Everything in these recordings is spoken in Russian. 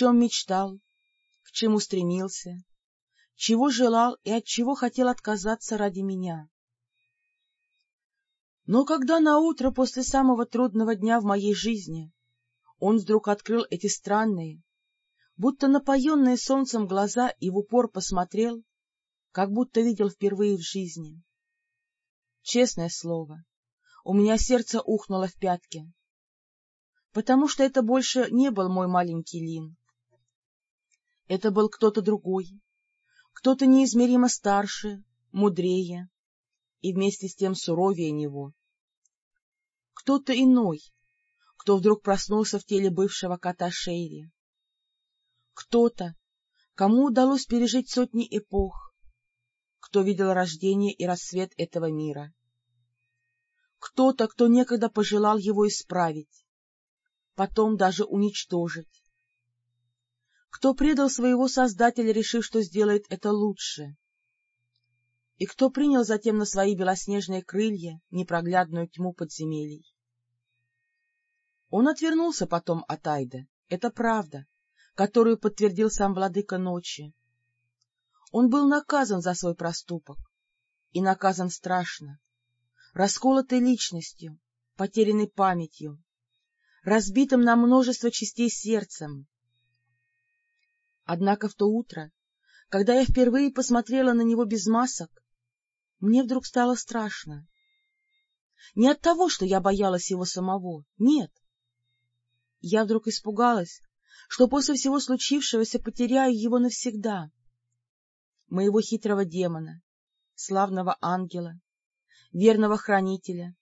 чем мечтал, к чему стремился, чего желал и от чего хотел отказаться ради меня. Но когда наутро после самого трудного дня в моей жизни он вдруг открыл эти странные, будто напоенные солнцем глаза и в упор посмотрел, как будто видел впервые в жизни. Честное слово, у меня сердце ухнуло в пятки, потому что это больше не был мой маленький Лин. Это был кто-то другой, кто-то неизмеримо старше, мудрее и вместе с тем суровее него. Кто-то иной, кто вдруг проснулся в теле бывшего кота Шейри. Кто-то, кому удалось пережить сотни эпох, кто видел рождение и рассвет этого мира. Кто-то, кто некогда пожелал его исправить, потом даже уничтожить. Кто предал своего Создателя, решив, что сделает это лучше. И кто принял затем на свои белоснежные крылья непроглядную тьму подземелий. Он отвернулся потом от Айды, это правда, которую подтвердил сам владыка ночи. Он был наказан за свой проступок, и наказан страшно, расколотой личностью, потерянной памятью, разбитым на множество частей сердцем. Однако в то утро, когда я впервые посмотрела на него без масок, мне вдруг стало страшно. Не от того, что я боялась его самого, нет, я вдруг испугалась, что после всего случившегося потеряю его навсегда. Моего хитрого демона, славного ангела, верного хранителя,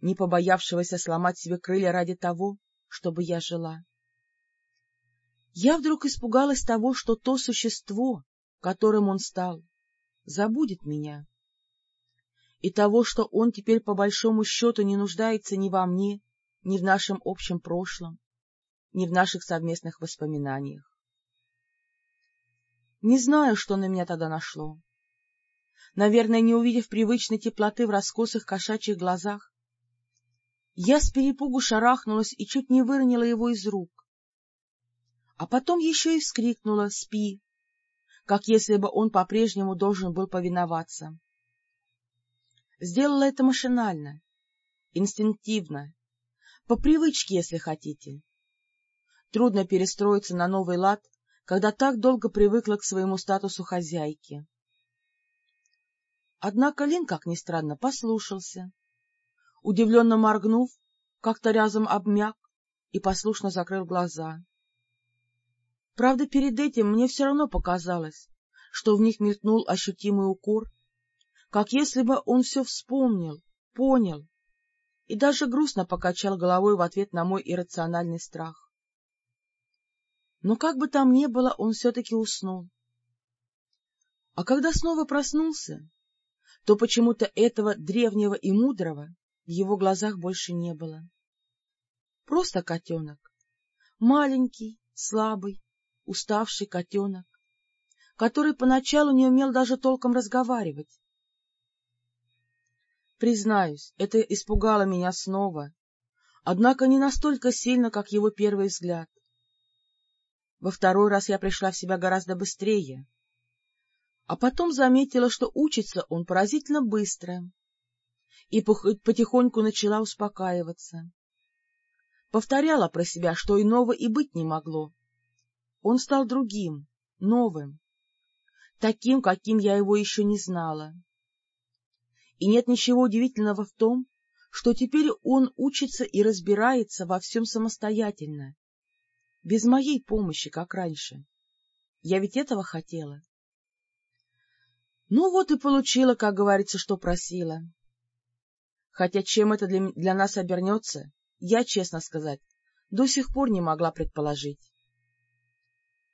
не побоявшегося сломать себе крылья ради того, чтобы я жила. Я вдруг испугалась того, что то существо, которым он стал, забудет меня, и того, что он теперь по большому счету не нуждается ни во мне, ни в нашем общем прошлом, ни в наших совместных воспоминаниях. Не знаю, что на меня тогда нашло. Наверное, не увидев привычной теплоты в раскосых кошачьих глазах, я с перепугу шарахнулась и чуть не выронила его из рук. А потом еще и вскрикнула «Спи!», как если бы он по-прежнему должен был повиноваться. Сделала это машинально, инстинктивно, по привычке, если хотите. Трудно перестроиться на новый лад, когда так долго привыкла к своему статусу хозяйки. Однако Лин, как ни странно, послушался. Удивленно моргнув, как-то разом обмяк и послушно закрыл глаза. Правда, перед этим мне все равно показалось, что в них мелькнул ощутимый укор, как если бы он все вспомнил, понял и даже грустно покачал головой в ответ на мой иррациональный страх. Но как бы там ни было, он все-таки уснул. А когда снова проснулся, то почему-то этого древнего и мудрого в его глазах больше не было. Просто котенок. Маленький, слабый, уставший котенок, который поначалу не умел даже толком разговаривать. Признаюсь, это испугало меня снова, однако не настолько сильно, как его первый взгляд. Во второй раз я пришла в себя гораздо быстрее, а потом заметила, что учится он поразительно быстро, и потихоньку начала успокаиваться. Повторяла про себя, что иного и быть не могло. Он стал другим, новым, таким, каким я его еще не знала. И нет ничего удивительного в том, что теперь он учится и разбирается во всем самостоятельно, без моей помощи, как раньше. Я ведь этого хотела. Ну вот и получила, как говорится, что просила. Хотя чем это для, для нас обернется, я, честно сказать, до сих пор не могла предположить.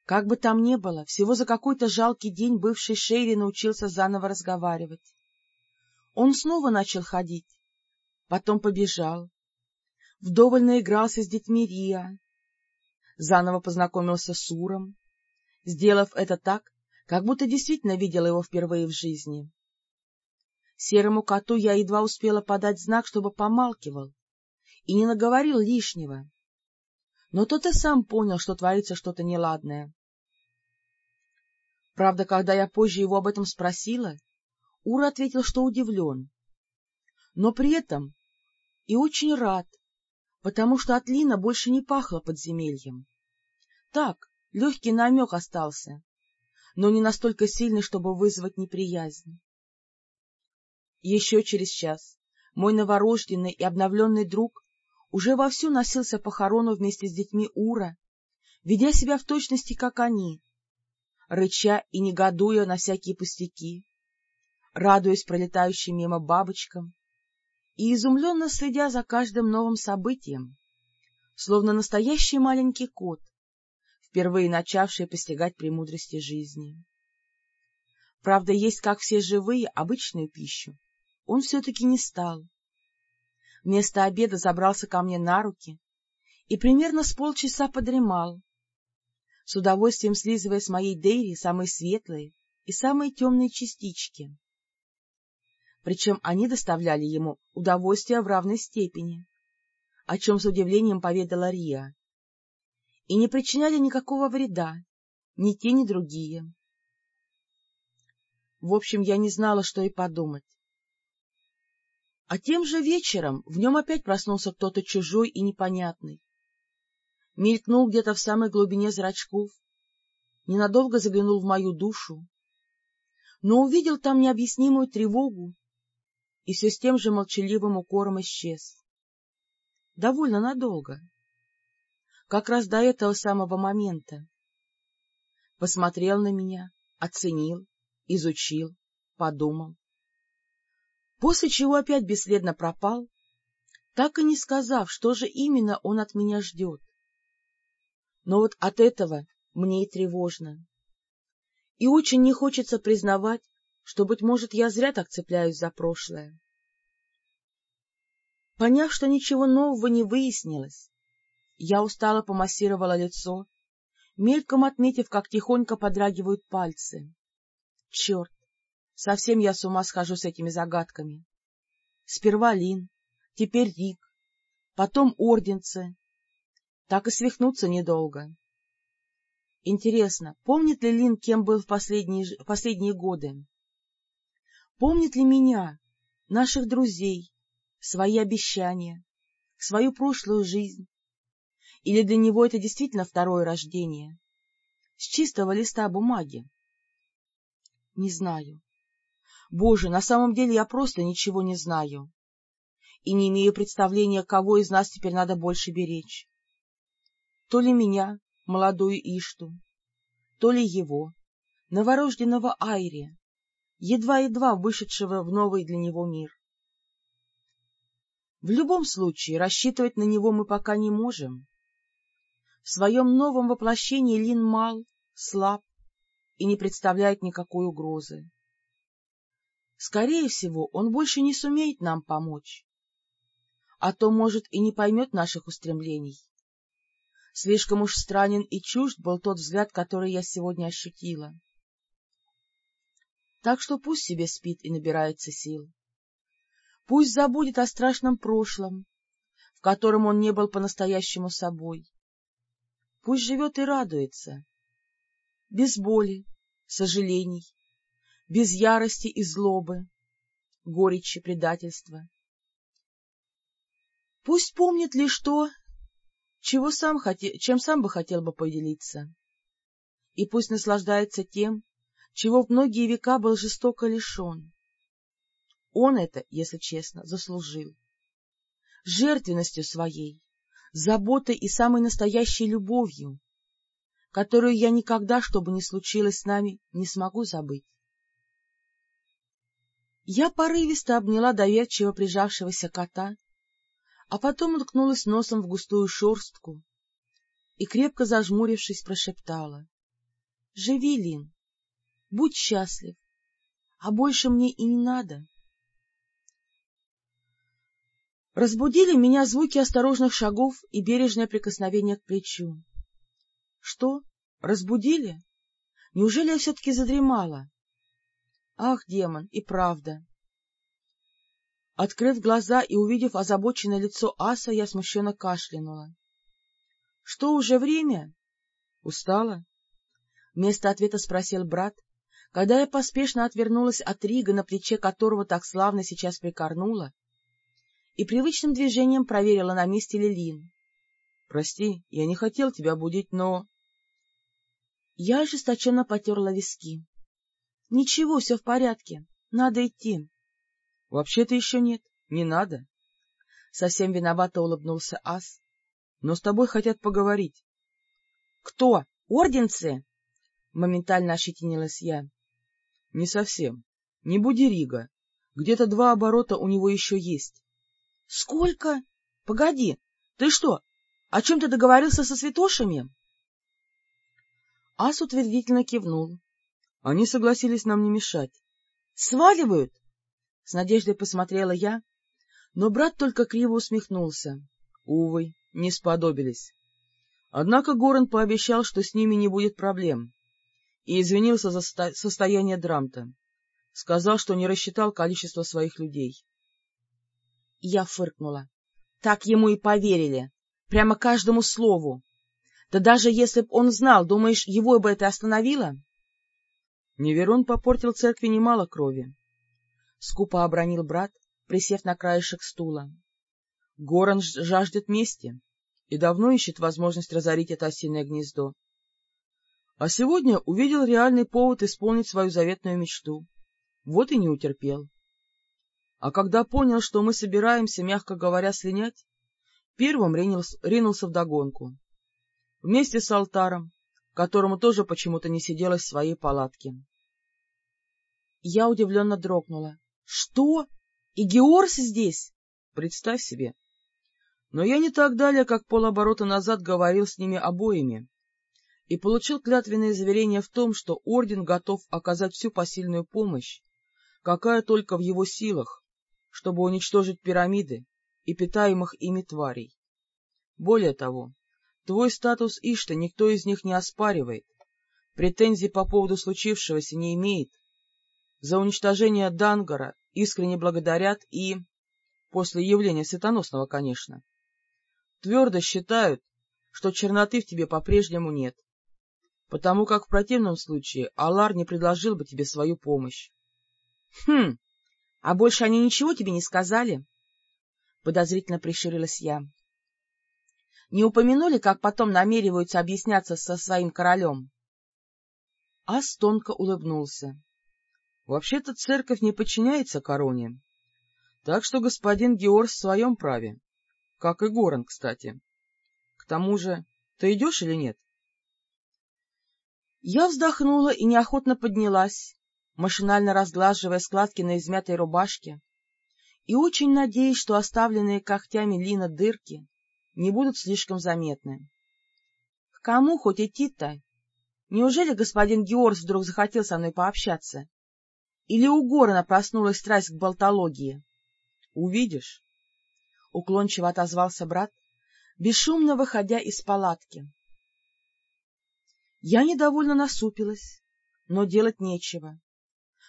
Как бы там ни было, всего за какой-то жалкий день бывший Шейри научился заново разговаривать. Он снова начал ходить, потом побежал, вдоволь наигрался с детьми Риа, заново познакомился с Уром, сделав это так, как будто действительно видела его впервые в жизни. Серому коту я едва успела подать знак, чтобы помалкивал и не наговорил лишнего. Но тот и сам понял, что творится что-то неладное. Правда, когда я позже его об этом спросила, Ура ответил, что удивлен, но при этом и очень рад, потому что от Лина больше не пахло подземельем. Так, легкий намек остался, но не настолько сильный, чтобы вызвать неприязнь. Еще через час мой новорожденный и обновленный друг уже вовсю носился по хорону вместе с детьми Ура, ведя себя в точности, как они, рыча и негодуя на всякие пустяки, радуясь пролетающим мимо бабочкам и изумленно следя за каждым новым событием, словно настоящий маленький кот, впервые начавший постигать премудрости жизни. Правда, есть, как все живые, обычную пищу он все-таки не стал. Вместо обеда забрался ко мне на руки и примерно с полчаса подремал, с удовольствием слизывая с моей Дейри самые светлые и самые темные частички. Причем они доставляли ему удовольствие в равной степени, о чем с удивлением поведала Риа, и не причиняли никакого вреда, ни те, ни другие. В общем, я не знала, что и подумать. А тем же вечером в нем опять проснулся кто-то чужой и непонятный. Мелькнул где-то в самой глубине зрачков, ненадолго заглянул в мою душу, но увидел там необъяснимую тревогу и все с тем же молчаливым укором исчез. Довольно надолго. Как раз до этого самого момента. Посмотрел на меня, оценил, изучил, подумал после чего опять бесследно пропал, так и не сказав, что же именно он от меня ждет. Но вот от этого мне и тревожно. И очень не хочется признавать, что, быть может, я зря так цепляюсь за прошлое. Поняв, что ничего нового не выяснилось, я устало помассировала лицо, мельком отметив, как тихонько подрагивают пальцы. Черт! Совсем я с ума схожу с этими загадками. Сперва Лин, теперь Рик, потом орденцы. Так и свихнуться недолго. Интересно, помнит ли Лин, кем был в последние, в последние годы? Помнит ли меня, наших друзей, свои обещания, свою прошлую жизнь? Или для него это действительно второе рождение? С чистого листа бумаги? Не знаю. Боже, на самом деле я просто ничего не знаю и не имею представления, кого из нас теперь надо больше беречь. То ли меня, молодую Ишту, то ли его, новорожденного Айри, едва-едва вышедшего в новый для него мир. В любом случае, рассчитывать на него мы пока не можем. В своем новом воплощении Лин мал, слаб и не представляет никакой угрозы. Скорее всего, он больше не сумеет нам помочь, а то, может, и не поймет наших устремлений. Слишком уж странен и чужд был тот взгляд, который я сегодня ощутила. Так что пусть себе спит и набирается сил. Пусть забудет о страшном прошлом, в котором он не был по-настоящему собой. Пусть живет и радуется, без боли, сожалений без ярости и злобы, горечи, предательства. Пусть помнит лишь то, чего сам хоте... чем сам бы хотел бы поделиться, и пусть наслаждается тем, чего в многие века был жестоко лишен. Он это, если честно, заслужил. Жертвенностью своей, заботой и самой настоящей любовью, которую я никогда, что бы ни случилось с нами, не смогу забыть. Я порывисто обняла доверчиво прижавшегося кота, а потом уткнулась носом в густую шерстку и, крепко зажмурившись, прошептала. — Живи, Лин, будь счастлив, а больше мне и не надо. Разбудили меня звуки осторожных шагов и бережное прикосновение к плечу. — Что? Разбудили? Неужели я все-таки задремала? Ах, демон, и правда! Открыв глаза и увидев озабоченное лицо Аса, я смущенно кашлянула. Что, уже время? — Устала? — вместо ответа спросил брат, когда я поспешно отвернулась от Рига, на плече которого так славно сейчас прикорнула, и привычным движением проверила, на месте ли Лин. — Прости, я не хотел тебя будить, но... Я ожесточенно потерла виски. — Ничего, все в порядке. Надо идти. — Вообще-то еще нет. Не надо. Совсем виновато улыбнулся Ас. — Но с тобой хотят поговорить. — Кто? Орденцы? — моментально ощетинилась я. — Не совсем. Не буди Рига. Где-то два оборота у него еще есть. — Сколько? Погоди, ты что, о чем ты договорился со святошами? Ас утвердительно кивнул. Они согласились нам не мешать. — Сваливают? — с надеждой посмотрела я, но брат только криво усмехнулся. Увы, не сподобились. Однако Горан пообещал, что с ними не будет проблем, и извинился за состояние Драмта. Сказал, что не рассчитал количество своих людей. Я фыркнула. Так ему и поверили, прямо каждому слову. Да даже если б он знал, думаешь, его бы это остановило? Неверон попортил церкви немало крови. Скупо обронил брат, присев на краешек стула. Горан жаждет мести и давно ищет возможность разорить это осиное гнездо. А сегодня увидел реальный повод исполнить свою заветную мечту. Вот и не утерпел. А когда понял, что мы собираемся, мягко говоря, слинять, первым ринулся, ринулся вдогонку. Вместе с алтаром, которому тоже почему-то не сиделось в своей палатке. Я удивленно дрогнула. — Что? И Георс здесь? Представь себе. Но я не так далее, как полоборота назад говорил с ними обоими и получил клятвенное заверение в том, что орден готов оказать всю посильную помощь, какая только в его силах, чтобы уничтожить пирамиды и питаемых ими тварей. Более того, твой статус Ишта никто из них не оспаривает, претензий по поводу случившегося не имеет. За уничтожение Дангара искренне благодарят и, после явления светоносного, конечно, твердо считают, что черноты в тебе по-прежнему нет, потому как в противном случае Алар не предложил бы тебе свою помощь. — Хм, а больше они ничего тебе не сказали? — подозрительно прищурилась я. — Не упомянули, как потом намереваются объясняться со своим королем? Ас тонко улыбнулся. Вообще-то церковь не подчиняется короне, так что господин Георг в своем праве, как и Горан, кстати. К тому же, ты идешь или нет? Я вздохнула и неохотно поднялась, машинально разглаживая складки на измятой рубашке, и очень надеясь, что оставленные когтями Лина дырки не будут слишком заметны. К кому хоть идти-то? Неужели господин Георг вдруг захотел со мной пообщаться? Или у Горана проснулась страсть к болтологии? — Увидишь. Уклончиво отозвался брат, бесшумно выходя из палатки. Я недовольно насупилась, но делать нечего.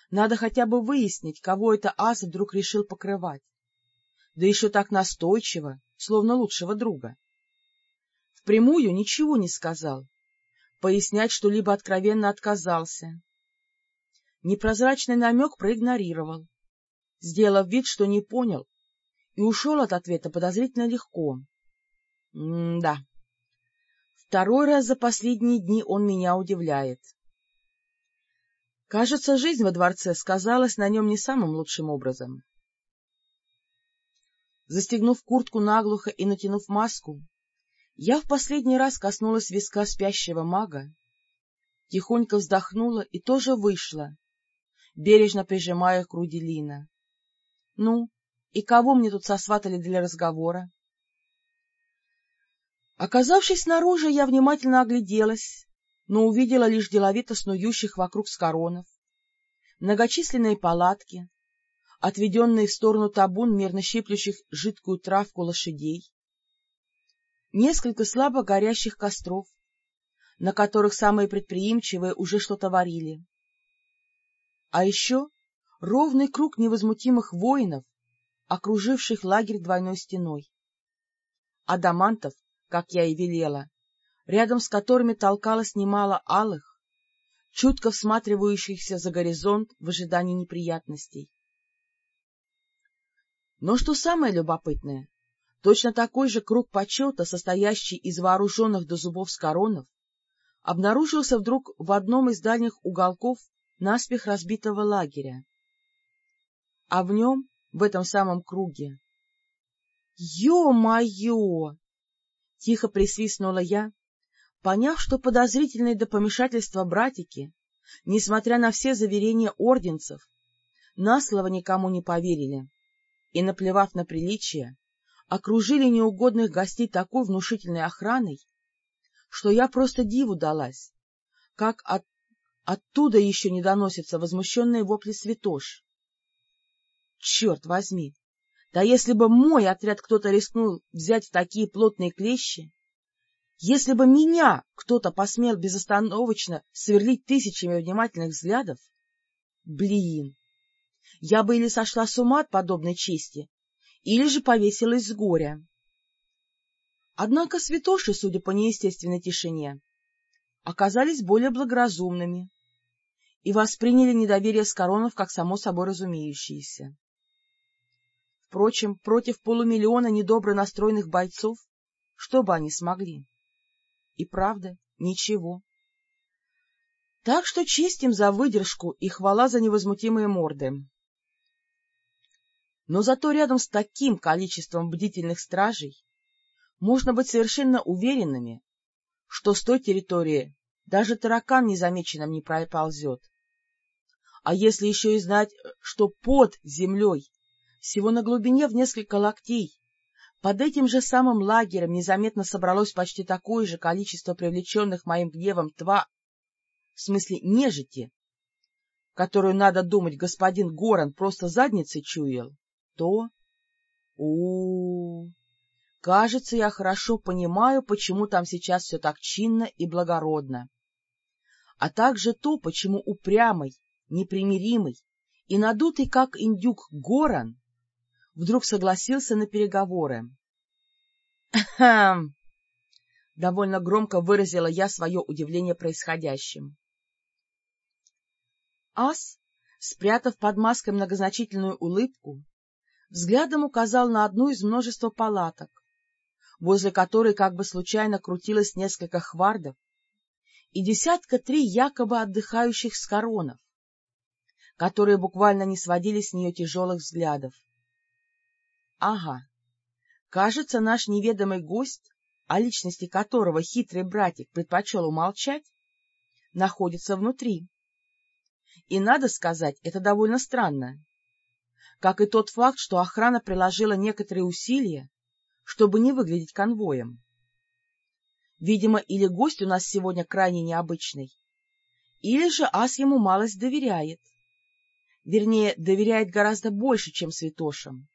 Надо хотя бы выяснить, кого это ас вдруг решил покрывать. Да еще так настойчиво, словно лучшего друга. Впрямую ничего не сказал. Пояснять что-либо откровенно отказался непрозрачный намек проигнорировал, сделав вид, что не понял, и ушел от ответа подозрительно легко. М-да. Второй раз за последние дни он меня удивляет. Кажется, жизнь во дворце сказалась на нем не самым лучшим образом. Застегнув куртку наглухо и натянув маску, я в последний раз коснулась виска спящего мага, тихонько вздохнула и тоже вышла, бережно прижимая к груди Лина. — Ну, и кого мне тут сосватали для разговора? Оказавшись снаружи, я внимательно огляделась, но увидела лишь деловито снующих вокруг скоронов, многочисленные палатки, отведенные в сторону табун мерно щиплющих жидкую травку лошадей, несколько слабо горящих костров, на которых самые предприимчивые уже что-то варили, а еще ровный круг невозмутимых воинов, окруживших лагерь двойной стеной. Адамантов, как я и велела, рядом с которыми толкалось немало алых, чутко всматривающихся за горизонт в ожидании неприятностей. Но что самое любопытное, точно такой же круг почета, состоящий из вооруженных до зубов скоронов, обнаружился вдруг в одном из дальних уголков наспех разбитого лагеря. А в нем, в этом самом круге... Ё-моё! Тихо присвистнула я, поняв, что подозрительные до помешательства братики, несмотря на все заверения орденцев, на слово никому не поверили и, наплевав на приличие, окружили неугодных гостей такой внушительной охраной, что я просто диву далась, как от, оттуда еще не доносятся возмущенные вопли святош. Черт возьми! Да если бы мой отряд кто-то рискнул взять в такие плотные клещи, если бы меня кто-то посмел безостановочно сверлить тысячами внимательных взглядов, блин, я бы или сошла с ума от подобной чести, или же повесилась с горя. Однако святоши, судя по неестественной тишине, оказались более благоразумными и восприняли недоверие Скоронов как само собой разумеющееся. Впрочем, против полумиллиона недобро настроенных бойцов что бы они смогли? И правда, ничего. Так что честь им за выдержку и хвала за невозмутимые морды. Но зато рядом с таким количеством бдительных стражей можно быть совершенно уверенными, что с той территории даже таракан незамеченным не проползет. А если еще и знать, что под землей, всего на глубине в несколько локтей, под этим же самым лагерем незаметно собралось почти такое же количество привлеченных моим гневом тва... в смысле нежити, которую, надо думать, господин Горан просто задницей чуял, то... у, -у. Кажется, я хорошо понимаю, почему там сейчас все так чинно и благородно. А также то, почему упрямый, непримиримый и надутый, как индюк, Горан вдруг согласился на переговоры. «Хм!» — довольно громко выразила я свое удивление происходящим. Ас, спрятав под маской многозначительную улыбку, взглядом указал на одну из множества палаток, возле которой как бы случайно крутилось несколько хвардов и десятка три якобы отдыхающих скоронов, которые буквально не сводили с нее тяжелых взглядов. Ага, кажется, наш неведомый гость, о личности которого хитрый братик предпочел умолчать, находится внутри. И, надо сказать, это довольно странно. Как и тот факт, что охрана приложила некоторые усилия, чтобы не выглядеть конвоем. Видимо, или гость у нас сегодня крайне необычный, или же ас ему малость доверяет. Вернее, доверяет гораздо больше, чем святошам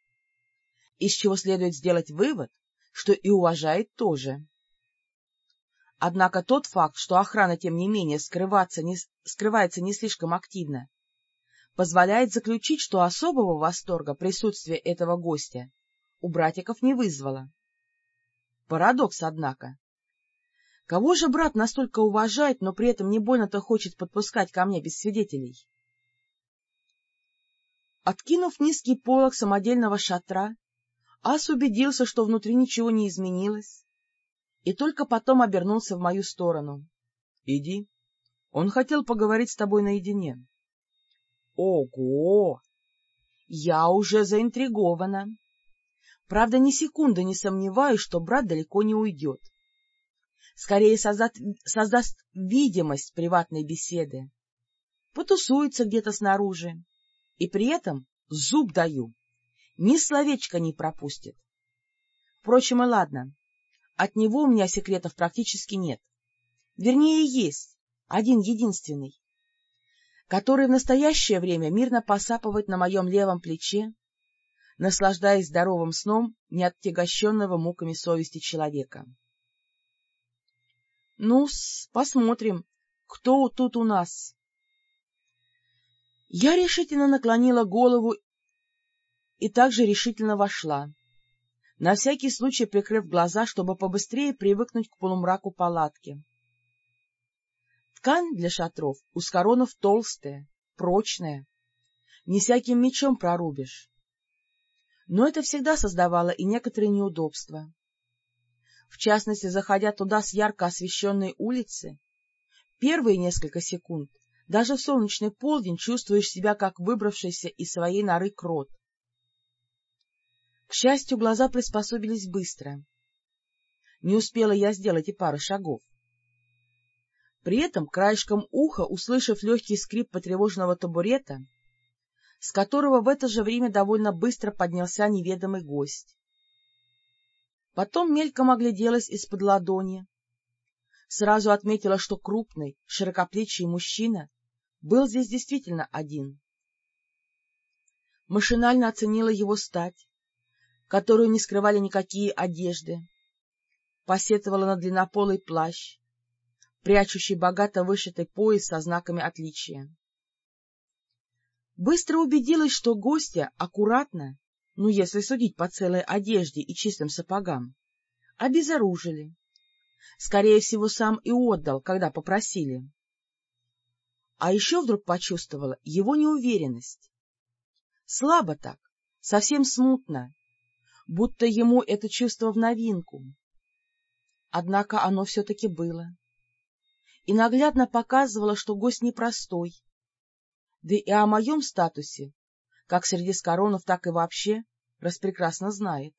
из чего следует сделать вывод, что и уважает тоже. Однако тот факт, что охрана, тем не менее, скрываться не, скрывается не слишком активно, позволяет заключить, что особого восторга присутствие этого гостя у братиков не вызвало. Парадокс, однако. Кого же брат настолько уважает, но при этом не больно-то хочет подпускать ко мне без свидетелей? Откинув низкий полог самодельного шатра, Ас убедился, что внутри ничего не изменилось, и только потом обернулся в мою сторону. — Иди. Он хотел поговорить с тобой наедине. — Ого! Я уже заинтригована. Правда, ни секунды не сомневаюсь, что брат далеко не уйдет. Скорее создаст, создаст видимость приватной беседы, потусуется где-то снаружи, и при этом зуб даю ни словечко не пропустит. Впрочем, и ладно. От него у меня секретов практически нет. Вернее, есть, один единственный, который в настоящее время мирно посапывает на моем левом плече, наслаждаясь здоровым сном неоттягощенного муками совести человека. ну посмотрим, кто тут у нас. Я решительно наклонила голову и также решительно вошла. на всякий случай прикрыв глаза, чтобы побыстрее привыкнуть к полумраку палатки. Ткань для шатров у скоронов толстая, прочная, не всяким мечом прорубишь. Но это всегда создавало и некоторые неудобства. В частности, заходя туда с ярко освещенной улицы, первые несколько секунд, даже в солнечный полдень, чувствуешь себя как выбравшийся из своей норы крот. К счастью, глаза приспособились быстро. Не успела я сделать и пары шагов. При этом, краешком уха, услышав легкий скрип потревоженного табурета, с которого в это же время довольно быстро поднялся неведомый гость. Потом мельком огляделась из-под ладони. Сразу отметила, что крупный, широкоплечий мужчина был здесь действительно один. Машинально оценила его стать, которую не скрывали никакие одежды, посетовала на длиннополый плащ, прячущий богато вышитый пояс со знаками отличия. Быстро убедилась, что гостя аккуратно, ну, если судить по целой одежде и чистым сапогам, обезоружили. Скорее всего, сам и отдал, когда попросили. А еще вдруг почувствовала его неуверенность. Слабо так, совсем смутно, будто ему это чувство в новинку. Однако оно все-таки было. И наглядно показывало, что гость непростой. Да и о моем статусе, как среди скоронов, так и вообще, распрекрасно знает.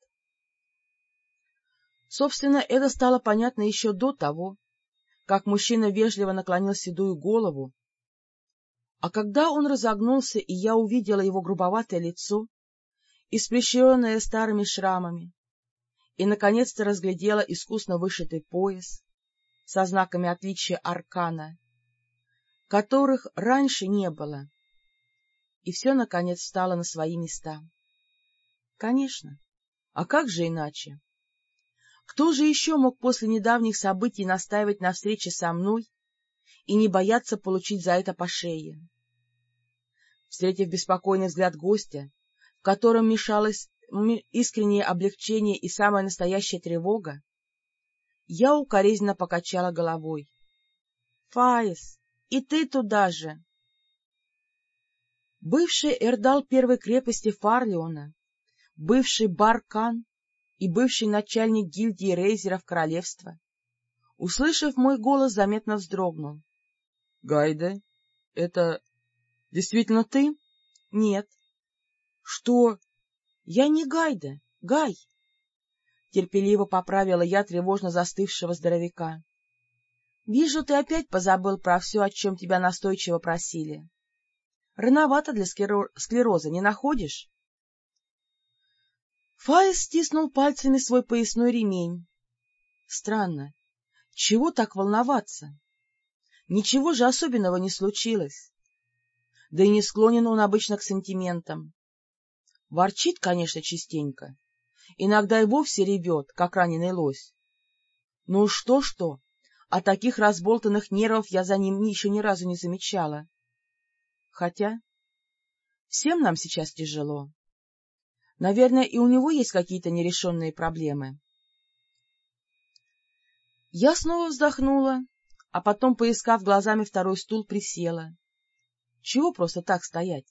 Собственно, это стало понятно еще до того, как мужчина вежливо наклонил седую голову, а когда он разогнулся, и я увидела его грубоватое лицо, испещренное старыми шрамами, и, наконец-то, разглядела искусно вышитый пояс со знаками отличия аркана, которых раньше не было, и все, наконец, встало на свои места. Конечно, а как же иначе? Кто же еще мог после недавних событий настаивать на встрече со мной и не бояться получить за это по шее? Встретив беспокойный взгляд гостя, в котором мешалось искреннее облегчение и самая настоящая тревога, я укоризненно покачала головой. — Фаис, и ты туда же! Бывший эрдал первой крепости Фарлиона, бывший Баркан и бывший начальник гильдии рейзеров королевства, услышав мой голос, заметно вздрогнул. — Гайда, это действительно ты? — Нет. — Что? — Я не Гайда, Гай. Терпеливо поправила я тревожно застывшего здоровяка. — Вижу, ты опять позабыл про все, о чем тебя настойчиво просили. Рановато для склероза, не находишь? Фаис стиснул пальцами свой поясной ремень. Странно, чего так волноваться? Ничего же особенного не случилось. Да и не склонен он обычно к сантиментам. Ворчит, конечно, частенько. Иногда и вовсе ревет, как раненый лось. Ну что-что, а таких разболтанных нервов я за ним еще ни разу не замечала. Хотя всем нам сейчас тяжело. Наверное, и у него есть какие-то нерешенные проблемы. Я снова вздохнула, а потом, поискав глазами второй стул, присела. Чего просто так стоять?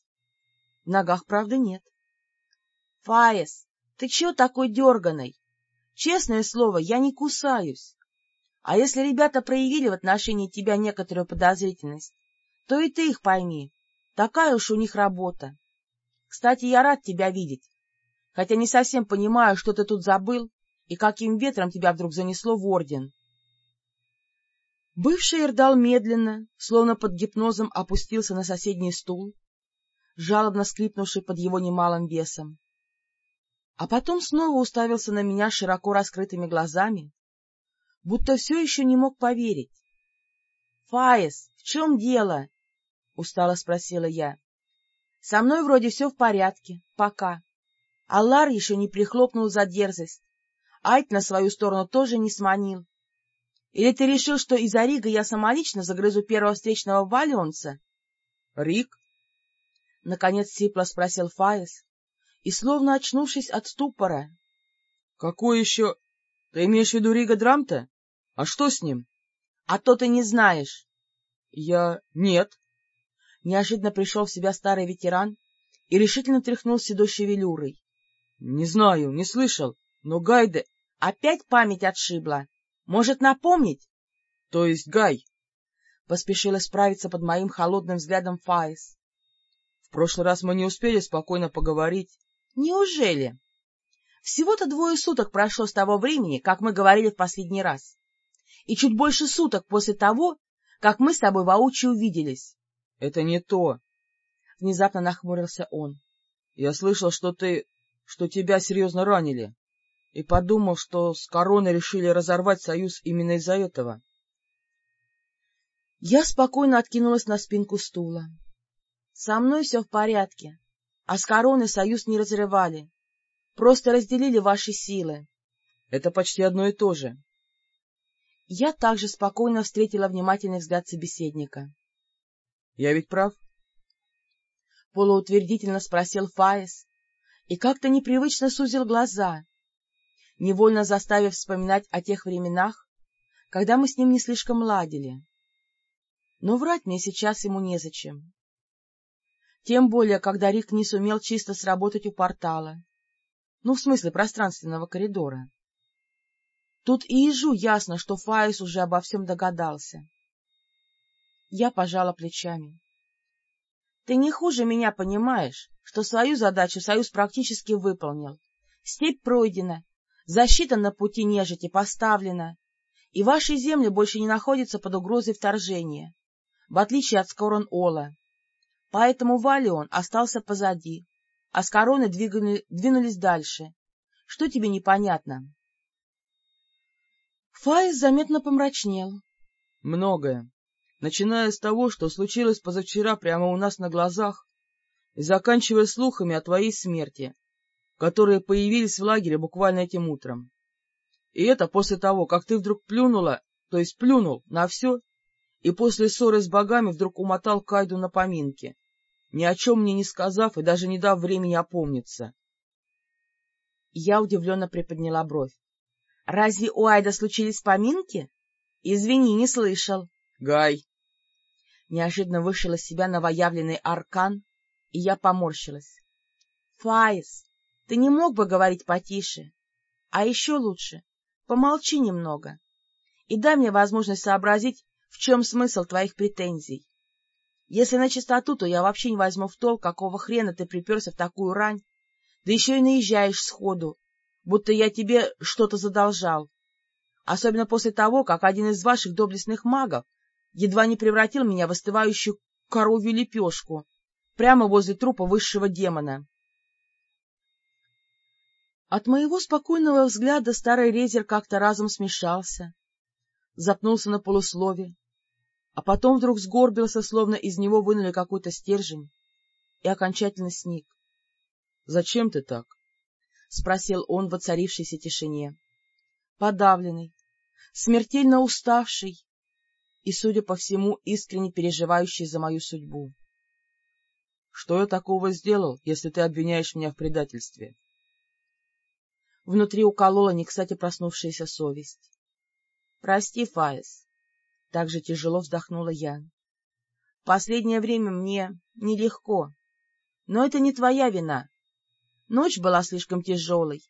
В ногах, правда, нет. — Фаис, ты чего такой дерганый? Честное слово, я не кусаюсь. А если ребята проявили в отношении тебя некоторую подозрительность, то и ты их пойми. Такая уж у них работа. Кстати, я рад тебя видеть, хотя не совсем понимаю, что ты тут забыл и каким ветром тебя вдруг занесло в орден. Бывший Эрдал медленно, словно под гипнозом, опустился на соседний стул, жалобно скрипнувший под его немалым весом а потом снова уставился на меня широко раскрытыми глазами, будто все еще не мог поверить. — Фаис, в чем дело? — устало спросила я. — Со мной вроде все в порядке, пока. Аллар еще не прихлопнул за дерзость. Айт на свою сторону тоже не сманил. Или ты решил, что из-за Рига я самолично загрызу первого встречного валионца? — Рик? — наконец сипло спросил Фаис, и, словно очнувшись от ступора, — Какой еще? Ты имеешь в виду Рига Драмта? А что с ним? — А то ты не знаешь. — Я... нет. Неожиданно пришел в себя старый ветеран и решительно тряхнул седой шевелюрой. — Не знаю, не слышал, но Гайде... — Опять память отшибла. Может, напомнить? — То есть Гай? — поспешил исправиться под моим холодным взглядом Фаис. — В прошлый раз мы не успели спокойно поговорить. — Неужели? Всего-то двое суток прошло с того времени, как мы говорили в последний раз, и чуть больше суток после того, как мы с тобой воочию увиделись. — Это не то. Внезапно нахмурился он. — Я слышал, что ты... что тебя серьезно ранили, и подумал, что с короной решили разорвать союз именно из-за этого. Я спокойно откинулась на спинку стула. Со мной все в порядке, а с короной союз не разрывали. Просто разделили ваши силы. Это почти одно и то же. Я также спокойно встретила внимательный взгляд собеседника. — Я ведь прав? — полуутвердительно спросил Фаис и как-то непривычно сузил глаза, невольно заставив вспоминать о тех временах, когда мы с ним не слишком ладили. Но врать мне сейчас ему незачем. Тем более, когда Рик не сумел чисто сработать у портала. Ну, в смысле пространственного коридора. Тут и ежу ясно, что Фаис уже обо всем догадался. Я пожала плечами. — Ты не хуже меня понимаешь, что свою задачу Союз практически выполнил. Степь пройдена, защита на пути нежити поставлена, и ваши земли больше не находятся под угрозой вторжения, в отличие от Скорон-Ола. Поэтому Валион остался позади, а с короны двигали, двинулись дальше. Что тебе непонятно? Фаис заметно помрачнел. — Многое. Начиная с того, что случилось позавчера прямо у нас на глазах, и заканчивая слухами о твоей смерти, которые появились в лагере буквально этим утром. И это после того, как ты вдруг плюнула, то есть плюнул на все, и после ссоры с богами вдруг умотал Кайду на поминки ни о чем мне не сказав и даже не дав времени опомниться. Я удивленно приподняла бровь. — Разве у Айда случились поминки? Извини, не слышал. — Гай! Неожиданно вышел из себя новоявленный аркан, и я поморщилась. — Фаис, ты не мог бы говорить потише? А еще лучше, помолчи немного и дай мне возможность сообразить, в чем смысл твоих претензий. Если на чистоту, то я вообще не возьму в толк, какого хрена ты приперся в такую рань, да еще и наезжаешь сходу, будто я тебе что-то задолжал. Особенно после того, как один из ваших доблестных магов едва не превратил меня в остывающую коровью лепешку прямо возле трупа высшего демона. От моего спокойного взгляда старый резер как-то разом смешался, запнулся на полуслове, а потом вдруг сгорбился, словно из него вынули какой-то стержень, и окончательно сник. — Зачем ты так? — спросил он в оцарившейся тишине. Подавленный, смертельно уставший и, судя по всему, искренне переживающий за мою судьбу. — Что я такого сделал, если ты обвиняешь меня в предательстве? Внутри уколола не кстати проснувшаяся совесть. — Прости, Фаис, так же тяжело вздохнула я. — Последнее время мне нелегко. Но это не твоя вина. Ночь была слишком тяжелой.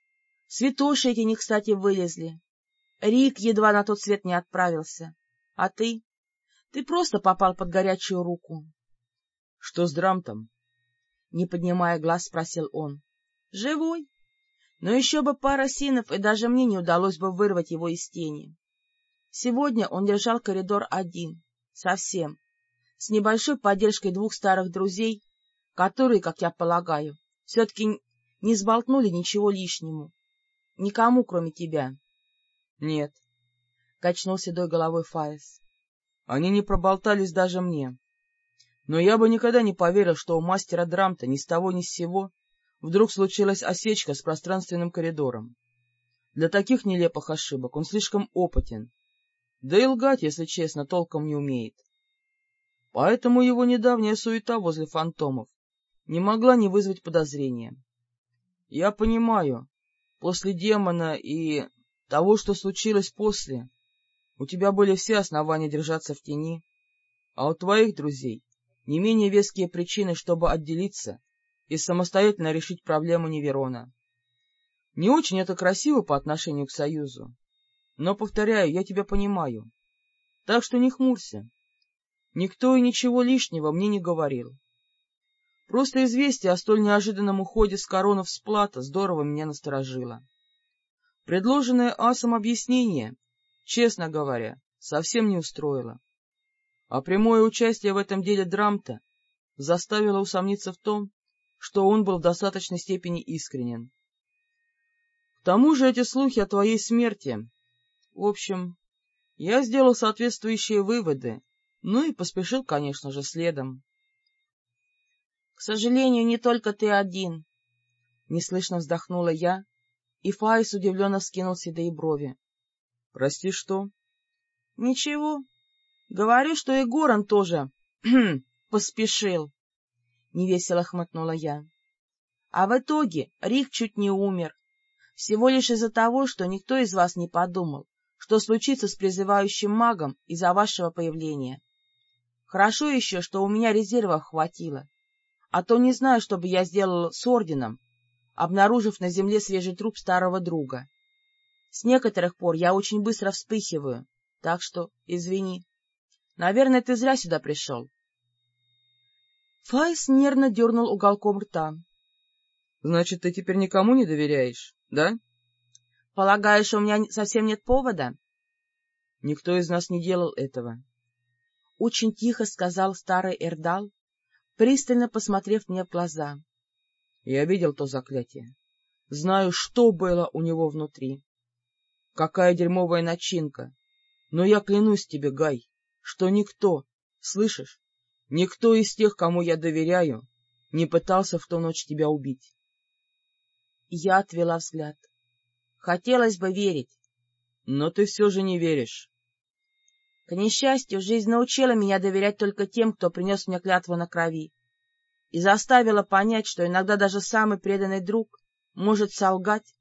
Святоши эти не кстати вылезли. Рик едва на тот свет не отправился. А ты? Ты просто попал под горячую руку. — Что с Драмтом? — не поднимая глаз, спросил он. — Живой. Но еще бы пара синов, и даже мне не удалось бы вырвать его из тени. Сегодня он держал коридор один, совсем, с небольшой поддержкой двух старых друзей, которые, как я полагаю, все-таки не сболтнули ничего лишнему. Никому, кроме тебя. — Нет, — качнул седой головой Фаис. — Они не проболтались даже мне. Но я бы никогда не поверил, что у мастера Драмта ни с того ни с сего вдруг случилась осечка с пространственным коридором. Для таких нелепых ошибок он слишком опытен да и лгать, если честно, толком не умеет. Поэтому его недавняя суета возле фантомов не могла не вызвать подозрения. Я понимаю, после демона и того, что случилось после, у тебя были все основания держаться в тени, а у твоих друзей не менее веские причины, чтобы отделиться и самостоятельно решить проблему Неверона. Не очень это красиво по отношению к Союзу, но, повторяю, я тебя понимаю. Так что не хмурься. Никто и ничего лишнего мне не говорил. Просто известие о столь неожиданном уходе с короны всплата здорово меня насторожило. Предложенное асом объяснение, честно говоря, совсем не устроило. А прямое участие в этом деле Драмта заставило усомниться в том, что он был в достаточной степени искренен. К тому же эти слухи о твоей смерти... В общем, я сделал соответствующие выводы, ну и поспешил, конечно же, следом. К сожалению, не только ты один. Неслышно вздохнула я, и Фаис удивленно скинул седые брови. — Прости, что? — Ничего. Говорю, что и Горан тоже поспешил. Невесело хмыкнула я. А в итоге Рик чуть не умер. Всего лишь из-за того, что никто из вас не подумал, что случится с призывающим магом из-за вашего появления. Хорошо еще, что у меня резервов хватило а то не знаю, что бы я сделал с орденом, обнаружив на земле свежий труп старого друга. С некоторых пор я очень быстро вспыхиваю, так что извини. Наверное, ты зря сюда пришел. Файс нервно дернул уголком рта. — Значит, ты теперь никому не доверяешь, да? — Полагаешь, у меня совсем нет повода? — Никто из нас не делал этого. Очень тихо сказал старый Эрдал, пристально посмотрев мне в глаза. Я видел то заклятие. Знаю, что было у него внутри. Какая дерьмовая начинка. Но я клянусь тебе, Гай, что никто, слышишь, никто из тех, кому я доверяю, не пытался в ту ночь тебя убить. Я отвела взгляд. Хотелось бы верить. Но ты все же не веришь. К несчастью, жизнь научила меня доверять только тем, кто принес мне клятву на крови, и заставила понять, что иногда даже самый преданный друг может солгать,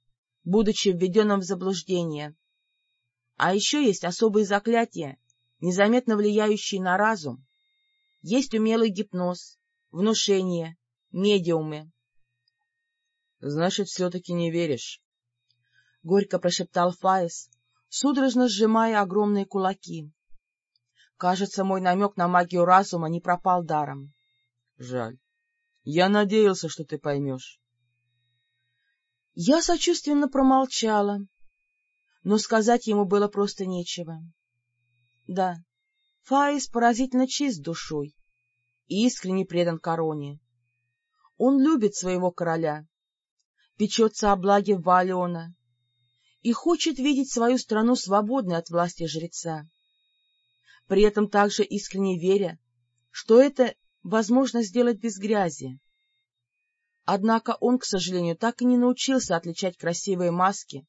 будучи введенным в заблуждение. А еще есть особые заклятия, незаметно влияющие на разум. Есть умелый гипноз, внушение, медиумы. — Значит, все-таки не веришь? — горько прошептал Фаис, судорожно сжимая огромные кулаки. Кажется, мой намек на магию разума не пропал даром. Жаль. Я надеялся, что ты поймешь. Я сочувственно промолчала, но сказать ему было просто нечего. Да, Фаис поразительно чист душой и искренне предан короне. Он любит своего короля, печется о благе Валиона и хочет видеть свою страну свободной от власти жреца при этом также искренне веря, что это возможно сделать без грязи. Однако он, к сожалению, так и не научился отличать красивые маски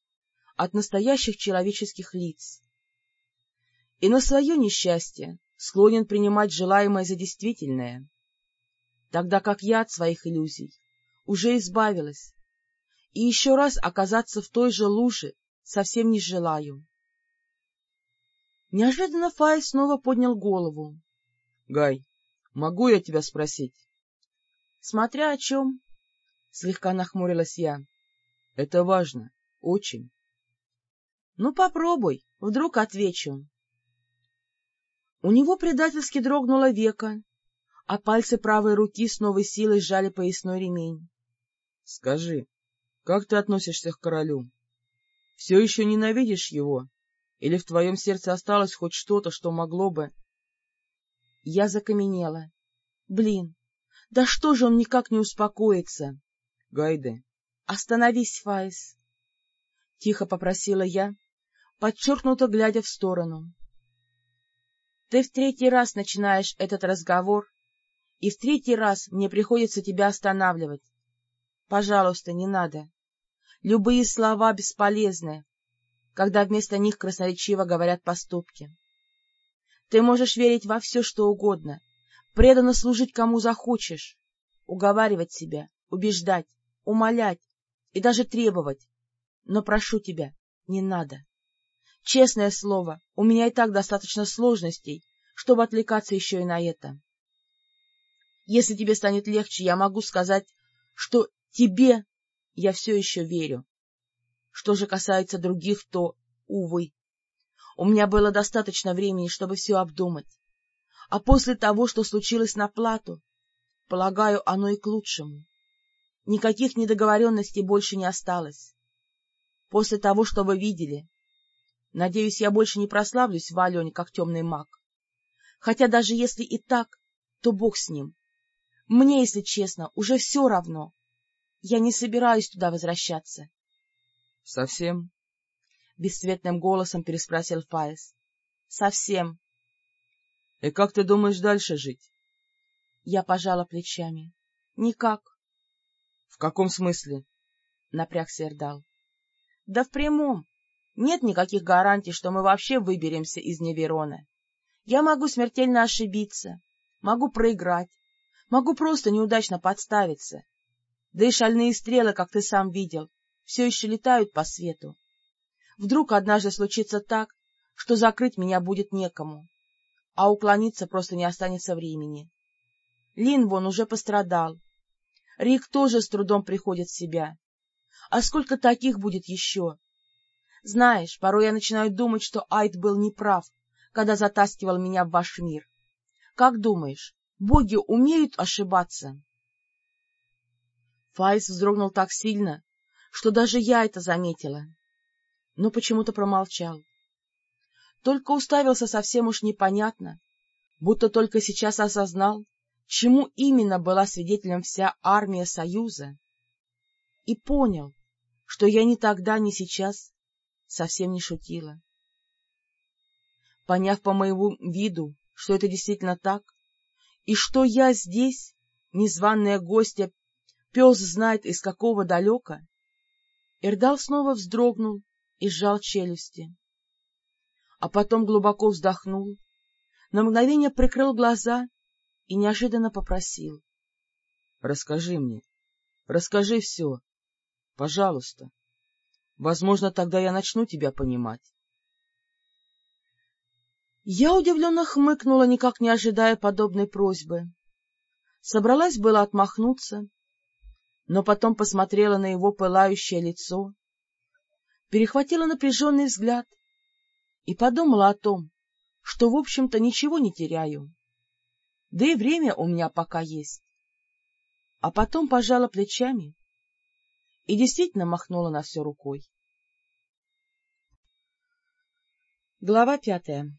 от настоящих человеческих лиц. И на свое несчастье склонен принимать желаемое за действительное, тогда как я от своих иллюзий уже избавилась, и еще раз оказаться в той же луже совсем не желаю. Неожиданно Фай снова поднял голову. — Гай, могу я тебя спросить? — Смотря о чем, — слегка нахмурилась я. — Это важно, очень. — Ну, попробуй, вдруг отвечу. У него предательски дрогнуло веко, а пальцы правой руки с новой силой сжали поясной ремень. — Скажи, как ты относишься к королю? Все еще ненавидишь его? Или в твоем сердце осталось хоть что-то, что могло бы... Я закаменела. Блин, да что же он никак не успокоится? Гайде. Остановись, Фаис. Тихо попросила я, подчеркнуто глядя в сторону. Ты в третий раз начинаешь этот разговор, и в третий раз мне приходится тебя останавливать. Пожалуйста, не надо. Любые слова бесполезны, когда вместо них красноречиво говорят поступки. Ты можешь верить во все, что угодно, преданно служить кому захочешь, уговаривать себя, убеждать, умолять и даже требовать, Но прошу тебя, не надо. Честное слово, у меня и так достаточно сложностей, чтобы отвлекаться еще и на это. Если тебе станет легче, я могу сказать, что тебе я все еще верю. Что же касается других, то, увы, у меня было достаточно времени, чтобы все обдумать. А после того, что случилось на плату, полагаю, оно и к лучшему. Никаких недоговоренностей больше не осталось. После того, что вы видели, надеюсь, я больше не прославлюсь в Алене как темный маг. Хотя даже если и так, то бог с ним. Мне, если честно, уже все равно. Я не собираюсь туда возвращаться. — Совсем? — бесцветным голосом переспросил Фаис. — Совсем. — И как ты думаешь дальше жить? Я пожала плечами. — Никак. — В каком смысле? — напрягся Эрдал. — Да в прямом. Нет никаких гарантий, что мы вообще выберемся из Неверона. Я могу смертельно ошибиться, могу проиграть, могу просто неудачно подставиться. Да и шальные стрелы, как ты сам видел, все еще летают по свету. Вдруг однажды случится так, что закрыть меня будет некому, а уклониться просто не останется времени. Лин вон уже пострадал. Рик тоже с трудом приходит в себя. А сколько таких будет еще? Знаешь, порой я начинаю думать, что Айд был неправ, когда затаскивал меня в ваш мир. Как думаешь, боги умеют ошибаться? Файс вздрогнул так сильно, что даже я это заметила, но почему-то промолчал. Только уставился совсем уж непонятно, будто только сейчас осознал, чему именно была свидетелем вся армия Союза, и понял, что я ни тогда, ни сейчас совсем не шутила. Поняв по моему виду, что это действительно так, и что я здесь, незваная гостья Пес знает, из какого далека. Эрдал снова вздрогнул и сжал челюсти. А потом глубоко вздохнул, на мгновение прикрыл глаза и неожиданно попросил. — Расскажи мне, расскажи все, пожалуйста. Возможно, тогда я начну тебя понимать. Я удивленно хмыкнула, никак не ожидая подобной просьбы. Собралась было отмахнуться, но потом посмотрела на его пылающее лицо, перехватила напряженный взгляд и подумала о том, что, в общем-то, ничего не теряю. Да и время у меня пока есть. А потом пожала плечами и действительно махнула на все рукой. Глава пятая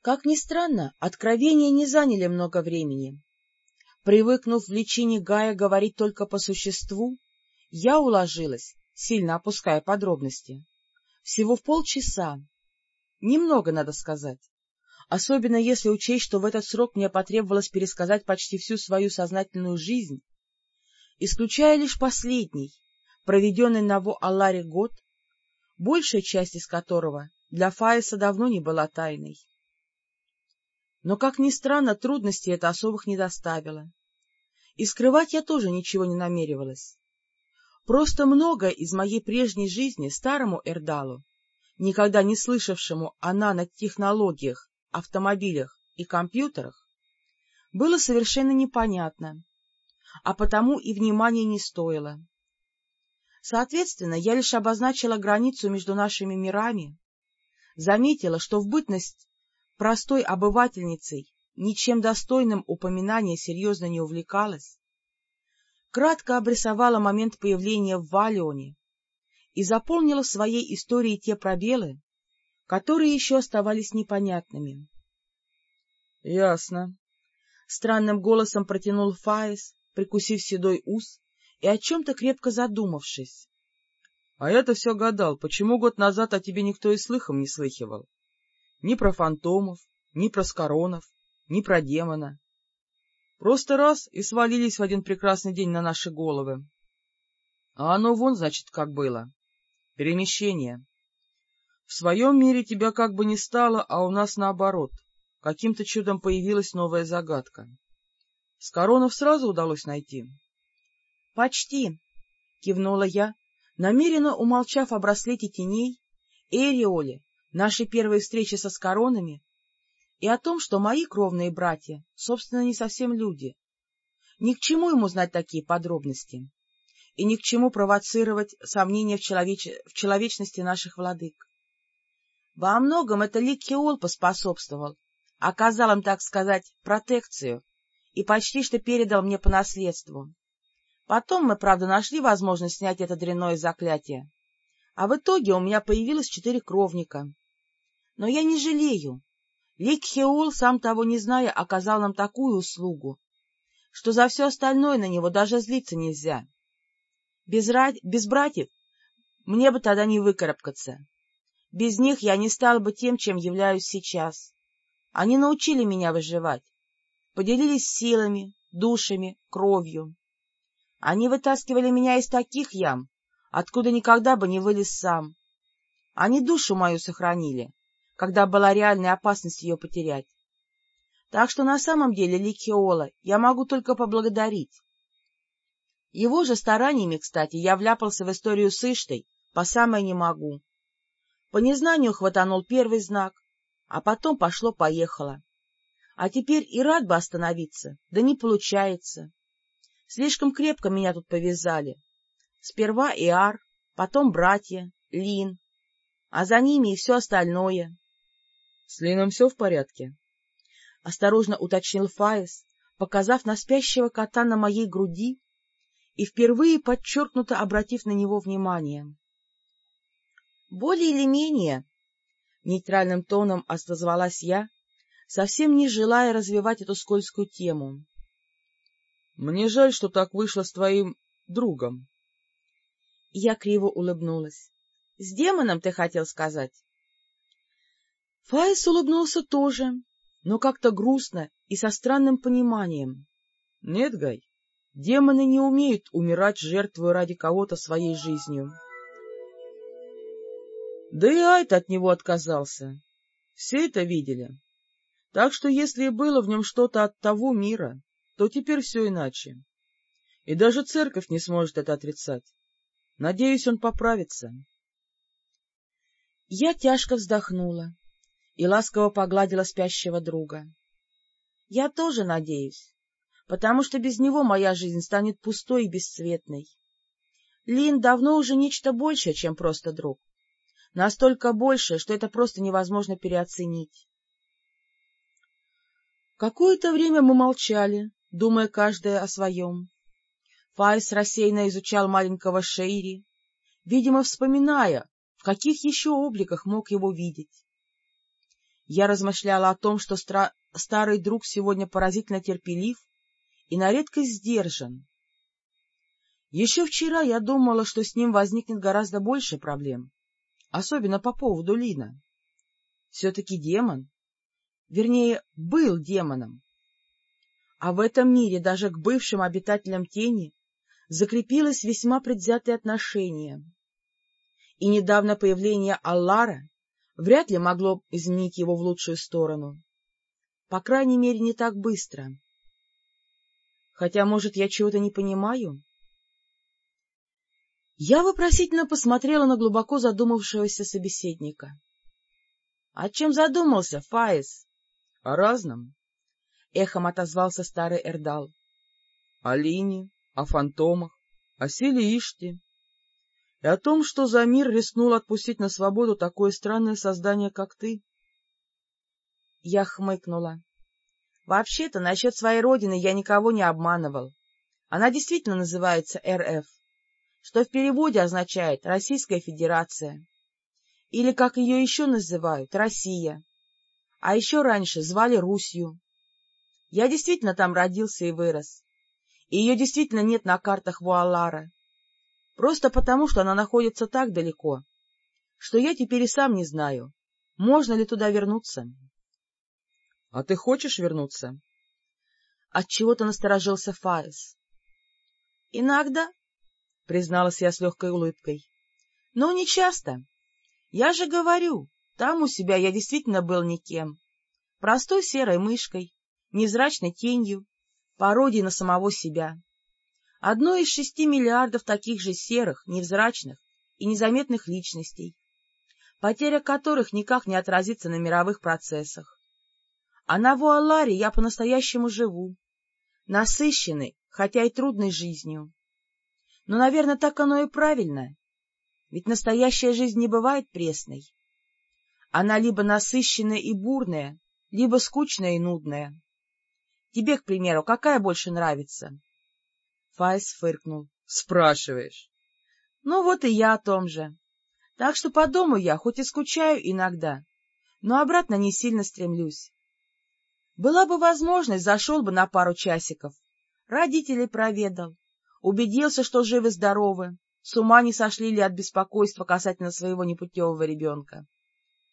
Как ни странно, откровения не заняли много времени. Привыкнув в личине Гая говорить только по существу, я уложилась, сильно опуская подробности, всего в полчаса. Немного, надо сказать. Особенно если учесть, что в этот срок мне потребовалось пересказать почти всю свою сознательную жизнь, исключая лишь последний, проведенный на Во-Алларе год, большая часть из которого для Фаиса давно не была тайной. Но, как ни странно, трудностей это особых не доставило. И скрывать я тоже ничего не намеревалась. Просто многое из моей прежней жизни старому Эрдалу, никогда не слышавшему о нанотехнологиях, автомобилях и компьютерах, было совершенно непонятно, а потому и внимания не стоило. Соответственно, я лишь обозначила границу между нашими мирами, заметила, что в бытность простой обывательницей, ничем достойным упоминания серьезно не увлекалась, кратко обрисовала момент появления в Валионе и заполнила в своей истории те пробелы, которые еще оставались непонятными. — Ясно. Странным голосом протянул Фаис, прикусив седой ус и о чем-то крепко задумавшись. — А я-то все гадал, почему год назад о тебе никто и слыхом не слыхивал ни про фантомов, ни про скоронов, ни про демона. Просто раз и свалились в один прекрасный день на наши головы. А оно вон, значит, как было. Перемещение. В своем мире тебя как бы не стало, а у нас наоборот. Каким-то чудом появилась новая загадка. Скоронов сразу удалось найти? — Почти, — кивнула я, Намеренно умолчав о браслете теней, Эриоле, нашей первой встрече со скоронами и о том, что мои кровные братья, собственно, не совсем люди. Ни к чему ему знать такие подробности, и ни к чему провоцировать сомнения в, человеч... в человечности наших владык. Во многом это Ликхиол поспособствовал, оказал им, так сказать, протекцию и почти что передал мне по наследству. Потом мы, правда, нашли возможность снять это дрянное заклятие, а в итоге у меня появилось четыре кровника. Но я не жалею. Ликхеул, сам того не зная, оказал нам такую услугу, что за все остальное на него даже злиться нельзя. Без, рад... без братьев мне бы тогда не выкарабкаться. Без них я не стал бы тем, чем являюсь сейчас. Они научили меня выживать, поделились силами, душами, кровью. Они вытаскивали меня из таких ям, откуда никогда бы не вылез сам. Они душу мою сохранили, когда была реальная опасность ее потерять. Так что на самом деле Ликхиола я могу только поблагодарить. Его же стараниями, кстати, я вляпался в историю с Иштой, по самой не могу. По незнанию хватанул первый знак, а потом пошло-поехало. А теперь и рад бы остановиться, да не получается. Слишком крепко меня тут повязали. Сперва Иар, потом братья, Лин, а за ними и все остальное. — С Лином все в порядке? — осторожно уточнил Фаис, показав на спящего кота на моей груди и впервые подчеркнуто обратив на него внимание. — Более или менее, — нейтральным тоном отозвалась я, совсем не желая развивать эту скользкую тему. — Мне жаль, что так вышло с твоим другом. Я криво улыбнулась. — С демоном, ты хотел сказать? Фаис улыбнулся тоже, но как-то грустно и со странным пониманием. — Нет, Гай, демоны не умеют умирать, жертвуя ради кого-то своей жизнью. Да и Айт от него отказался. Все это видели. Так что если и было в нем что-то от того мира, то теперь все иначе. И даже церковь не сможет это отрицать. Надеюсь, он поправится. Я тяжко вздохнула и ласково погладила спящего друга. Я тоже надеюсь, потому что без него моя жизнь станет пустой и бесцветной. Лин давно уже нечто большее, чем просто друг. Настолько больше, что это просто невозможно переоценить. Какое-то время мы молчали, думая каждая о своем. Файс рассеянно изучал маленького Шейри, видимо, вспоминая, в каких еще обликах мог его видеть. Я размышляла о том, что стра... старый друг сегодня поразительно терпелив и на редкость сдержан. Еще вчера я думала, что с ним возникнет гораздо больше проблем, особенно по поводу Лина. Все-таки демон, вернее, был демоном. А в этом мире даже к бывшим обитателям тени закрепилось весьма предвзятое отношение. И недавно появление Аллара вряд ли могло изменить его в лучшую сторону. По крайней мере, не так быстро. Хотя, может, я чего-то не понимаю? Я вопросительно посмотрела на глубоко задумавшегося собеседника. — О чем задумался, Фаис? — О разном, — эхом отозвался старый Эрдал. — О Лине, о фантомах, о силе Ишти и о том, что за мир рискнул отпустить на свободу такое странное создание, как ты. Я хмыкнула. Вообще-то, насчет своей родины я никого не обманывал. Она действительно называется РФ, что в переводе означает «Российская Федерация». Или, как ее еще называют, Россия. А еще раньше звали Русью. Я действительно там родился и вырос. И ее действительно нет на картах Вуалара. Просто потому, что она находится так далеко, что я теперь и сам не знаю, можно ли туда вернуться. — А ты хочешь вернуться? Отчего-то насторожился Фаис. — Иногда, — призналась я с легкой улыбкой. — Но не часто. Я же говорю, там у себя я действительно был никем. Простой серой мышкой, невзрачной тенью, пародией на самого себя. Одно из шести миллиардов таких же серых, невзрачных, и незаметных личностей, потеря которых никак не отразится на мировых процессах. А на Вуаларе я по-настоящему живу, насыщенной, хотя и трудной жизнью. Но, наверное, так оно и правильно, ведь настоящая жизнь не бывает пресной. Она либо насыщенная и бурная, либо скучная и нудная. Тебе, к примеру, какая больше нравится? Файс фыркнул. — Спрашиваешь. — Ну вот и я о том же. Так что по дому я хоть и скучаю иногда, но обратно не сильно стремлюсь. Была бы возможность, зашел бы на пару часиков, родителей проведал, убедился, что живы-здоровы, с ума не сошли ли от беспокойства касательно своего непутевого ребенка.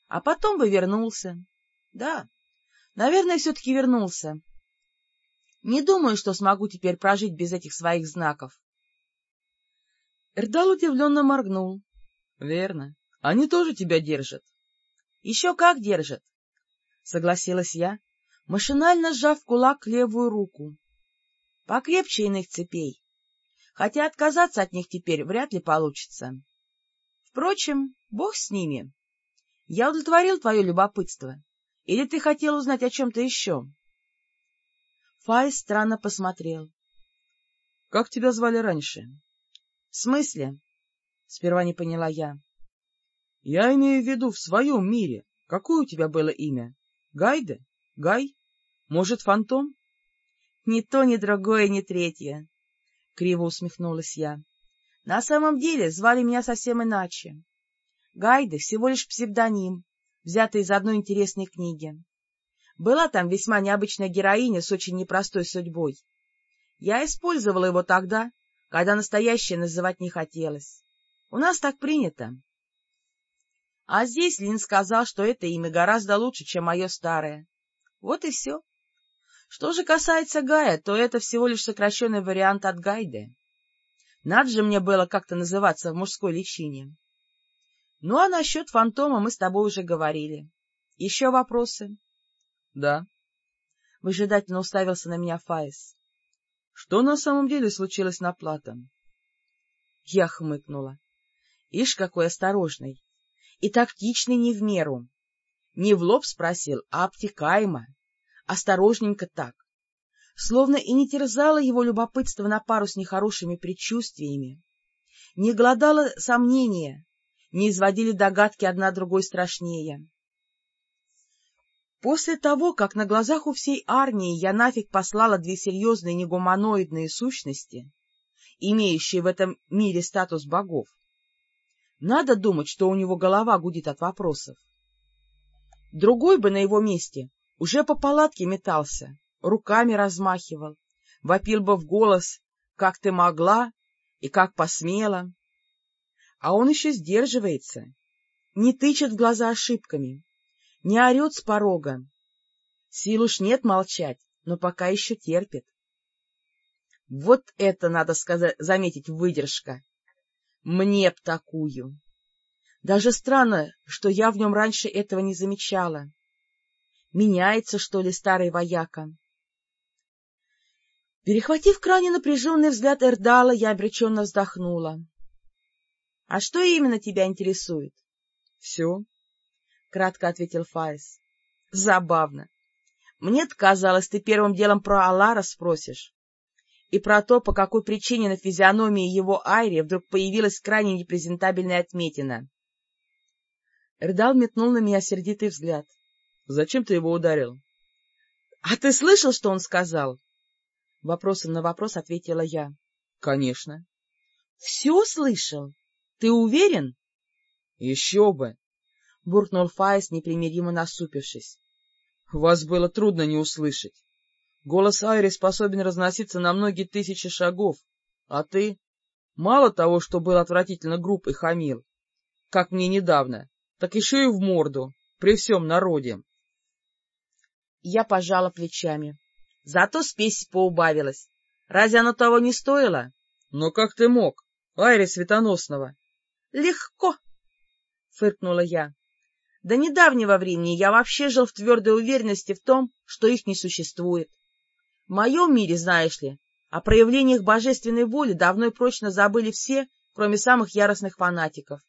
А потом бы вернулся. Да, наверное, все-таки вернулся. Не думаю, что смогу теперь прожить без этих своих знаков. Эрдал удивленно моргнул. — Верно. Они тоже тебя держат. — Еще как держат, — согласилась я, машинально сжав кулак левую руку. Покрепче иных цепей, хотя отказаться от них теперь вряд ли получится. Впрочем, бог с ними. Я удовлетворил твое любопытство. Или ты хотел узнать о чем-то еще? Фай странно посмотрел. — Как тебя звали раньше? — В смысле? — сперва не поняла я. — Я имею в виду в своем мире. Какое у тебя было имя? Гайде? Гай? Может, Фантом? — Ни то, ни другое, ни третье, — криво усмехнулась я. — На самом деле звали меня совсем иначе. Гайде всего лишь псевдоним, взятый из одной интересной книги. Была там весьма необычная героиня с очень непростой судьбой. Я использовала его тогда, когда настоящее называть не хотелось. У нас так принято. А здесь Лин сказал, что это имя гораздо лучше, чем мое старое. Вот и все. Что же касается Гая, то это всего лишь сокращенный вариант от Гайды. Надо же мне было как-то называться в мужской личине. Ну, а насчет фантома мы с тобой уже говорили. Еще вопросы? — Да. Выжидательно уставился на меня Фаис. — Что на самом деле случилось на Платом? Я хмыкнула. Ишь, какой осторожный. И тактичный не в меру. Не в лоб спросил, а обтекаемо. Осторожненько так. Словно и не терзало его любопытство на пару с нехорошими предчувствиями. Не голодало сомнения, не изводили догадки одна другой страшнее. После того, как на глазах у всей армии я нафиг послала две серьезные негуманоидные сущности, имеющие в этом мире статус богов, надо думать, что у него голова гудит от вопросов. Другой бы на его месте уже по палатке метался, руками размахивал, вопил бы в голос «как ты могла» и «как посмела». А он еще сдерживается, не тычет в глаза ошибками, не орет с порога. Сил уж нет молчать, но пока еще терпит. Вот это, надо сказать, заметить, выдержка. Мне б такую. Даже странно, что я в нем раньше этого не замечала. Меняется, что ли, старый вояка? Перехватив крайне напряженный взгляд Эрдала, я обреченно вздохнула. — А что именно тебя интересует? — Все, — кратко ответил Фаис. — Забавно. Мне-то казалось, ты первым делом про Алара спросишь. И про то, по какой причине на физиономии его Айри вдруг появилась крайне непрезентабельная отметина. Эрдал метнул на меня сердитый взгляд. — Зачем ты его ударил? — А ты слышал, что он сказал? Вопросом на вопрос ответила я. — Конечно. — Все слышал? Ты уверен? — Еще бы! — буркнул Фаис, непримиримо насупившись. — Вас было трудно не услышать. Голос Айри способен разноситься на многие тысячи шагов, а ты... Мало того, что был отвратительно груб и хамил, как мне недавно, так еще и в морду, при всем народе. Я пожала плечами. Зато спесь поубавилась. Разве оно того не стоило? — Но как ты мог, Айри Светоносного? — Легко, — фыркнула я. До недавнего времени я вообще жил в твердой уверенности в том, что их не существует. В моем мире, знаешь ли, о проявлениях божественной воли давно и прочно забыли все, кроме самых яростных фанатиков.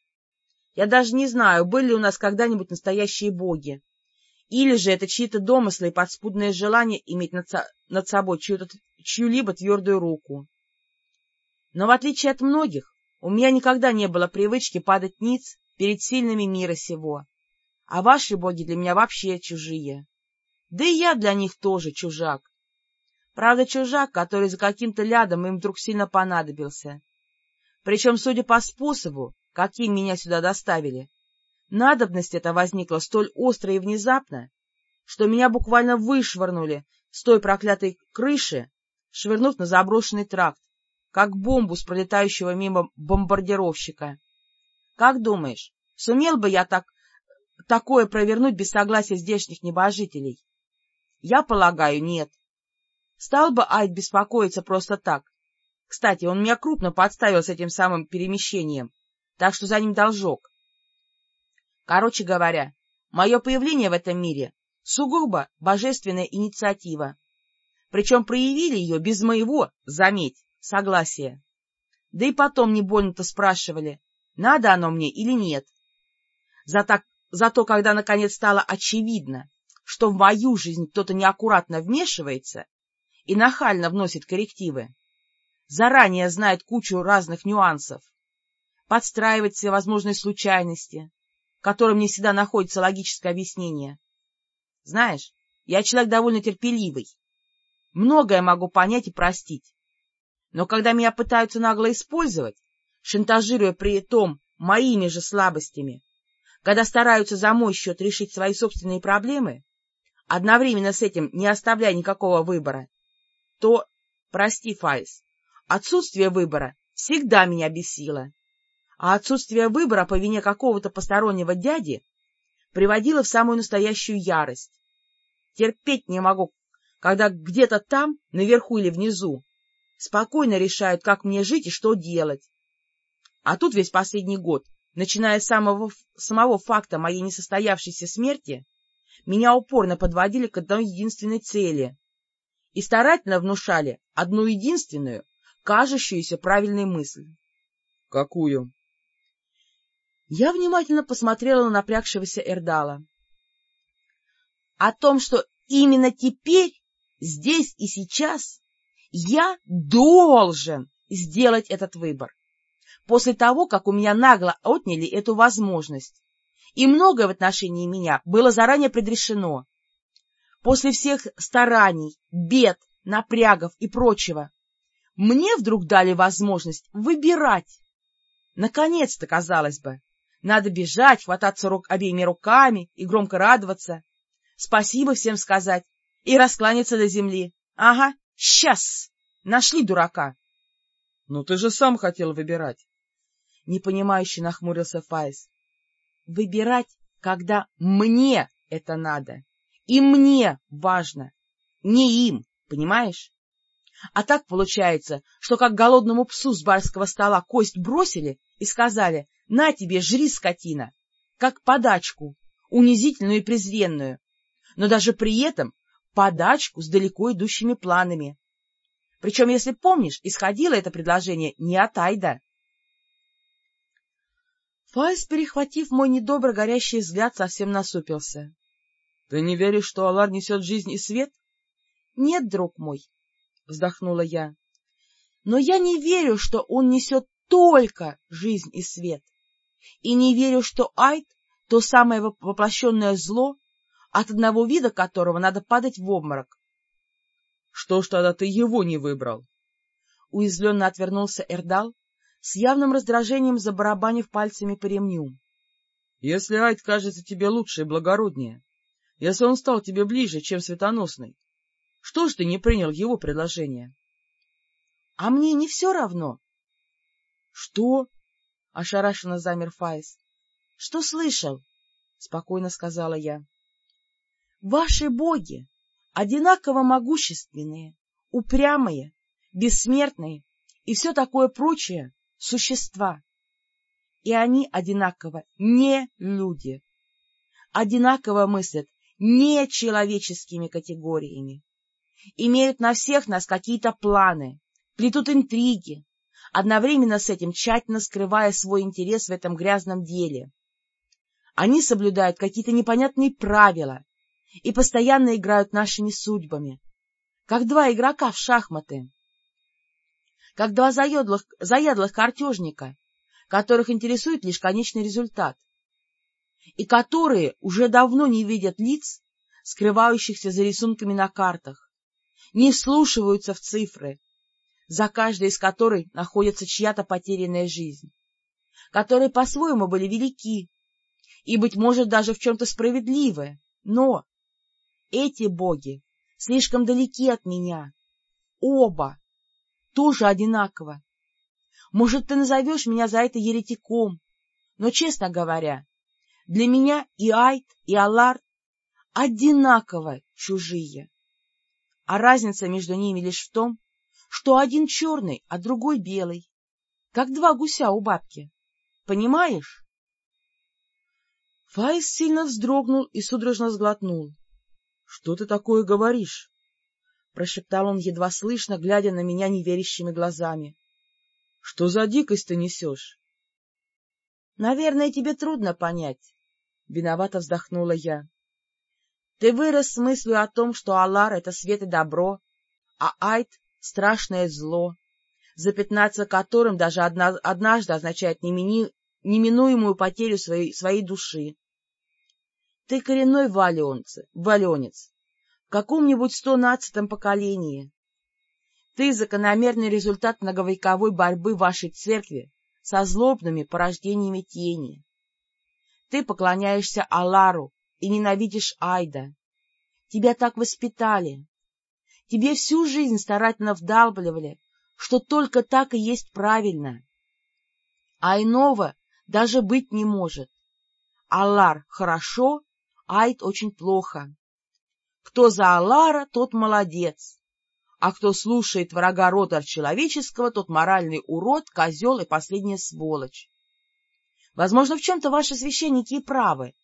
Я даже не знаю, были ли у нас когда-нибудь настоящие боги, или же это чьи-то домыслы и подспудное желание иметь над, со над собой чью-либо твердую руку. Но в отличие от многих, у меня никогда не было привычки падать ниц перед сильными мира сего, а ваши боги для меня вообще чужие. Да и я для них тоже чужак. Правда, чужак, который за каким-то лядом им вдруг сильно понадобился. Причем, судя по способу, каким меня сюда доставили, надобность эта возникла столь остро и внезапно, что меня буквально вышвырнули с той проклятой крыши, швырнув на заброшенный тракт, как бомбу с пролетающего мимо бомбардировщика. Как думаешь, сумел бы я так такое провернуть без согласия здешних небожителей? Я полагаю, нет. Стал бы Айд беспокоиться просто так. Кстати, он меня крупно подставил с этим самым перемещением, так что за ним должок. Короче говоря, мое появление в этом мире сугубо божественная инициатива. Причем проявили ее без моего, заметь, согласия. Да и потом не больно-то спрашивали, надо оно мне или нет. Зато, зато когда наконец стало очевидно, что в мою жизнь кто-то неаккуратно вмешивается и нахально вносит коррективы, заранее знает кучу разных нюансов, подстраивает все возможные случайности, которым не всегда находится логическое объяснение. Знаешь, я человек довольно терпеливый, многое могу понять и простить, но когда меня пытаются нагло использовать, шантажируя при этом моими же слабостями, когда стараются за мой счет решить свои собственные проблемы, одновременно с этим не оставляя никакого выбора, то, прости, Файс, отсутствие выбора всегда меня бесило, а отсутствие выбора по вине какого-то постороннего дяди приводило в самую настоящую ярость. Терпеть не могу, когда где-то там, наверху или внизу, спокойно решают, как мне жить и что делать. А тут весь последний год, начиная с самого, самого факта моей несостоявшейся смерти, меня упорно подводили к одной единственной цели и старательно внушали одну единственную, кажущуюся правильной мысль. — Какую? Я внимательно посмотрела на напрягшегося Эрдала. О том, что именно теперь, здесь и сейчас, я должен сделать этот выбор. После того, как у меня нагло отняли эту возможность. И многое в отношении меня было заранее предрешено. После всех стараний, бед, напрягов и прочего, мне вдруг дали возможность выбирать. Наконец-то, казалось бы, надо бежать, хвататься рук обеими руками и громко радоваться, спасибо всем сказать и раскланяться до земли. Ага, сейчас! Нашли дурака. — Ну ты же сам хотел выбирать. Непонимающе нахмурился Файс. — Выбирать, когда мне это надо. И мне важно. Не им, понимаешь? А так получается, что как голодному псу с барского стола кость бросили и сказали «На тебе, жри, скотина!» как подачку, унизительную и презренную, но даже при этом подачку с далеко идущими планами. Причем, если помнишь, исходило это предложение не от Айда. Файс, перехватив мой недобро горящий взгляд, совсем насупился. — Ты не веришь, что Алар несет жизнь и свет? — Нет, друг мой, — вздохнула я. — Но я не верю, что он несет только жизнь и свет. И не верю, что Айд — то самое воплощенное зло, от одного вида которого надо падать в обморок. — Что ж тогда ты его не выбрал? Уязвленно отвернулся Эрдал, с явным раздражением забарабанив пальцами по ремню. — Если Айд кажется тебе лучше и благороднее, если он стал тебе ближе, чем светоносный, что ж ты не принял его предложение? — А мне не все равно. — Что? — ошарашенно замер Файс. — Что слышал? — спокойно сказала я. — Ваши боги одинаково могущественные, упрямые, бессмертные и все такое прочее существа. И они одинаково не люди, одинаково мыслят не человеческими категориями, имеют на всех нас какие-то планы, плетут интриги, одновременно с этим тщательно скрывая свой интерес в этом грязном деле. Они соблюдают какие-то непонятные правила и постоянно играют нашими судьбами, как два игрока в шахматы, как два заядлых, заядлых картежника, которых интересует лишь конечный результат, и которые уже давно не видят лиц, скрывающихся за рисунками на картах, не вслушиваются в цифры, за каждой из которой находится чья-то потерянная жизнь, которые по-своему были велики и, быть может, даже в чем-то справедливы, но эти боги слишком далеки от меня, оба, тоже одинаково. Может, ты назовешь меня за это еретиком, но, честно говоря, для меня и Айт, и Аллар одинаково чужие. А разница между ними лишь в том, что один черный, а другой белый, как два гуся у бабки. Понимаешь? Фаис сильно вздрогнул и судорожно сглотнул. — Что ты такое говоришь? — прошептал он едва слышно, глядя на меня неверящими глазами. — Что за дикость ты несешь? — Наверное, тебе трудно понять. Виновато вздохнула я. Ты вырос с мыслью о том, что Аллар — это свет и добро, а Айт страшное зло, запятнаться которым даже одна, однажды означает немини, неминуемую потерю своей, своей души. Ты коренной валенец, валенец в каком-нибудь стонадцатом поколении. Ты закономерный результат многовековой борьбы вашей церкви со злобными порождениями тени. Ты поклоняешься Алару и ненавидишь Айда. Тебя так воспитали. Тебе всю жизнь старательно вдалбливали, что только так и есть правильно. А иного даже быть не может. Аллар хорошо, Айд очень плохо. Кто за Аллара, тот молодец, а кто слушает врага рода человеческого, тот моральный урод, козел и последняя сволочь. Возможно, в чем-то ваши священники и правы.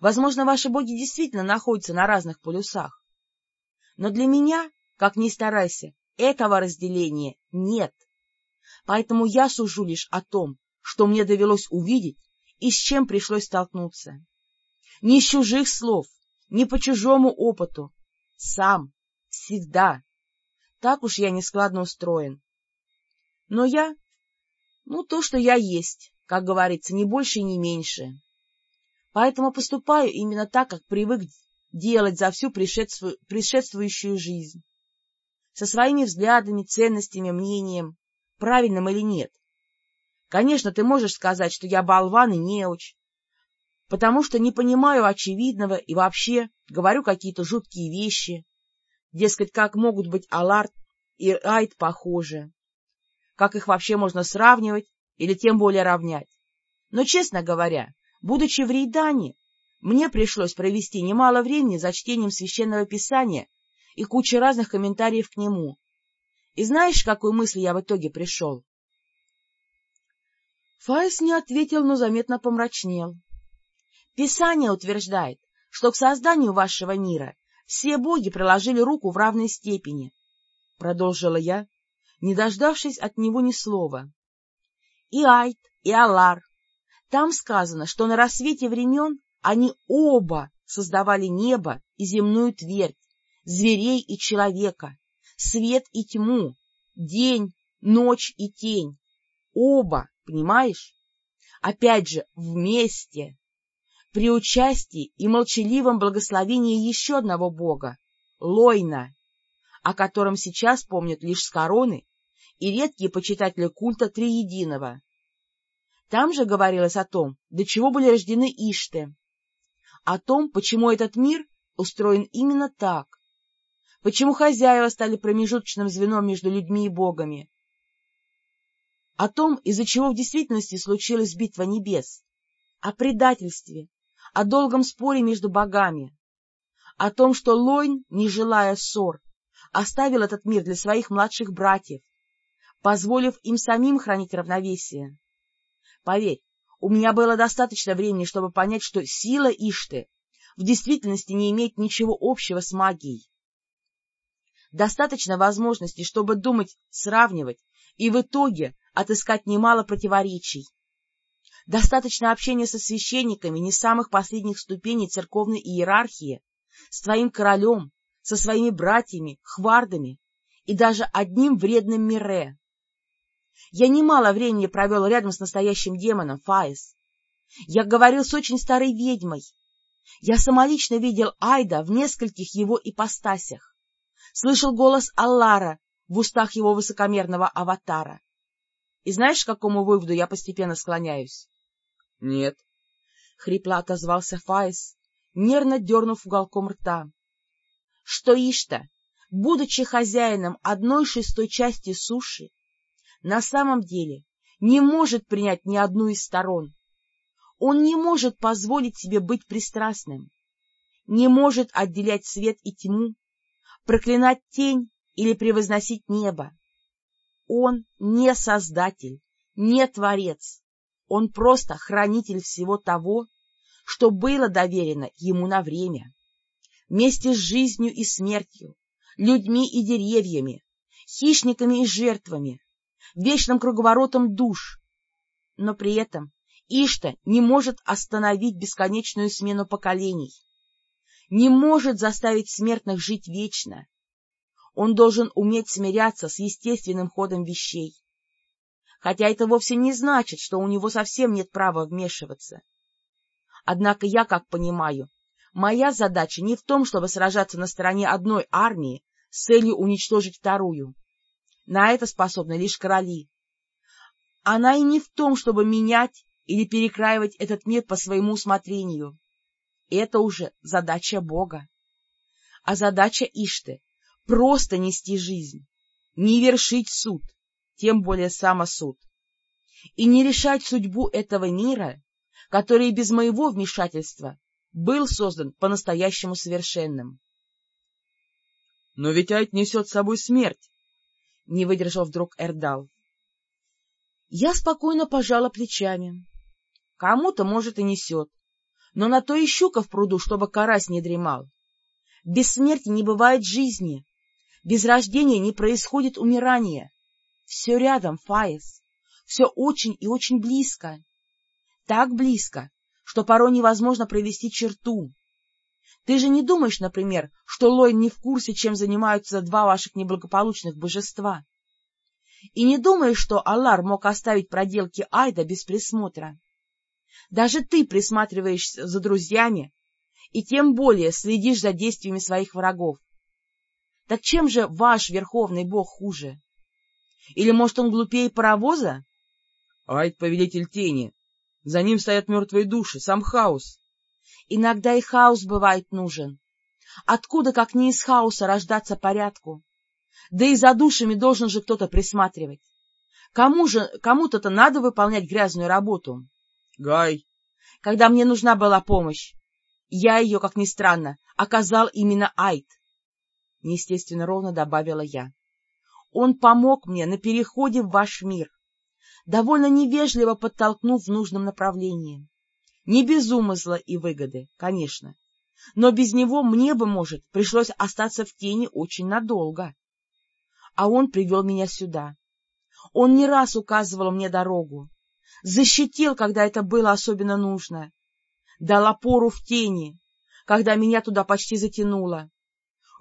Возможно, ваши боги действительно находятся на разных полюсах. Но для меня, как ни старайся, этого разделения нет. Поэтому я сужу лишь о том, что мне довелось увидеть и с чем пришлось столкнуться. Ни с чужих слов, ни по чужому опыту. Сам, всегда. Так уж я нескладно устроен. Но я, ну, то, что я есть, как говорится, ни больше и не меньше. Поэтому поступаю именно так, как привык делать за всю предшествующую жизнь. Со своими взглядами, ценностями, мнением, правильным или нет. Конечно, ты можешь сказать, что я болван и неуч, потому что не понимаю очевидного и вообще говорю какие-то жуткие вещи. Дескать, как могут быть Аларт и Айд похожи? Как их вообще можно сравнивать или тем более равнять? Но, честно говоря, будучи в Рейдане, мне пришлось провести немало времени за чтением Священного Писания и кучей разных комментариев к нему. И знаешь, к какой мысли я в итоге пришел? Фаис не ответил, но заметно помрачнел. Писание утверждает, что к созданию вашего мира все боги приложили руку в равной степени, — продолжила я, не дождавшись от него ни слова. И Айт, и Алар. Там сказано, что на рассвете времен они оба создавали небо и земную твердь, зверей и человека, свет и тьму, день, ночь и тень. Оба, понимаешь? Опять же, вместе, при участии и молчаливом благословении еще одного бога, Лойна, о котором сейчас помнят лишь с короны и редкие почитатели культа Триединого. Там же говорилось о том, до чего были рождены Ишты, о том, почему этот мир устроен именно так, почему хозяева стали промежуточным звеном между людьми и богами, о том, из-за чего в действительности случилась битва небес, о предательстве, о долгом споре между богами, о том, что Лойн, не желая ссор, оставил этот мир для своих младших братьев, позволив им самим хранить равновесие. Поверь, у меня было достаточно времени, чтобы понять, что сила Ишты в действительности не имеет ничего общего с магией. Достаточно возможностей, чтобы думать, сравнивать и в итоге отыскать немало противоречий. Достаточно общения со священниками не самых последних ступеней церковной иерархии, с твоим королем, со своими братьями, хвардами и даже одним вредным Мире. Я немало времени провел рядом с настоящим демоном, Фаис. Я говорил с очень старой ведьмой. Я самолично видел Айда в нескольких его ипостасях. Слышал голос Аллара в устах его высокомерного аватара. И знаешь, к какому выводу я постепенно склоняюсь? — Нет. — хрипло отозвался Фаис, нервно дернув уголком рта. — Что Ишта, будучи хозяином одной шестой части суши, на самом деле не может принять ни одну из сторон. Он не может позволить себе быть пристрастным, не может отделять свет и тьму, проклинать тень или превозносить небо. Он не создатель, не творец, он просто хранитель всего того, что было доверено ему на время, вместе с жизнью и смертью, людьми и деревьями, хищниками и жертвами, вечным круговоротом душ. Но при этом Ишта не может остановить бесконечную смену поколений, не может заставить смертных жить вечно. Он должен уметь смиряться с естественным ходом вещей. Хотя это вовсе не значит, что у него совсем нет права вмешиваться. Однако я, как понимаю, моя задача не в том, чтобы сражаться на стороне одной армии с целью уничтожить вторую. На это способны лишь короли. Она и не в том, чтобы менять или перекраивать этот мир по своему усмотрению. Это уже задача Бога. А задача Ишты — просто нести жизнь, не вершить суд, тем более самосуд, и не решать судьбу этого мира, который без моего вмешательства был создан по-настоящему совершенным. — Но ведь Айт несет с собой смерть, — не выдержал вдруг Эрдал. Я спокойно пожала плечами. Кому-то, может, и несет, но на то и щука в пруду, чтобы карась не дремал. Без смерти не бывает жизни, без рождения не происходит умирания. Все рядом, Фаис, все очень и очень близко. Так близко, что порой невозможно провести черту. Ты же не думаешь, например, что Лойн не в курсе, чем занимаются два ваших неблагополучных божества? И не думаешь, что Аллар мог оставить проделки Айда без присмотра? Даже ты присматриваешься за друзьями и тем более следишь за действиями своих врагов. Так чем же ваш верховный бог хуже? Или, может, он глупее паровоза? Айд — повелитель тени. За ним стоят мертвые души, сам хаос. Иногда и хаос бывает нужен. Откуда, как не из хаоса, рождаться порядку? Да и за душами должен же кто-то присматривать. Кому же, кому-то-то надо выполнять грязную работу. Гай. Когда мне нужна была помощь, я ее, как ни странно, оказал именно Айд. Неестественно ровно добавила я. Он помог мне на переходе в ваш мир, довольно невежливо подтолкнув в нужном направлении. Не без умысла и выгоды, конечно, но без него мне бы, может, пришлось остаться в тени очень надолго. А он привел меня сюда. Он не раз указывал мне дорогу, защитил, когда это было особенно нужно, дал опору в тени, когда меня туда почти затянуло,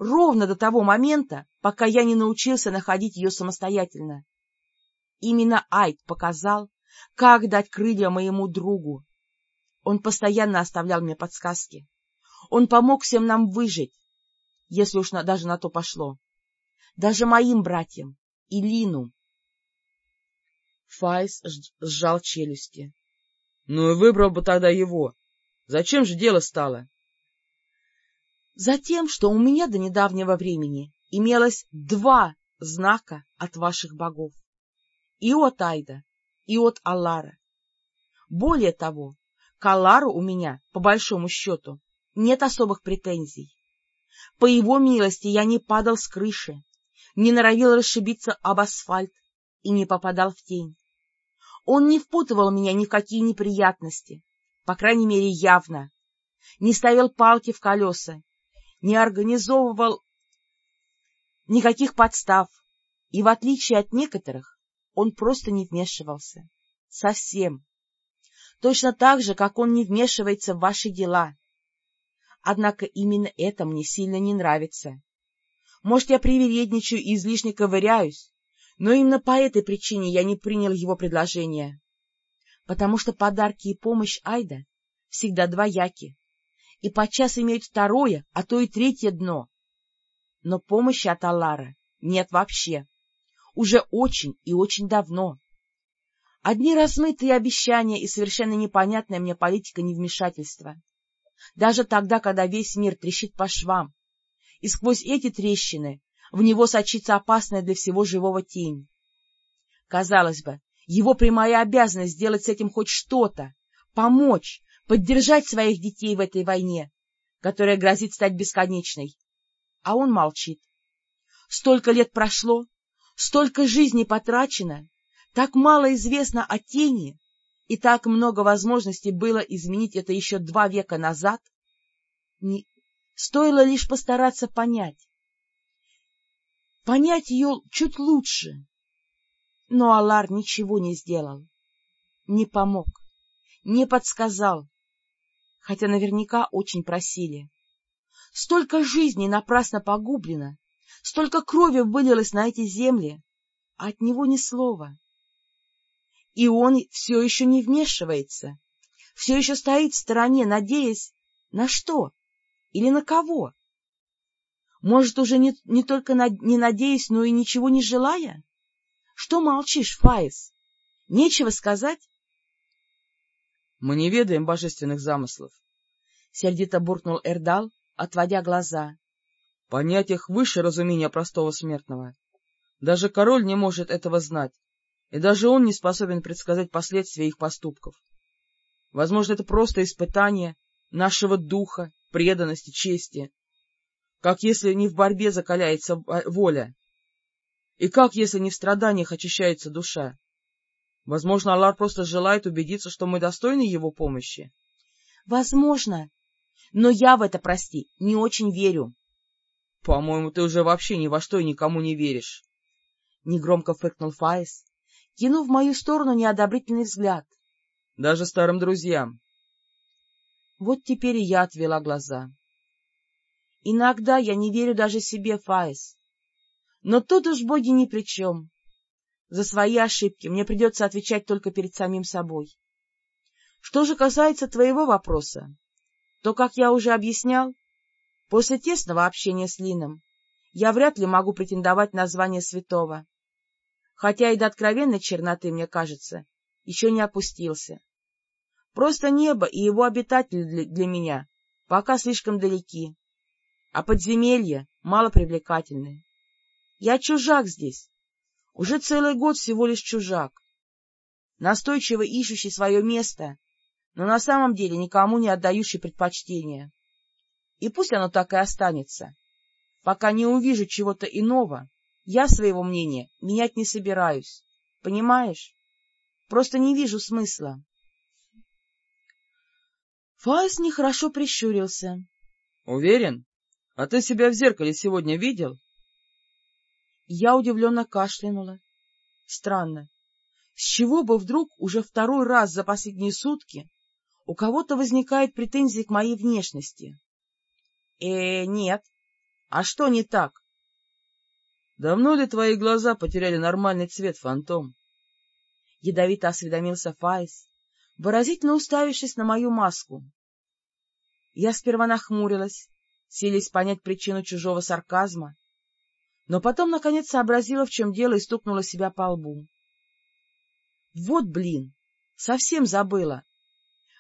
ровно до того момента, пока я не научился находить ее самостоятельно. Именно Айд показал, как дать крылья моему другу, он постоянно оставлял мне подсказки. Он помог всем нам выжить, если уж на, даже на то пошло. Даже моим братьям и Лину. Файс сжал челюсти. — Ну и выбрал бы тогда его. Зачем же дело стало? — Затем, что у меня до недавнего времени имелось два знака от ваших богов. И от Айда, и от Аллара. Более того, к Аллару у меня, по большому счету, нет особых претензий. По его милости я не падал с крыши, не норовил расшибиться об асфальт и не попадал в тень. Он не впутывал меня ни в какие неприятности, по крайней мере, явно, не ставил палки в колеса, не организовывал никаких подстав и, в отличие от некоторых, он просто не вмешивался. Совсем. Точно так же, как он не вмешивается в ваши дела. Однако именно это мне сильно не нравится. Может, я привередничаю и излишне ковыряюсь, но именно по этой причине я не принял его предложение. Потому что подарки и помощь Айда всегда двояки, и подчас имеют второе, а то и третье дно. Но помощи от Аллара нет вообще. Уже очень и очень давно. Одни размытые обещания и совершенно непонятная мне политика невмешательства. Даже тогда, когда весь мир трещит по швам, и сквозь эти трещины в него сочится опасная для всего живого тень. Казалось бы, его прямая обязанность сделать с этим хоть что-то, помочь, поддержать своих детей в этой войне, которая грозит стать бесконечной. А он молчит. Столько лет прошло, столько жизней потрачено, так мало известно о тени, и так много возможностей было изменить это еще два века назад. Не... Стоило лишь постараться понять. Понять ее чуть лучше. Но Алар ничего не сделал, не помог, не подсказал, хотя наверняка очень просили. Столько жизней напрасно погублено, столько крови вылилось на эти земли, а от него ни слова. И он все еще не вмешивается, все еще стоит в стороне, надеясь на что или на кого? Может, уже не, не только на, не надеясь, но и ничего не желая? Что молчишь, Фаис? Нечего сказать? Мы не ведаем божественных замыслов. Сердито буркнул Эрдал, отводя глаза. Понять их выше разумения простого смертного. Даже король не может этого знать, и даже он не способен предсказать последствия их поступков. Возможно, это просто испытание нашего духа, преданности, чести. Как если не в борьбе закаляется воля? И как, если не в страданиях очищается душа? Возможно, Аллар просто желает убедиться, что мы достойны его помощи. — Возможно. Но я в это, прости, не очень верю. — По-моему, ты уже вообще ни во что и никому не веришь. Негромко фыркнул Фаис, кинув в мою сторону неодобрительный взгляд. — Даже старым друзьям. Вот теперь и я отвела глаза. Иногда я не верю даже себе, Фаис. Но тут уж боги ни при чем. За свои ошибки мне придется отвечать только перед самим собой. Что же касается твоего вопроса, то, как я уже объяснял, после тесного общения с Лином я вряд ли могу претендовать на звание святого, хотя и до откровенной черноты, мне кажется, еще не опустился. Просто небо и его обитатели для, меня пока слишком далеки, а подземелья мало привлекательны. Я чужак здесь, уже целый год всего лишь чужак, настойчиво ищущий свое место, но на самом деле никому не отдающий предпочтение. И пусть оно так и останется. Пока не увижу чего-то иного, я своего мнения менять не собираюсь. Понимаешь? Просто не вижу смысла. Файс нехорошо прищурился. — Уверен? А ты себя в зеркале сегодня видел? Я удивленно кашлянула. Странно. С чего бы вдруг уже второй раз за последние сутки у кого-то возникает претензии к моей внешности? Э, нет. А что не так? Давно ли твои глаза потеряли нормальный цвет, фантом? Ядовито осведомился Файс, выразительно уставившись на мою маску. Я сперва нахмурилась, силясь понять причину чужого сарказма, но потом, наконец, сообразила, в чем дело, и стукнула себя по лбу. Вот блин, совсем забыла.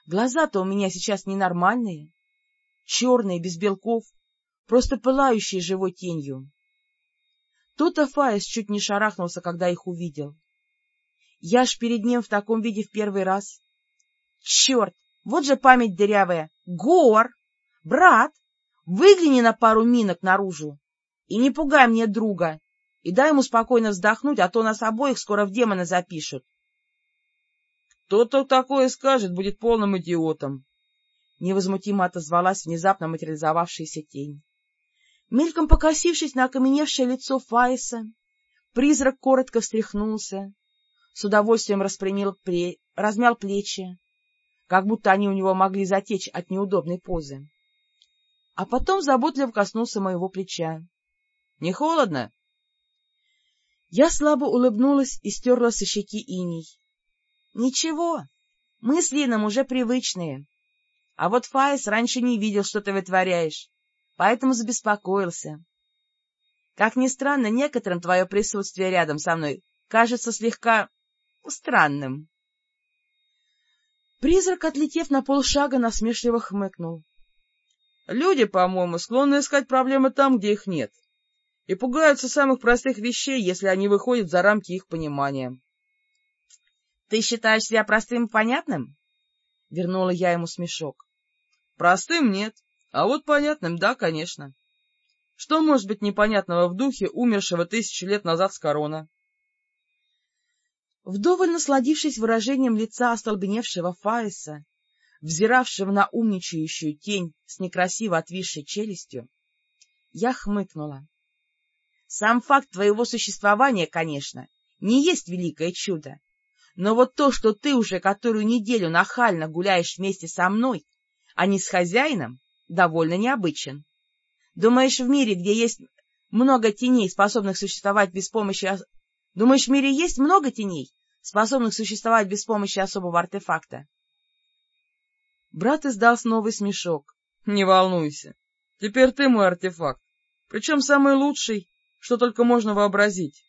Глаза-то у меня сейчас ненормальные, черные, без белков, просто пылающие живой тенью. Фаис чуть не шарахнулся, когда их увидел. Я ж перед ним в таком виде в первый раз. Черт, вот же память дырявая. Гор! Брат, выгляни на пару минок наружу. И не пугай мне друга, и дай ему спокойно вздохнуть, а то нас обоих скоро в демона запишут. — Кто-то такое скажет, будет полным идиотом. Невозмутимо отозвалась внезапно материализовавшаяся тень. Мельком покосившись на окаменевшее лицо Фаиса, призрак коротко встряхнулся, с удовольствием распрямил пре... размял плечи, как будто они у него могли затечь от неудобной позы. А потом заботливо коснулся моего плеча. — Не холодно? Я слабо улыбнулась и стерла со щеки иней. — Ничего, мы с Лином уже привычные. А вот Фаис раньше не видел, что ты вытворяешь, поэтому забеспокоился. Как ни странно, некоторым твое присутствие рядом со мной кажется слегка странным. Призрак, отлетев на полшага, насмешливо хмыкнул. — Люди, по-моему, склонны искать проблемы там, где их нет, и пугаются самых простых вещей, если они выходят за рамки их понимания. — Ты считаешь себя простым и понятным? — вернула я ему смешок. — Простым нет, а вот понятным — да, конечно. Что может быть непонятного в духе умершего тысячу лет назад с корона? Вдоволь насладившись выражением лица остолбеневшего Фаиса, взиравшего на умничающую тень с некрасиво отвисшей челюстью, я хмыкнула. Сам факт твоего существования, конечно, не есть великое чудо, но вот то, что ты уже которую неделю нахально гуляешь вместе со мной, а не с хозяином, довольно необычен. Думаешь, в мире, где есть много теней, способных существовать без помощи Думаешь, в мире есть много теней, способных существовать без помощи особого артефакта? Брат издал новый смешок. — Не волнуйся. Теперь ты мой артефакт. Причем самый лучший, что только можно вообразить.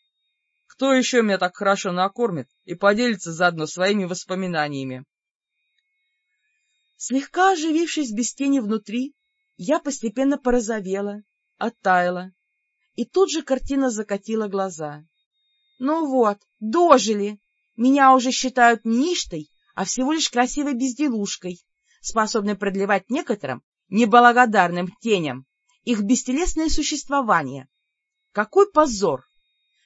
Кто еще меня так хорошо накормит и поделится заодно своими воспоминаниями? Слегка оживившись без тени внутри, я постепенно порозовела, оттаяла, и тут же картина закатила глаза. Ну вот, дожили. Меня уже считают не ништой, а всего лишь красивой безделушкой, способной продлевать некоторым неблагодарным теням их бестелесное существование. Какой позор!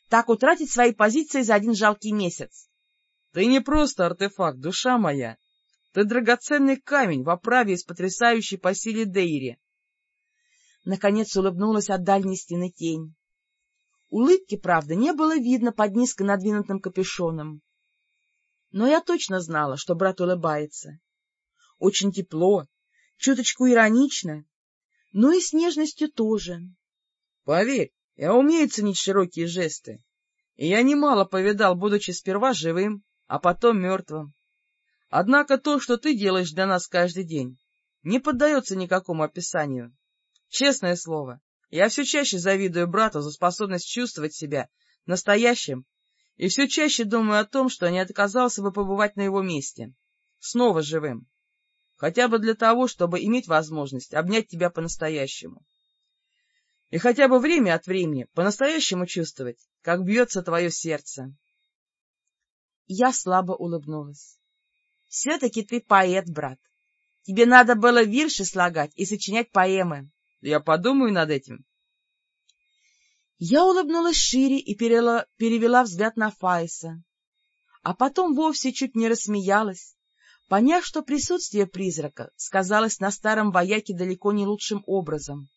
Так утратить свои позиции за один жалкий месяц. Ты не просто артефакт, душа моя. Ты драгоценный камень в оправе из потрясающей по силе Дейри. Наконец улыбнулась от дальней стены тень. Улыбки, правда, не было видно под низко надвинутым капюшоном. Но я точно знала, что брат улыбается. Очень тепло, чуточку иронично, но и с нежностью тоже. Поверь, я умею ценить широкие жесты, и я немало повидал, будучи сперва живым, а потом мертвым. Однако то, что ты делаешь для нас каждый день, не поддается никакому описанию. Честное слово, я все чаще завидую брату за способность чувствовать себя настоящим и все чаще думаю о том, что не отказался бы побывать на его месте, снова живым, хотя бы для того, чтобы иметь возможность обнять тебя по-настоящему. И хотя бы время от времени по-настоящему чувствовать, как бьется твое сердце. Я слабо улыбнулась. — Все-таки ты поэт, брат. Тебе надо было вирши слагать и сочинять поэмы. Я подумаю над этим. Я улыбнулась шире и перела, перевела взгляд на Файса, а потом вовсе чуть не рассмеялась, поняв, что присутствие призрака сказалось на старом вояке далеко не лучшим образом.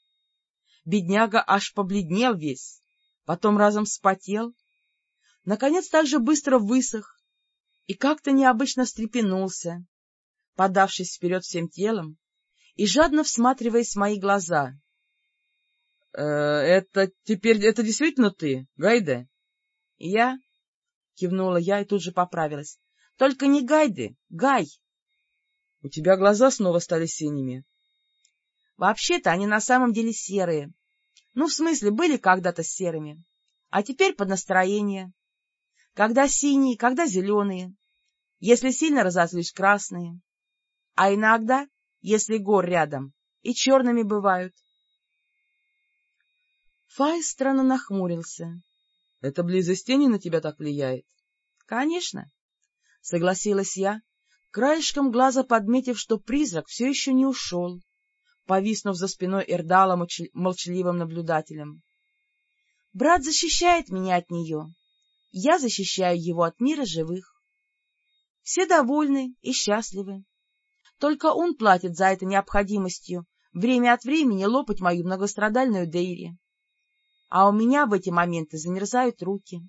Бедняга аж побледнел весь, потом разом вспотел, наконец так же быстро высох и как-то необычно встрепенулся, подавшись вперед всем телом и жадно всматриваясь в мои глаза. «Э, — Это теперь, это действительно ты, Гайде? — Я? — кивнула я и тут же поправилась. — Только не Гайды, Гай. — У тебя глаза снова стали синими. — Вообще-то они на самом деле серые. Ну, в смысле, были когда-то серыми, а теперь под настроение. Когда синие, когда зеленые. Если сильно разозлюсь, красные. А иногда если гор рядом, и черными бывают. Фай странно нахмурился. — Это близость тени на тебя так влияет? — Конечно, — согласилась я, краешком глаза подметив, что призрак все еще не ушел, повиснув за спиной Эрдала молчаливым наблюдателем. — Брат защищает меня от нее, я защищаю его от мира живых. Все довольны и счастливы. Только он платит за это необходимостью время от времени лопать мою многострадальную Дейри. А у меня в эти моменты замерзают руки.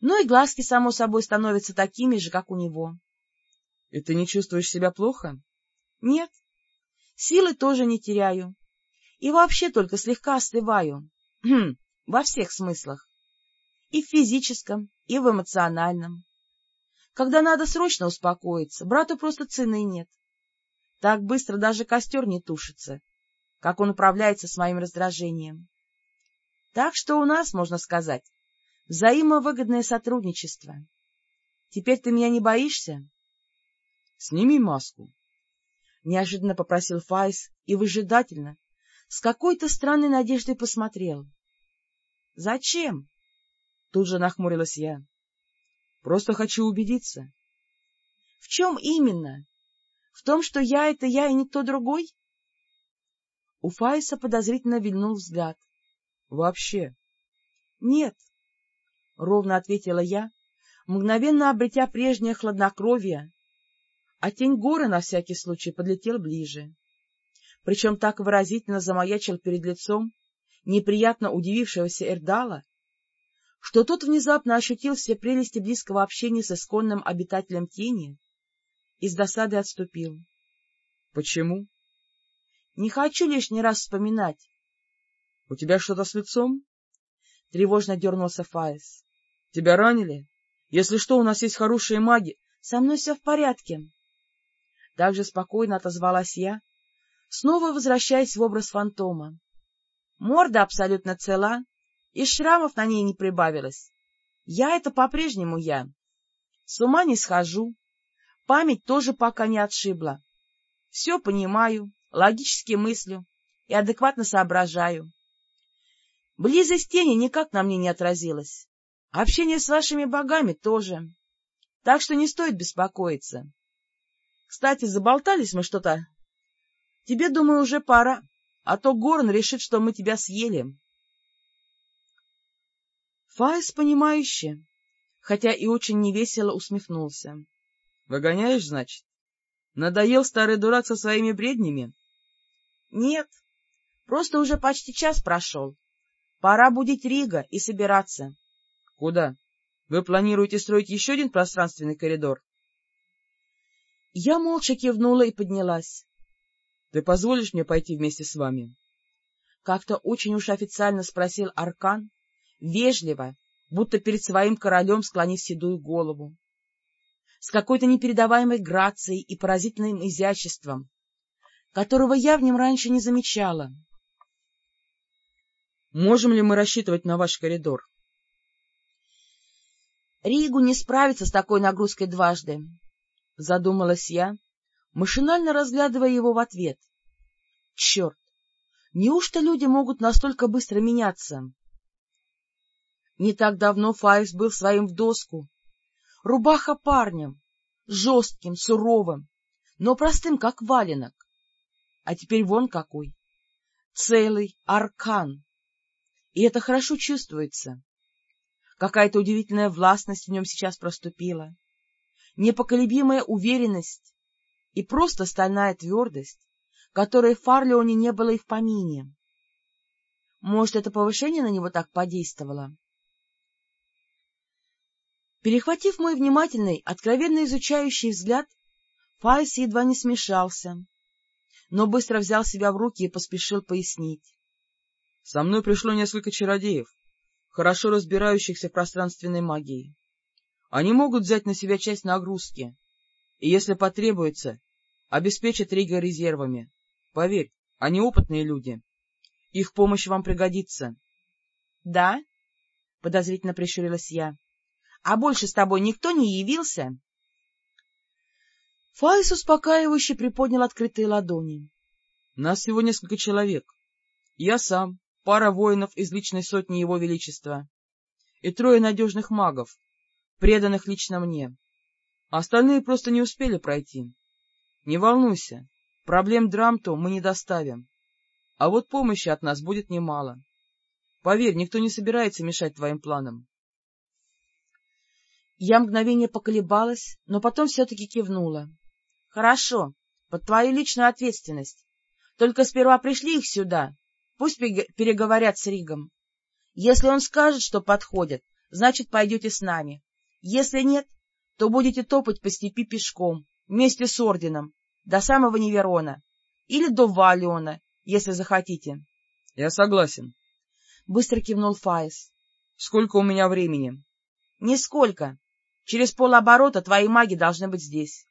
Ну и глазки, само собой, становятся такими же, как у него. — И ты не чувствуешь себя плохо? — Нет. Силы тоже не теряю. И вообще только слегка остываю. Хм, во всех смыслах. И в физическом, и в эмоциональном. Когда надо срочно успокоиться, брату просто цены нет. Так быстро даже костер не тушится, как он управляется с моим раздражением. Так что у нас, можно сказать, взаимовыгодное сотрудничество. Теперь ты меня не боишься? — Сними маску, — неожиданно попросил Файс и выжидательно, с какой-то странной надеждой посмотрел. — Зачем? — тут же нахмурилась я. — Просто хочу убедиться. — В чем именно? В том, что я — это я и никто другой? У Файса подозрительно вильнул взгляд. — Вообще? — Нет, — ровно ответила я, мгновенно обретя прежнее хладнокровие, а тень горы на всякий случай подлетел ближе. Причем так выразительно замаячил перед лицом неприятно удивившегося Эрдала, что тот внезапно ощутил все прелести близкого общения с исконным обитателем тени и с досады отступил. — Почему? — Не хочу лишний раз вспоминать. — У тебя что-то с лицом? — тревожно дернулся Фаис. — Тебя ранили? Если что, у нас есть хорошие маги. — Со мной все в порядке. Так же спокойно отозвалась я, снова возвращаясь в образ фантома. Морда абсолютно цела, и шрамов на ней не прибавилось. Я — это по-прежнему я. С ума не схожу, память тоже пока не отшибла. Все понимаю, логически мыслю и адекватно соображаю. Близость тени никак на мне не отразилась. Общение с вашими богами тоже. Так что не стоит беспокоиться. Кстати, заболтались мы что-то. Тебе, думаю, уже пора, а то Горн решит, что мы тебя съели. Фаис, понимающе, хотя и очень невесело усмехнулся. — Выгоняешь, значит? Надоел старый дурак со своими бреднями? — Нет, просто уже почти час прошел. Пора будить Рига и собираться. — Куда? Вы планируете строить еще один пространственный коридор? Я молча кивнула и поднялась. — Ты позволишь мне пойти вместе с вами? Как-то очень уж официально спросил Аркан, вежливо, будто перед своим королем склонив седую голову. С какой-то непередаваемой грацией и поразительным изяществом, которого я в нем раньше не замечала. — Можем ли мы рассчитывать на ваш коридор? — Ригу не справится с такой нагрузкой дважды, — задумалась я, машинально разглядывая его в ответ. Черт! Неужто люди могут настолько быстро меняться? Не так давно Фаис был своим в доску. Рубаха парнем, жестким, суровым, но простым, как валенок. А теперь вон какой. Целый аркан. И это хорошо чувствуется. Какая-то удивительная властность в нем сейчас проступила непоколебимая уверенность и просто стальная твердость, которой в Фарлеоне не было и в помине. Может, это повышение на него так подействовало? Перехватив мой внимательный, откровенно изучающий взгляд, Файс едва не смешался, но быстро взял себя в руки и поспешил пояснить. — Со мной пришло несколько чародеев, хорошо разбирающихся в пространственной магии. Они могут взять на себя часть нагрузки, и, если потребуется, обеспечат Рига резервами. Поверь, они опытные люди. Их помощь вам пригодится. — Да? — подозрительно прищурилась я. — А больше с тобой никто не явился? Фаис успокаивающе приподнял открытые ладони. — Нас всего несколько человек. Я сам, пара воинов из личной сотни Его Величества и трое надежных магов, преданных лично мне. Остальные просто не успели пройти. Не волнуйся, проблем Драмту мы не доставим. А вот помощи от нас будет немало. Поверь, никто не собирается мешать твоим планам. Я мгновение поколебалась, но потом все-таки кивнула. — Хорошо, под твою личную ответственность. Только сперва пришли их сюда, пусть переговорят с Ригом. Если он скажет, что подходит, значит, пойдете с нами. Если нет, то будете топать по степи пешком, вместе с орденом, до самого Неверона, или до Валиона, если захотите. — Я согласен. — быстро кивнул Фаис. — Сколько у меня времени? — Нисколько. Через полоборота твои маги должны быть здесь.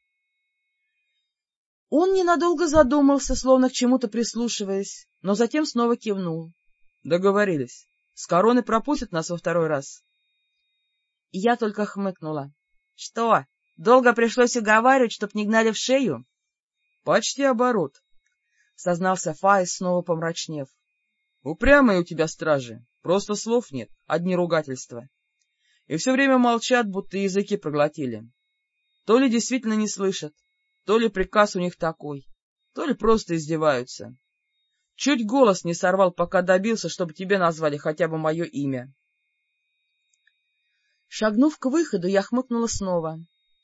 Он ненадолго задумался, словно к чему-то прислушиваясь, но затем снова кивнул. — Договорились. С короны пропустят нас во второй раз. Я только хмыкнула. — Что, долго пришлось уговаривать, чтоб не гнали в шею? — Почти оборот, — сознался Фаис, снова помрачнев. — Упрямые у тебя стражи, просто слов нет, одни ругательства. И все время молчат, будто языки проглотили. То ли действительно не слышат, то ли приказ у них такой, то ли просто издеваются. Чуть голос не сорвал, пока добился, чтобы тебе назвали хотя бы мое имя. Шагнув к выходу, я хмыкнула снова.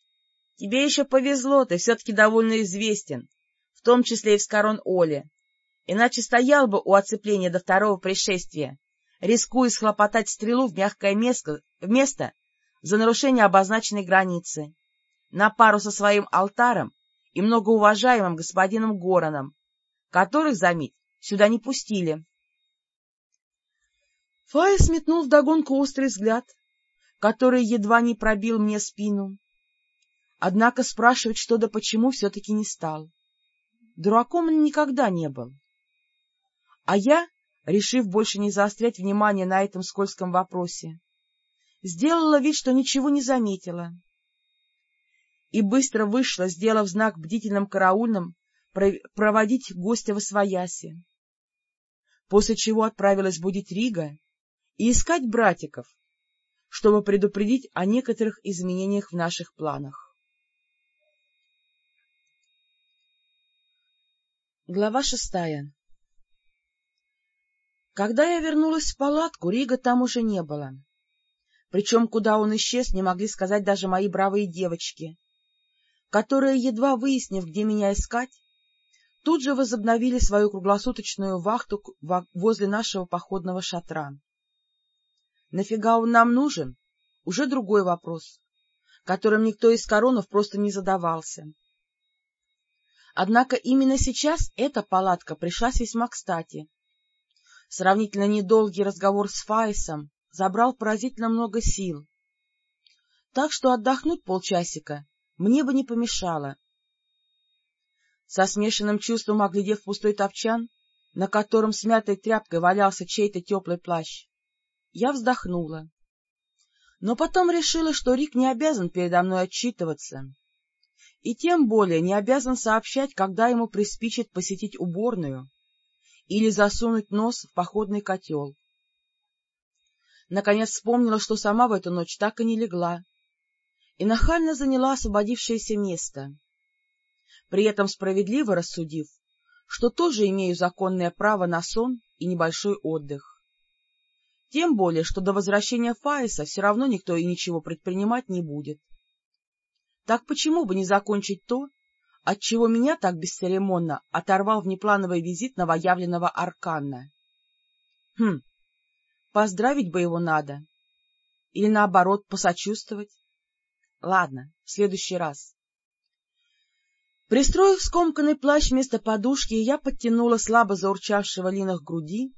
— Тебе еще повезло, ты все-таки довольно известен, в том числе и в Скорон Оле. Иначе стоял бы у оцепления до второго пришествия, рискуя схлопотать стрелу в мягкое место, место за нарушение обозначенной границы, на пару со своим алтаром и многоуважаемым господином Гороном, которых, заметь, сюда не пустили. Фая сметнул вдогонку острый взгляд, который едва не пробил мне спину. Однако спрашивать что да почему все-таки не стал. Дураком он никогда не был. А я, решив больше не заострять внимание на этом скользком вопросе, сделала вид, что ничего не заметила и быстро вышла, сделав знак бдительным караульным проводить гостя во свояси. После чего отправилась будить Рига и искать братиков, чтобы предупредить о некоторых изменениях в наших планах. Глава шестая Когда я вернулась в палатку, Рига там уже не было. Причем, куда он исчез, не могли сказать даже мои бравые девочки, которые, едва выяснив, где меня искать, тут же возобновили свою круглосуточную вахту возле нашего походного шатра. Нафига он нам нужен? Уже другой вопрос, которым никто из коронов просто не задавался. Однако именно сейчас эта палатка пришлась весьма кстати. Сравнительно недолгий разговор с Фаисом забрал поразительно много сил. Так что отдохнуть полчасика мне бы не помешало. Со смешанным чувством, оглядев пустой топчан, на котором смятой тряпкой валялся чей-то теплый плащ, я вздохнула. Но потом решила, что Рик не обязан передо мной отчитываться, и тем более не обязан сообщать, когда ему приспичит посетить уборную или засунуть нос в походный котел. Наконец вспомнила, что сама в эту ночь так и не легла, и нахально заняла освободившееся место, при этом справедливо рассудив, что тоже имею законное право на сон и небольшой отдых. Тем более, что до возвращения Фаиса все равно никто и ничего предпринимать не будет. Так почему бы не закончить то, от чего меня так бесцеремонно оторвал внеплановый визит новоявленного Аркана? Хм, поздравить бы его надо. Или, наоборот, посочувствовать. Ладно, в следующий раз. Пристроив скомканный плащ вместо подушки, я подтянула слабо заурчавшего линах груди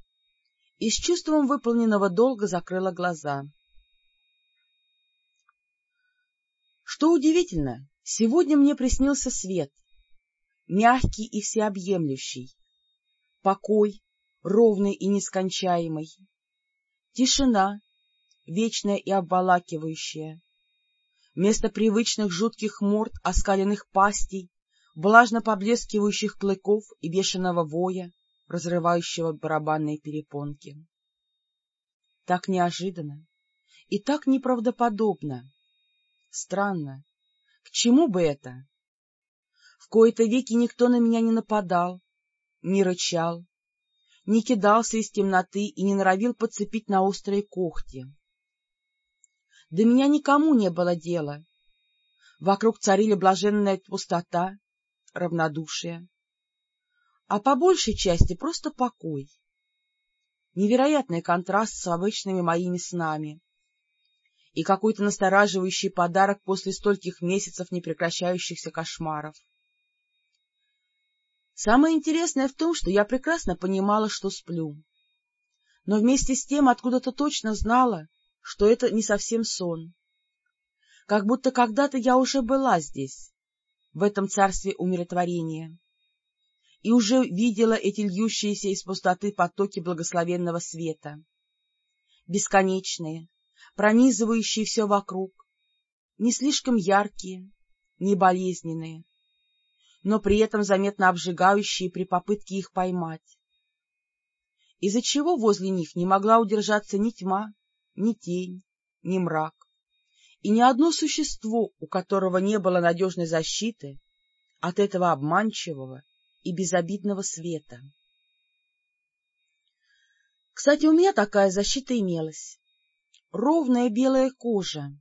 и с чувством выполненного долга закрыла глаза. Что удивительно, сегодня мне приснился свет, мягкий и всеобъемлющий, покой, ровный и нескончаемый, тишина, вечная и обволакивающая, Вместо привычных жутких морд, оскаленных пастей, влажно поблескивающих клыков и бешеного воя, разрывающего барабанные перепонки. Так неожиданно и так неправдоподобно. Странно. К чему бы это? В кои-то веки никто на меня не нападал, не рычал, не кидался из темноты и не норовил подцепить на острые когти. До меня никому не было дела. Вокруг царили блаженная пустота, равнодушие, а по большей части просто покой. Невероятный контраст с обычными моими снами. и какой-то настораживающий подарок после стольких месяцев непрекращающихся кошмаров. Самое интересное в том, что я прекрасно понимала, что сплю, но вместе с тем откуда-то точно знала, что это не совсем сон. Как будто когда-то я уже была здесь, в этом царстве умиротворения, и уже видела эти льющиеся из пустоты потоки благословенного света, бесконечные, пронизывающие все вокруг, не слишком яркие, не болезненные, но при этом заметно обжигающие при попытке их поймать, из-за чего возле них не могла удержаться ни тьма, ни тень, ни мрак, и ни одно существо, у которого не было надежной защиты от этого обманчивого и безобидного света. Кстати, у меня такая защита имелась. Ровная белая кожа,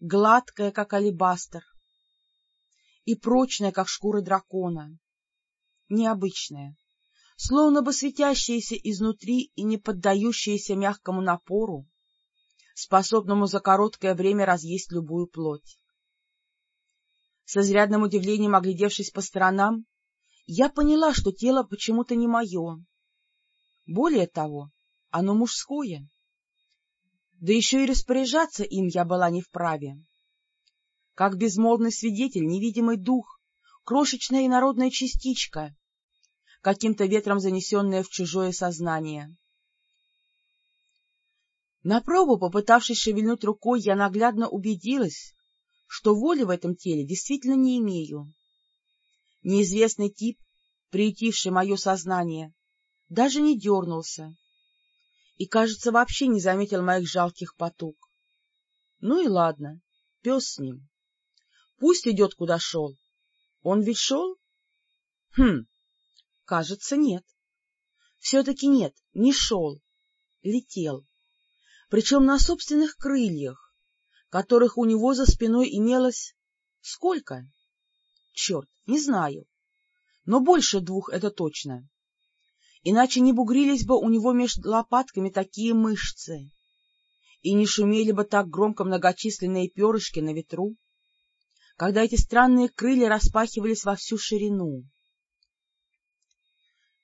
гладкая, как алебастр, и прочная, как шкура дракона. Необычная, словно бы светящаяся изнутри и не поддающаяся мягкому напору, способному за короткое время разъесть любую плоть. С изрядным удивлением оглядевшись по сторонам, я поняла, что тело почему-то не мое. Более того, оно мужское. Да еще и распоряжаться им я была не вправе. Как безмолвный свидетель, невидимый дух, крошечная инородная частичка, каким-то ветром занесенная в чужое сознание. На пробу, попытавшись шевельнуть рукой, я наглядно убедилась, что воли в этом теле действительно не имею. Неизвестный тип, приютивший мое сознание, даже не дернулся и, кажется, вообще не заметил моих жалких потуг. Ну и ладно, пес с ним. Пусть идет, куда шел. Он ведь шел? Хм, кажется, нет. Все-таки нет, не шел, летел. Причем на собственных крыльях, которых у него за спиной имелось... Сколько? Черт, не знаю. Но больше двух это точно. Иначе не бугрились бы у него между лопатками такие мышцы, и не шумели бы так громко многочисленные перышки на ветру, когда эти странные крылья распахивались во всю ширину.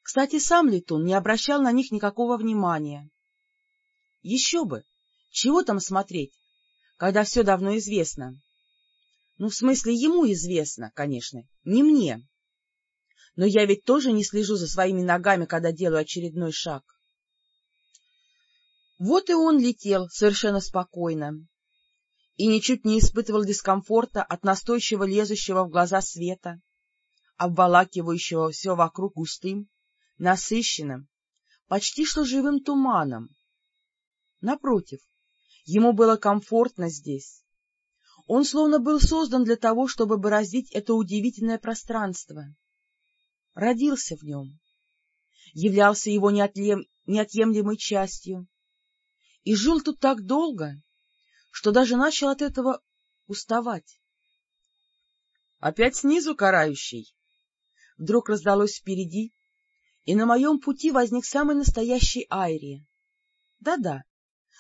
Кстати, сам летун не обращал на них никакого внимания. Еще бы! Чего там смотреть, когда все давно известно? Ну, в смысле, ему известно, конечно, не мне. Но я ведь тоже не слежу за своими ногами, когда делаю очередной шаг. Вот и он летел совершенно спокойно и ничуть не испытывал дискомфорта от настойчиво лезущего в глаза света, обволакивающего все вокруг густым, насыщенным, почти что живым туманом. Напротив, ему было комфортно здесь. Он словно был создан для того, чтобы бороздить это удивительное пространство. Родился в нем, являлся его неотлем... неотъемлемой частью и жил тут так долго, что даже начал от этого уставать. — Опять снизу карающий? Вдруг раздалось впереди, и на моем пути возник самый настоящий Айри. Да-да,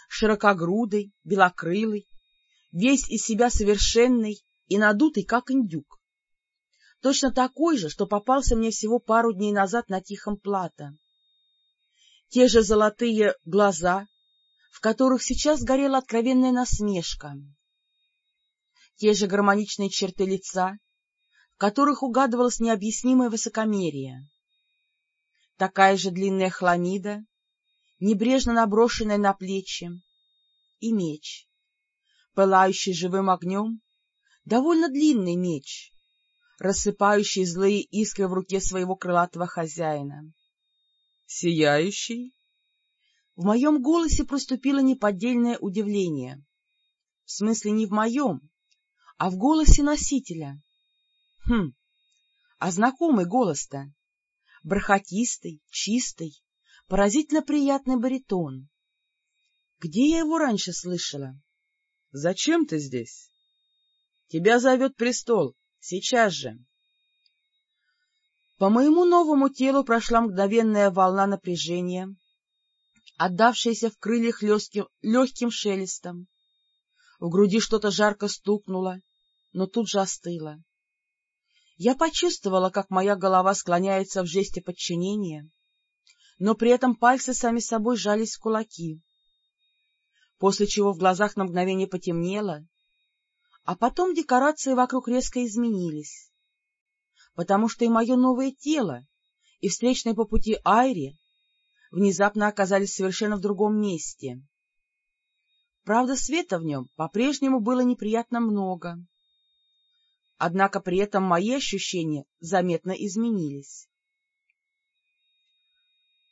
широкогрудый, белокрылый, весь из себя совершенный и надутый, как индюк. Точно такой же, что попался мне всего пару дней назад на Тихом Плато. Те же золотые глаза, в которых сейчас горела откровенная насмешка. Те же гармоничные черты лица, в которых угадывалось необъяснимое высокомерие. Такая же длинная хламида, небрежно наброшенная на плечи, и меч, пылающий живым огнем, довольно длинный меч, рассыпающий злые искры в руке своего крылатого хозяина. — Сияющий? В моем голосе проступило неподдельное удивление. В смысле, не в моем, а в голосе носителя. Хм, а знакомый голос-то. Бархатистый, чистый, поразительно приятный баритон. Где я его раньше слышала? — Зачем ты здесь? — Тебя зовет престол. Сейчас же. По моему новому телу прошла мгновенная волна напряжения, отдавшаяся в крыльях легким, легким шелестом, В груди что-то жарко стукнуло, но тут же остыло. Я почувствовала, как моя голова склоняется в жесте подчинения, но при этом пальцы сами собой сжались в кулаки, после чего в глазах на мгновение потемнело, а потом декорации вокруг резко изменились, потому что и мое новое тело, и встречные по пути Айри внезапно оказались совершенно в другом месте. Правда, света в нем по-прежнему было неприятно много однако при этом мои ощущения заметно изменились.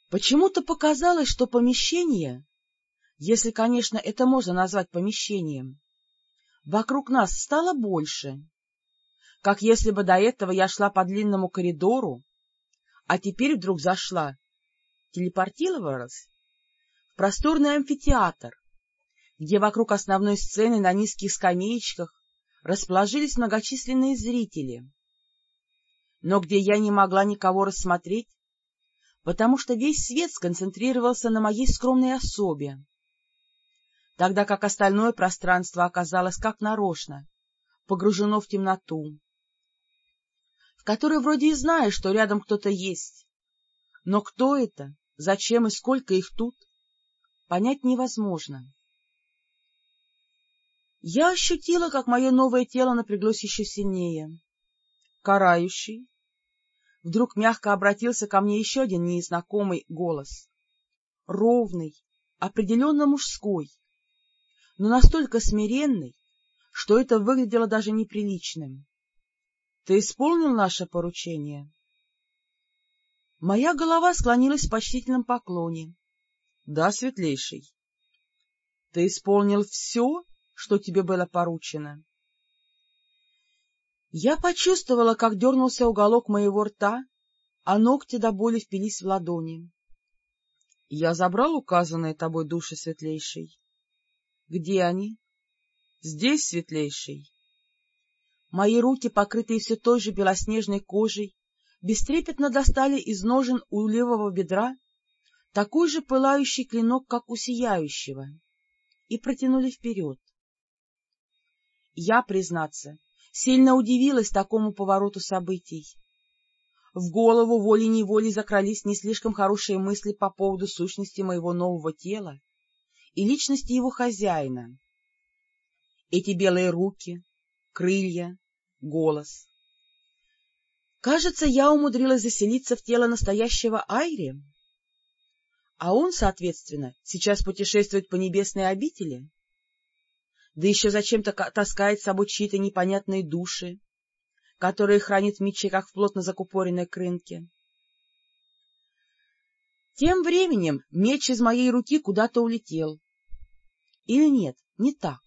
Почему-то показалось, что помещение, если, конечно, это можно назвать помещением, вокруг нас стало больше, как если бы до этого я шла по длинному коридору, а теперь вдруг зашла, телепортировалась в просторный амфитеатр, где вокруг основной сцены на низких скамеечках расположились многочисленные зрители, но где я не могла никого рассмотреть, потому что весь свет сконцентрировался на моей скромной особе, тогда как остальное пространство оказалось как нарочно, погружено в темноту, в которой вроде и знаешь, что рядом кто-то есть, но кто это, зачем и сколько их тут, понять невозможно. Я ощутила, как мое новое тело напряглось еще сильнее. Карающий. Вдруг мягко обратился ко мне еще один незнакомый голос. Ровный, определенно мужской, но настолько смиренный, что это выглядело даже неприличным. — Ты исполнил наше поручение? Моя голова склонилась в почтительном поклоне. — Да, светлейший. — Ты исполнил все? что тебе было поручено. Я почувствовала, как дернулся уголок моего рта, а ногти до боли впились в ладони. Я забрал указанные тобой души светлейший. Где они? Здесь, светлейший. Мои руки, покрытые все той же белоснежной кожей, бестрепетно достали из ножен у левого бедра такой же пылающий клинок, как у сияющего, и протянули вперед. Я, признаться, сильно удивилась такому повороту событий. В голову волей-неволей закрались не слишком хорошие мысли по поводу сущности моего нового тела и личности его хозяина. Эти белые руки, крылья, голос. Кажется, я умудрилась заселиться в тело настоящего Айри, а он, соответственно, сейчас путешествует по небесной обители да еще зачем-то таскает с собой чьи-то непонятные души, которые хранит в мечах в плотно закупоренной крынке. Тем временем меч из моей руки куда-то улетел. Или нет, не так.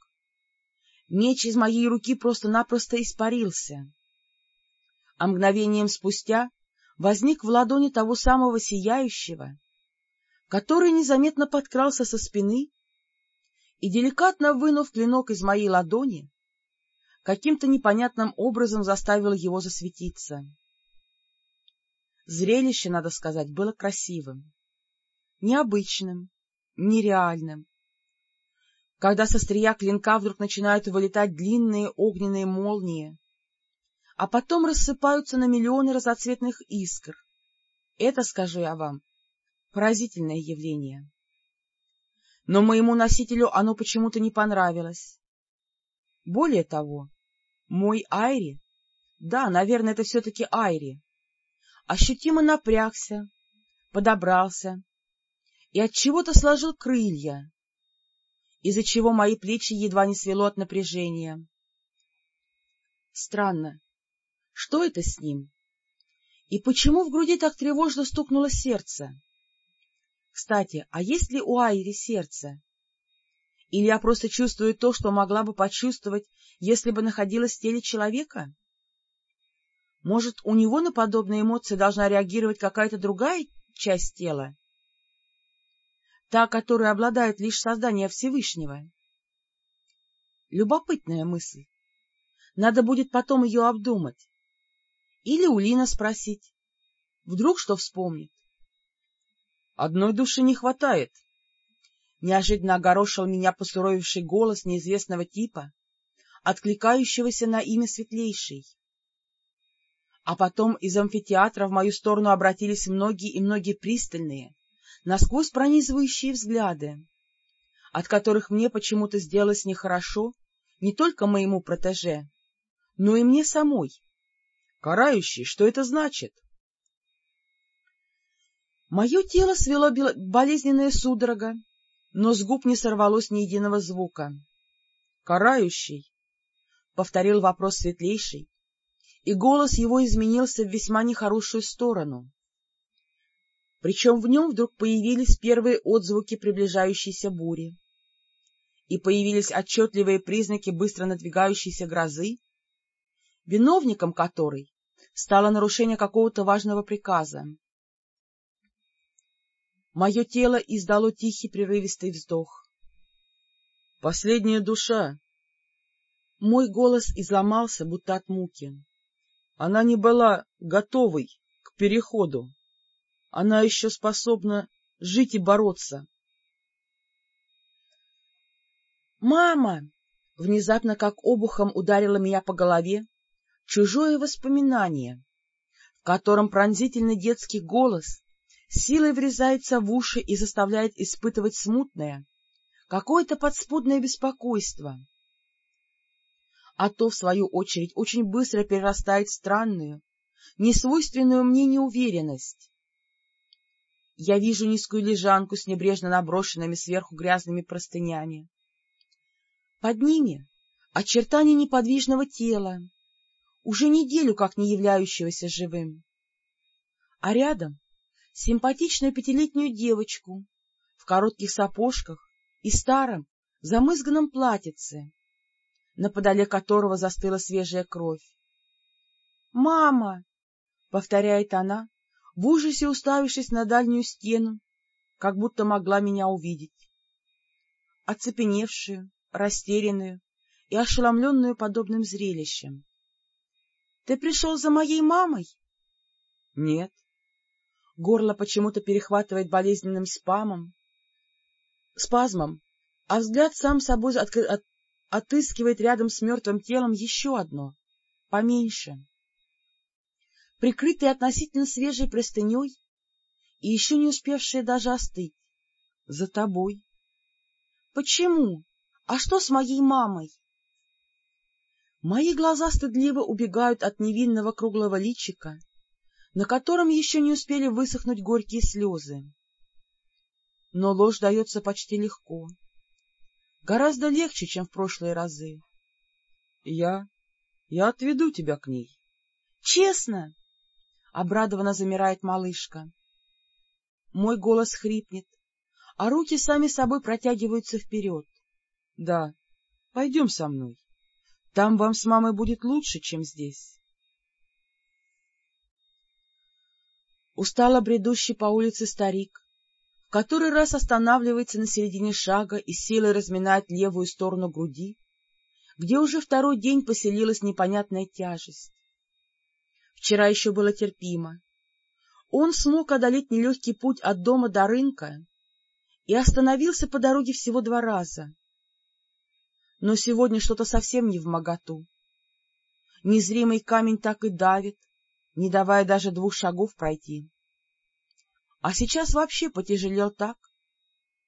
Меч из моей руки просто-напросто испарился. А мгновением спустя возник в ладони того самого сияющего, который незаметно подкрался со спины и, деликатно вынув клинок из моей ладони, каким-то непонятным образом заставил его засветиться. Зрелище, надо сказать, было красивым, необычным, нереальным. Когда со стрия клинка вдруг начинают вылетать длинные огненные молнии, а потом рассыпаются на миллионы разноцветных искр. Это, скажу я вам, поразительное явление но моему носителю оно почему-то не понравилось. Более того, мой Айри, да, наверное, это все-таки Айри, ощутимо напрягся, подобрался и от чего то сложил крылья, из-за чего мои плечи едва не свело от напряжения. Странно, что это с ним? И почему в груди так тревожно стукнуло сердце? Кстати, а есть ли у Айри сердце? Или я просто чувствую то, что могла бы почувствовать, если бы находилась в теле человека? Может, у него на подобные эмоции должна реагировать какая-то другая часть тела? Та, которая обладает лишь созданием Всевышнего? Любопытная мысль. Надо будет потом ее обдумать. Или у Лина спросить. Вдруг что вспомнит. Одной души не хватает. — неожиданно огорошил меня посуровивший голос неизвестного типа, откликающегося на имя Светлейший. А потом из амфитеатра в мою сторону обратились многие и многие пристальные, насквозь пронизывающие взгляды, от которых мне почему-то сделалось нехорошо не только моему протеже, но и мне самой. Карающий, что это значит? Мое тело свело болезненная судорога, но с губ не сорвалось ни единого звука. — Карающий, — повторил вопрос светлейший, и голос его изменился в весьма нехорошую сторону. Причем в нем вдруг появились первые отзвуки приближающейся бури, и появились отчетливые признаки быстро надвигающейся грозы, виновником которой стало нарушение какого-то важного приказа. Мое тело издало тихий прерывистый вздох. — Последняя душа! Мой голос изломался, будто от муки. Она не была готовой к переходу. Она еще способна жить и бороться. «Мама!» Внезапно, как обухом, ударило меня по голове чужое воспоминание, в котором пронзительный детский голос силой врезается в уши и заставляет испытывать смутное, какое-то подспудное беспокойство. А то, в свою очередь, очень быстро перерастает странную, несвойственную мне неуверенность. Я вижу низкую лежанку с небрежно наброшенными сверху грязными простынями. Под ними очертания неподвижного тела, уже неделю как не являющегося живым. А рядом симпатичную пятилетнюю девочку в коротких сапожках и старом, замызганном платьице, на подоле которого застыла свежая кровь. «Мама!» — повторяет она, в ужасе уставившись на дальнюю стену, как будто могла меня увидеть. Оцепеневшую, растерянную и ошеломленную подобным зрелищем. — Ты пришел за моей мамой? — Нет. Горло почему-то перехватывает болезненным спамом, спазмом, а взгляд сам собой от, от, отыскивает рядом с мертвым телом еще одно, поменьше. Прикрытый относительно свежей простыней и еще не успевшее даже остыть. За тобой. Почему? А что с моей мамой? Мои глаза стыдливо убегают от невинного круглого личика, на котором еще не успели высохнуть горькие слезы. Но ложь дается почти легко, гораздо легче, чем в прошлые разы. — Я... я отведу тебя к ней. — Честно? — обрадованно замирает малышка. Мой голос хрипнет, а руки сами собой протягиваются вперед. — Да, пойдем со мной. Там вам с мамой будет лучше, чем здесь. устало бредущий по улице старик, в который раз останавливается на середине шага и силой разминает левую сторону груди, где уже второй день поселилась непонятная тяжесть. Вчера еще было терпимо. Он смог одолеть нелегкий путь от дома до рынка и остановился по дороге всего два раза. Но сегодня что-то совсем не в моготу. Незримый камень так и давит, не давая даже двух шагов пройти. А сейчас вообще потяжелел так,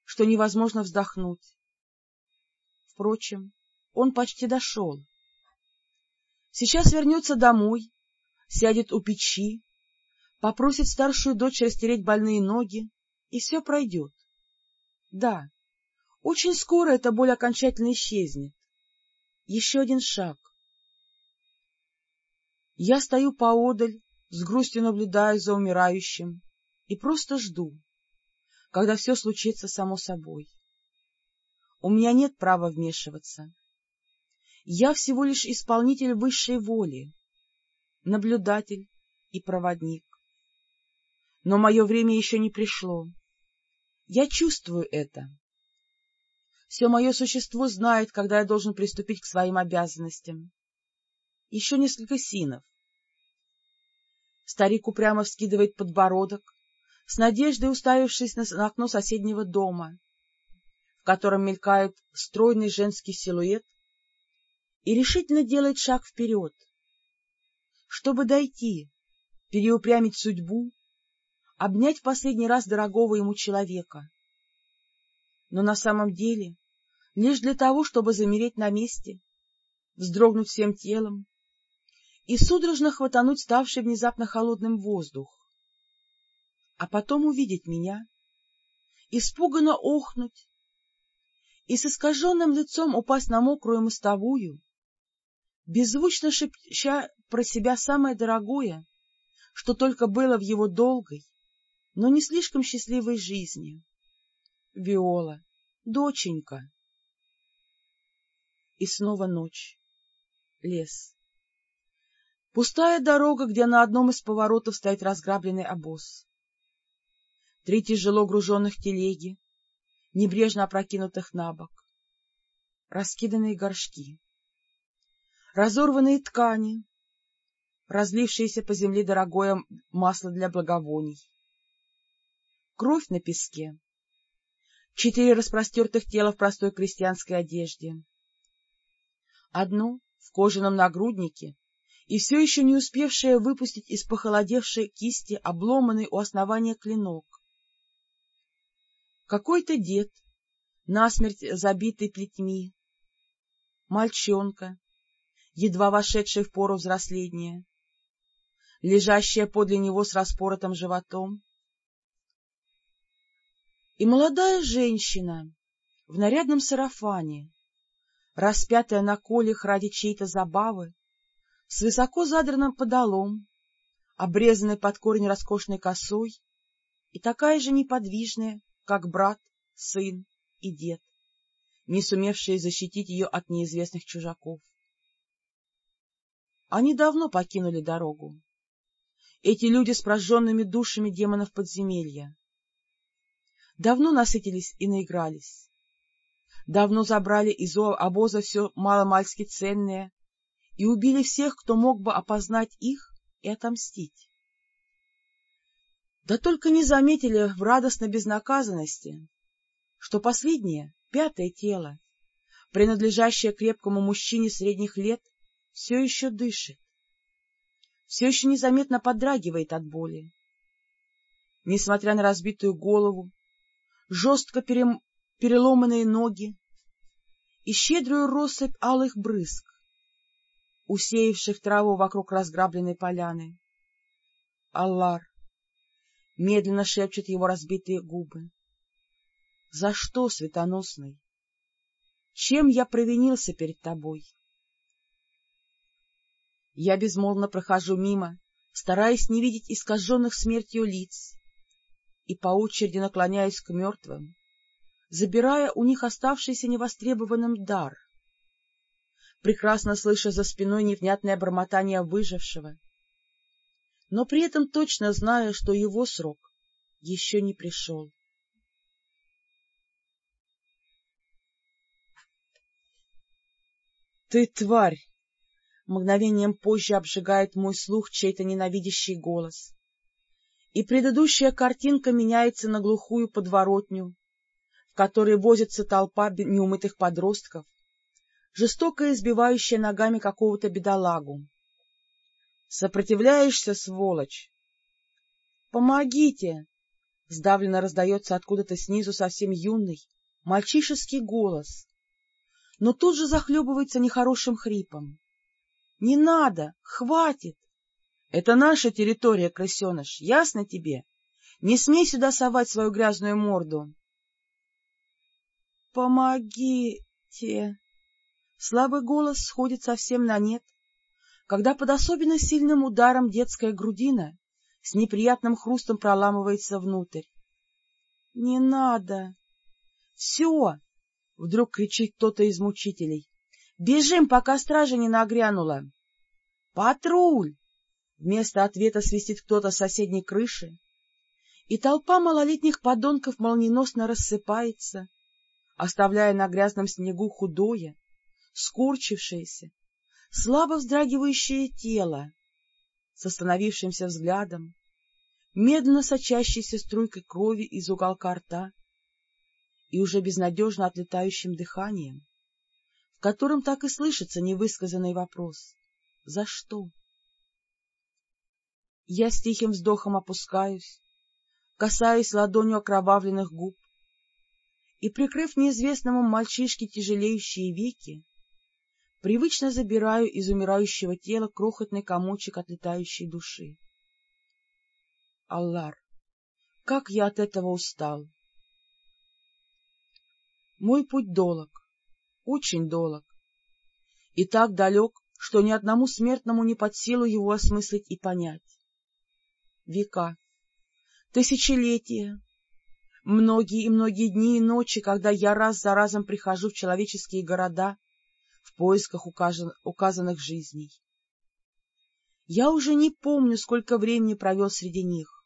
что невозможно вздохнуть. Впрочем, он почти дошел. Сейчас вернется домой, сядет у печи, попросит старшую дочь растереть больные ноги, и все пройдет. Да, очень скоро эта боль окончательно исчезнет. Еще один шаг. Я стою поодаль, с грустью наблюдаю за умирающим и просто жду, когда все случится само собой. У меня нет права вмешиваться. Я всего лишь исполнитель высшей воли, наблюдатель и проводник. Но мое время еще не пришло. Я чувствую это. Все мое существо знает, когда я должен приступить к своим обязанностям. Еще несколько синов. Старик упрямо вскидывает подбородок, с надеждой уставившись на окно соседнего дома. в котором мелькает стройный женский силуэт, и решительно делает шаг вперед, чтобы дойти, переупрямить судьбу, обнять в последний раз дорогого ему человека. Но на самом деле лишь для того, чтобы замереть на месте, вздрогнуть всем телом и судорожно хватануть ставший внезапно холодным воздух, а потом увидеть меня, испуганно охнуть и с искаженным лицом упасть на мокрую мостовую, беззвучно шепча про себя самое дорогое, что только было в его долгой, но не слишком счастливой жизни. Виола, доченька. И снова ночь. Лес. Пустая дорога, где на одном из поворотов стоит разграбленный обоз. Три тяжело груженных телеги, небрежно опрокинутых на бок. Раскиданные горшки разорванные ткани, разлившееся по земле дорогое масло для благовоний, кровь на песке, четыре распростертых тела в простой крестьянской одежде, одно в кожаном нагруднике и все еще не успевшее выпустить из похолодевшей кисти обломанный у основания клинок. Какой-то дед, насмерть забитый плетьми, мальчонка, едва вошедший в пору взросления, лежащая подле него с распоротым животом, и молодая женщина в нарядном сарафане, распятая на колях ради чьей-то забавы, с высоко задранным подолом, обрезанной под корень роскошной косой и такая же неподвижная, как брат, сын и дед, не сумевшие защитить ее от неизвестных чужаков. Они давно покинули дорогу. Эти люди с прожженными душами демонов подземелья. Давно насытились и наигрались. Давно забрали из обоза все маломальски ценное и убили всех, кто мог бы опознать их и отомстить. Да только не заметили в радостной безнаказанности, что последнее, пятое тело, принадлежащее крепкому мужчине средних лет, все еще дышит, все еще незаметно подрагивает от боли. Несмотря на разбитую голову, жестко перем... переломанные ноги и щедрую россыпь алых брызг, усеявших траву вокруг разграбленной поляны. Аллар! Медленно шепчут его разбитые губы. За что, светоносный? Чем я провинился перед тобой? Я безмолвно прохожу мимо, стараясь не видеть искаженных смертью лиц, и по очереди наклоняюсь к мертвым, забирая у них оставшийся невостребованным дар, прекрасно слыша за спиной невнятное бормотание выжившего, но при этом точно зная, что его срок еще не пришел. — Ты тварь! Мгновением позже обжигает мой слух чей-то ненавидящий голос. И предыдущая картинка меняется на глухую подворотню, в которой возится толпа неумытых подростков, жестоко избивающая ногами какого-то бедолагу. «Сопротивляешься, сволочь?» «Помогите!» — сдавленно раздается откуда-то снизу совсем юный, мальчишеский голос, но тут же захлебывается нехорошим хрипом. Не надо! Хватит! Это наша территория, крысеныш, ясно тебе? Не смей сюда совать свою грязную морду. Помогите! Слабый голос сходит совсем на нет, когда под особенно сильным ударом детская грудина с неприятным хрустом проламывается внутрь. — Не надо! — Все! — вдруг кричит кто-то из мучителей. Бежим, пока стража не нагрянула. Патруль! Вместо ответа свистит кто-то с соседней крыши, и толпа малолетних подонков молниеносно рассыпается, оставляя на грязном снегу худое, скорчившееся, слабо вздрагивающее тело с остановившимся взглядом, медленно сочащейся струйкой крови из уголка рта и уже безнадежно отлетающим дыханием, в котором так и слышится невысказанный вопрос «За что?». Я с тихим вздохом опускаюсь, касаюсь ладонью окровавленных губ и, прикрыв неизвестному мальчишке тяжелеющие веки, привычно забираю из умирающего тела крохотный комочек отлетающей души. Аллар, как я от этого устал! Мой путь долог, очень долог, и так далек, что ни одному смертному не под силу его осмыслить и понять. Века, тысячелетия, многие и многие дни и ночи, когда я раз за разом прихожу в человеческие города в поисках указан, указанных жизней. Я уже не помню, сколько времени провел среди них.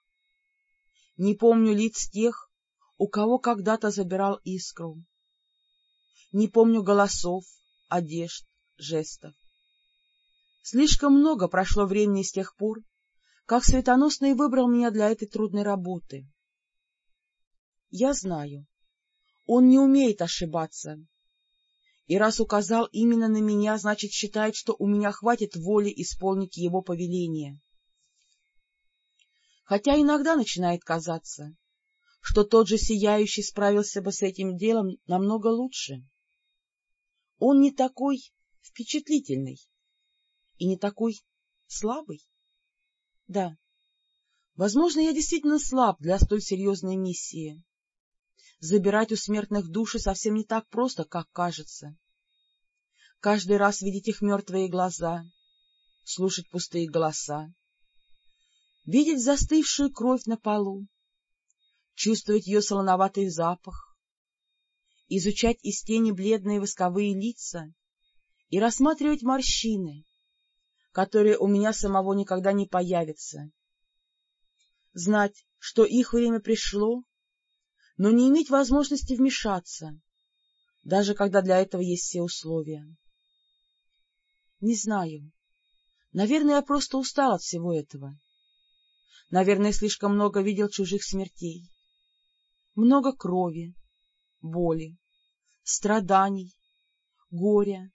Не помню лиц тех, у кого когда-то забирал искру. Не помню голосов, одежд, жестов. Слишком много прошло времени с тех пор, как Светоносный выбрал меня для этой трудной работы. Я знаю, он не умеет ошибаться, и раз указал именно на меня, значит, считает, что у меня хватит воли исполнить его повеление. Хотя иногда начинает казаться, что тот же Сияющий справился бы с этим делом намного лучше. Он не такой впечатлительный и не такой слабый. Да, возможно, я действительно слаб для столь серьезной миссии, Забирать у смертных души совсем не так просто, как кажется. Каждый раз видеть их мертвые глаза, слушать пустые голоса, видеть застывшую кровь на полу, чувствовать ее солоноватый запах, изучать из тени бледные восковые лица и рассматривать морщины, которые у меня самого никогда не появятся, знать, что их время пришло, но не иметь возможности вмешаться, даже когда для этого есть все условия. Не знаю. Наверное, я просто устал от всего этого. Наверное, слишком много видел чужих смертей. Много крови, боли, страданий, горя,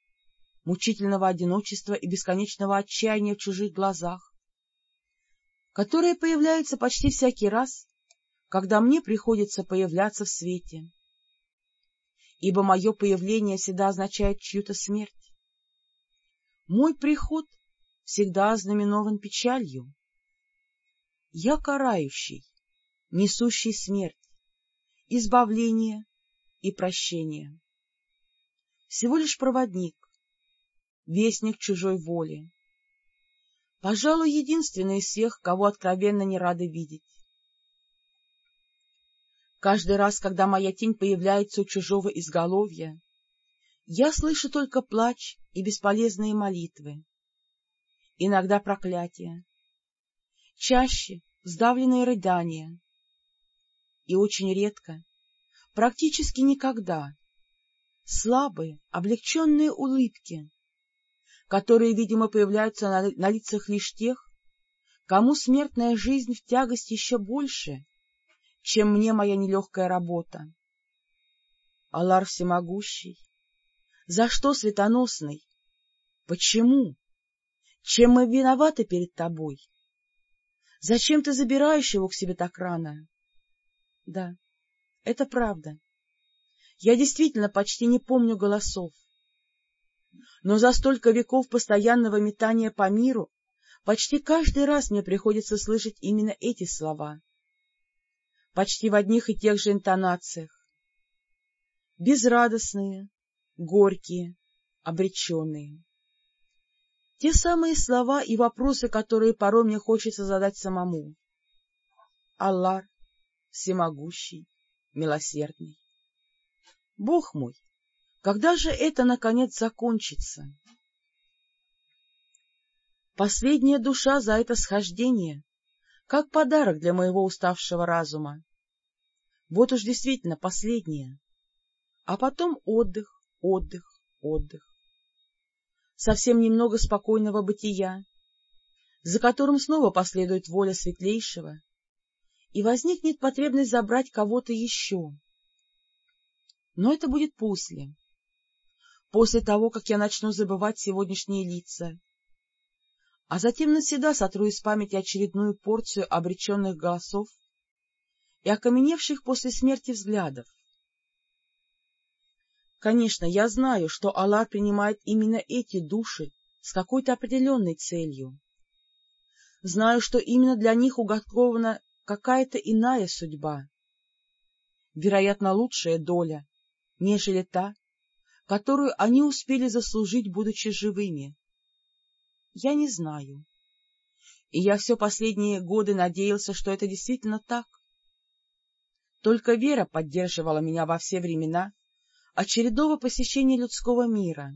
мучительного одиночества и бесконечного отчаяния в чужих глазах, которые появляются почти всякий раз, когда мне приходится появляться в свете, ибо мое появление всегда означает чью-то смерть. Мой приход всегда ознаменован печалью. Я карающий, несущий смерть, избавление и прощение. Всего лишь проводник, вестник чужой воли. Пожалуй, единственный из всех, кого откровенно не рады видеть. Каждый раз, когда моя тень появляется у чужого изголовья, я слышу только плач и бесполезные молитвы, иногда проклятия, чаще сдавленные рыдания и очень редко, практически никогда, слабые, облегченные улыбки, которые, видимо, появляются на, на лицах лишь тех, кому смертная жизнь в тягость еще больше, чем мне моя нелегкая работа. Аллар всемогущий, за что светоносный? Почему? Чем мы виноваты перед тобой? Зачем ты забираешь его к себе так рано? Да, это правда. Я действительно почти не помню голосов. Но за столько веков постоянного метания по миру почти каждый раз мне приходится слышать именно эти слова почти в одних и тех же интонациях. Безрадостные, горькие, обреченные. Те самые слова и вопросы, которые порой мне хочется задать самому. Аллар, всемогущий, милосердный. Бог мой, когда же это, наконец, закончится? Последняя душа за это схождение как подарок для моего уставшего разума. Вот уж действительно последнее. А потом отдых, отдых, отдых. Совсем немного спокойного бытия, за которым снова последует воля светлейшего, и возникнет потребность забрать кого-то еще. Но это будет после. После того, как я начну забывать сегодняшние лица. А затем навсегда сотру из памяти очередную порцию обреченных голосов и окаменевших после смерти взглядов. Конечно, я знаю, что Аллах принимает именно эти души с какой-то определенной целью. Знаю, что именно для них уготована какая-то иная судьба. Вероятно, лучшая доля, нежели та, которую они успели заслужить, будучи живыми. Я не знаю. И я все последние годы надеялся, что это действительно так. Только вера поддерживала меня во все времена очередного посещения людского мира.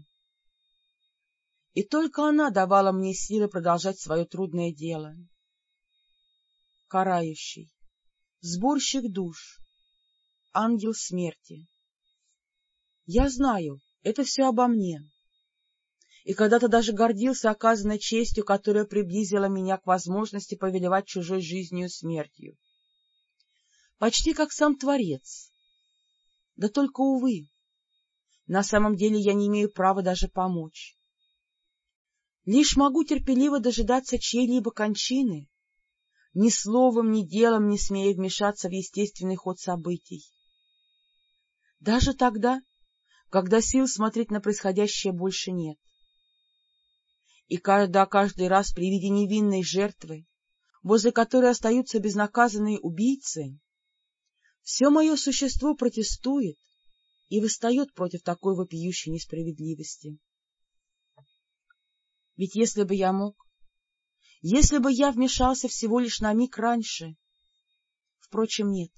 И только она давала мне силы продолжать свое трудное дело. Карающий, сборщик душ, ангел смерти. Я знаю, это все обо мне. И когда-то даже гордился оказанной честью, которая приблизила меня к возможности повелевать чужой жизнью и смертью. Почти как сам Творец. Да только, увы, на самом деле я не имею права даже помочь. Лишь могу терпеливо дожидаться чьей-либо кончины, ни словом, ни делом не смея вмешаться в естественный ход событий. Даже тогда, когда сил смотреть на происходящее больше нет. И когда каждый раз при виде невинной жертвы, возле которой остаются безнаказанные убийцы, все мое существо протестует и восстает против такой вопиющей несправедливости. Ведь если бы я мог, если бы я вмешался всего лишь на миг раньше... Впрочем, нет.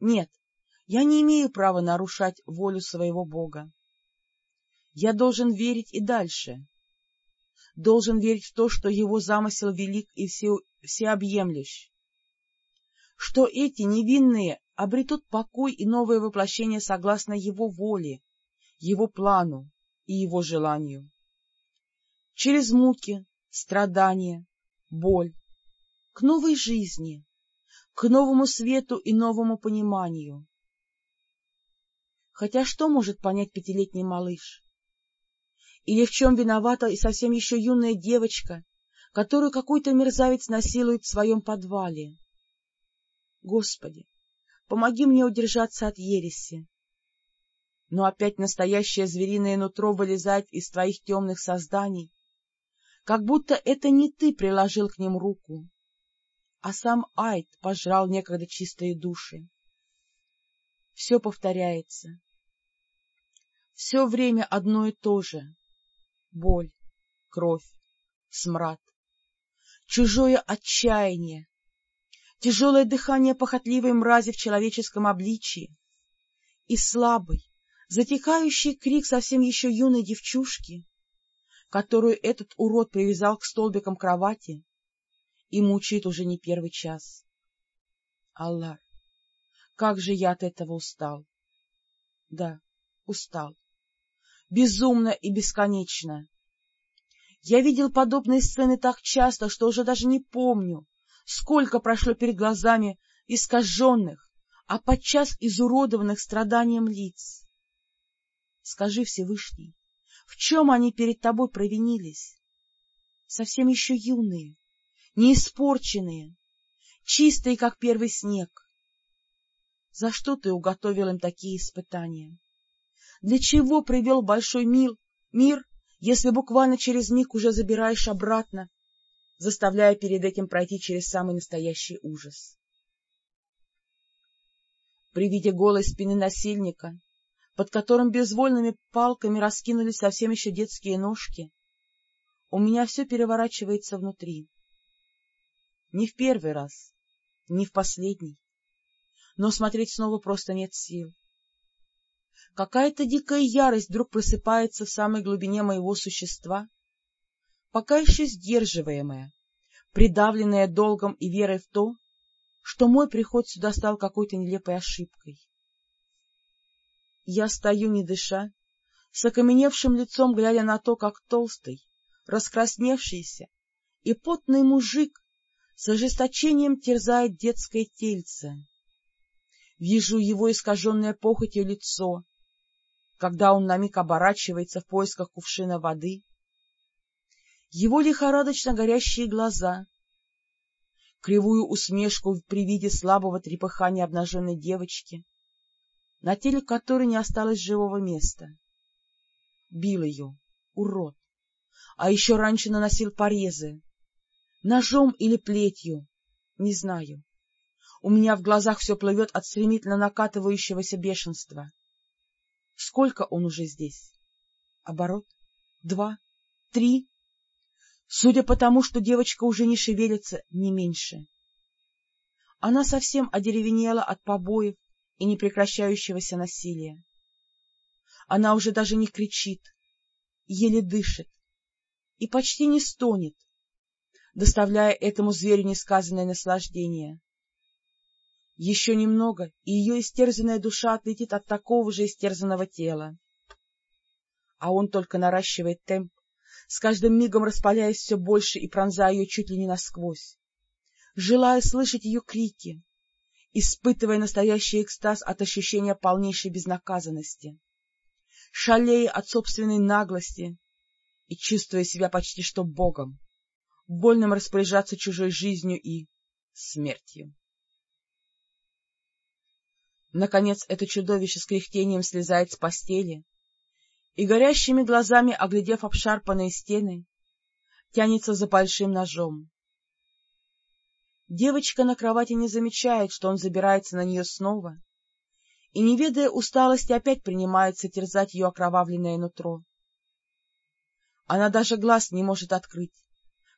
Нет, я не имею права нарушать волю своего Бога. Я должен верить и дальше. Должен верить в то, что его замысел велик и все, всеобъемлющ. Что эти невинные обретут покой и новое воплощение согласно его воле, его плану и его желанию через муки, страдания, боль, к новой жизни, к новому свету и новому пониманию. Хотя что может понять пятилетний малыш? Или в чем виновата и совсем еще юная девочка, которую какой-то мерзавец насилует в своем подвале? Господи, помоги мне удержаться от ереси. Но опять настоящее звериное нутро вылезает из твоих темных созданий как будто это не ты приложил к ним руку, а сам Айд пожрал некогда чистые души. Все повторяется. Все время одно и то же. Боль, кровь, смрад, чужое отчаяние, тяжелое дыхание похотливой мрази в человеческом обличии и слабый, затихающий крик совсем еще юной девчушки, которую этот урод привязал к столбикам кровати и мучает уже не первый час. Аллах, как же я от этого устал! Да, устал. Безумно и бесконечно. Я видел подобные сцены так часто, что уже даже не помню, сколько прошло перед глазами искаженных, а подчас изуродованных страданием лиц. Скажи, Всевышний, в чем они перед тобой провинились? Совсем еще юные, неиспорченные, чистые, как первый снег. За что ты уготовил им такие испытания? Для чего привел большой мир, мир, если буквально через миг уже забираешь обратно, заставляя перед этим пройти через самый настоящий ужас? При виде голой спины насильника под которым безвольными палками раскинулись совсем еще детские ножки, у меня все переворачивается внутри. Не в первый раз, не в последний, но смотреть снова просто нет сил. Какая-то дикая ярость вдруг просыпается в самой глубине моего существа, пока еще сдерживаемая, придавленная долгом и верой в то, что мой приход сюда стал какой-то нелепой ошибкой. Я стою, не дыша, с окаменевшим лицом, глядя на то, как толстый, раскрасневшийся и потный мужик с ожесточением терзает детское тельце. Вижу его искаженное похотью лицо, когда он на миг оборачивается в поисках кувшина воды, его лихорадочно горящие глаза, кривую усмешку при виде слабого трепыхания обнаженной девочки, на теле которой не осталось живого места. Бил ее, урод, а еще раньше наносил порезы, ножом или плетью, не знаю. У меня в глазах все плывет от стремительно накатывающегося бешенства. Сколько он уже здесь? Оборот? Два? Три? Судя по тому, что девочка уже не шевелится, не меньше. Она совсем одеревенела от побоев и непрекращающегося насилия. Она уже даже не кричит, еле дышит и почти не стонет, доставляя этому зверю несказанное наслаждение. Еще немного, и ее истерзанная душа отлетит от такого же истерзанного тела. А он только наращивает темп, с каждым мигом распаляясь все больше и пронзая ее чуть ли не насквозь, желая слышать ее крики, испытывая настоящий экстаз от ощущения полнейшей безнаказанности, шалея от собственной наглости и чувствуя себя почти что богом, вольным распоряжаться чужой жизнью и смертью. Наконец это чудовище с кряхтением слезает с постели и горящими глазами, оглядев обшарпанные стены, тянется за большим ножом. Девочка на кровати не замечает, что он забирается на нее снова, и, не ведая усталости, опять принимается терзать ее окровавленное нутро. Она даже глаз не может открыть,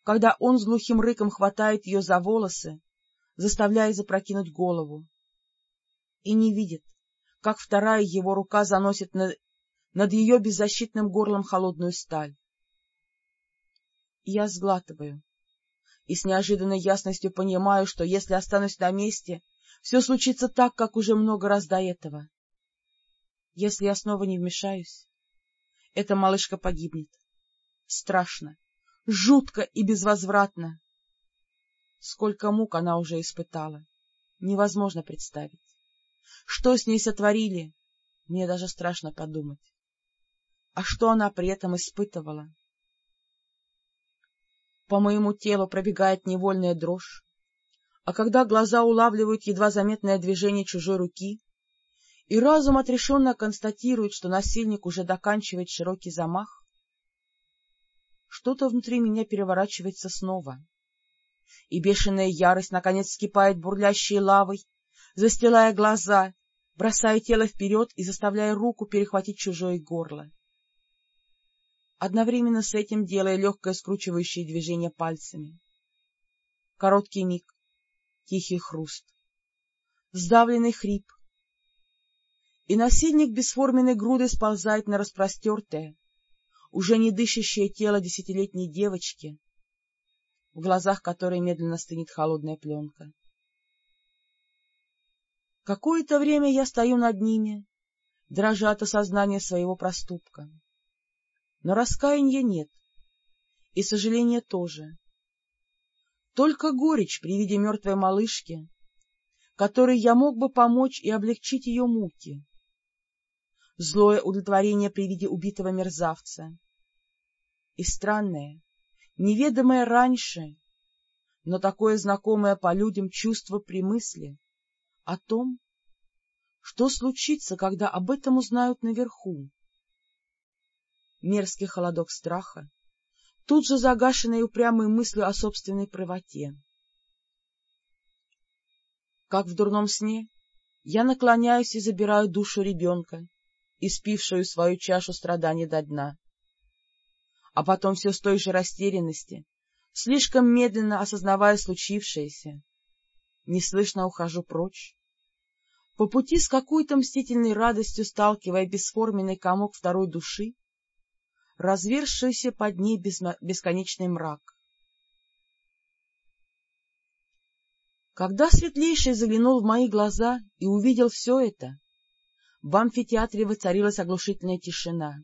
когда он с глухим рыком хватает ее за волосы, заставляя запрокинуть голову, и не видит, как вторая его рука заносит на над ее беззащитным горлом холодную сталь. Я сглатываю и с неожиданной ясностью понимаю, что если останусь на месте, все случится так, как уже много раз до этого. Если я снова не вмешаюсь, эта малышка погибнет. Страшно, жутко и безвозвратно. Сколько мук она уже испытала, невозможно представить. Что с ней сотворили, мне даже страшно подумать. А что она при этом испытывала? По моему телу пробегает невольная дрожь, а когда глаза улавливают едва заметное движение чужой руки, и разум отрешенно констатирует, что насильник уже доканчивает широкий замах, что-то внутри меня переворачивается снова, и бешеная ярость наконец вскипает бурлящей лавой, застилая глаза, бросая тело вперед и заставляя руку перехватить чужое горло одновременно с этим делая легкое скручивающее движение пальцами. Короткий миг, тихий хруст, сдавленный хрип, и насильник бесформенной грудой сползает на распростертое, уже не дышащее тело десятилетней девочки, в глазах которой медленно стынет холодная пленка. Какое-то время я стою над ними, дрожа от осознания своего проступка. Но раскаяния нет, и сожаления тоже. Только горечь при виде мертвой малышки, которой я мог бы помочь и облегчить ее муки. Злое удовлетворение при виде убитого мерзавца. И странное, неведомое раньше, но такое знакомое по людям чувство при мысли о том, что случится, когда об этом узнают наверху мерзкий холодок страха, тут же загашенный упрямой мыслью о собственной правоте. Как в дурном сне, я наклоняюсь и забираю душу ребенка, испившую свою чашу страданий до дна. А потом все с той же растерянности, слишком медленно осознавая случившееся, неслышно ухожу прочь, по пути с какой-то мстительной радостью сталкивая бесформенный комок второй души развершийся под ней бесконечный мрак. Когда Светлейший заглянул в мои глаза и увидел все это, в амфитеатре воцарилась оглушительная тишина.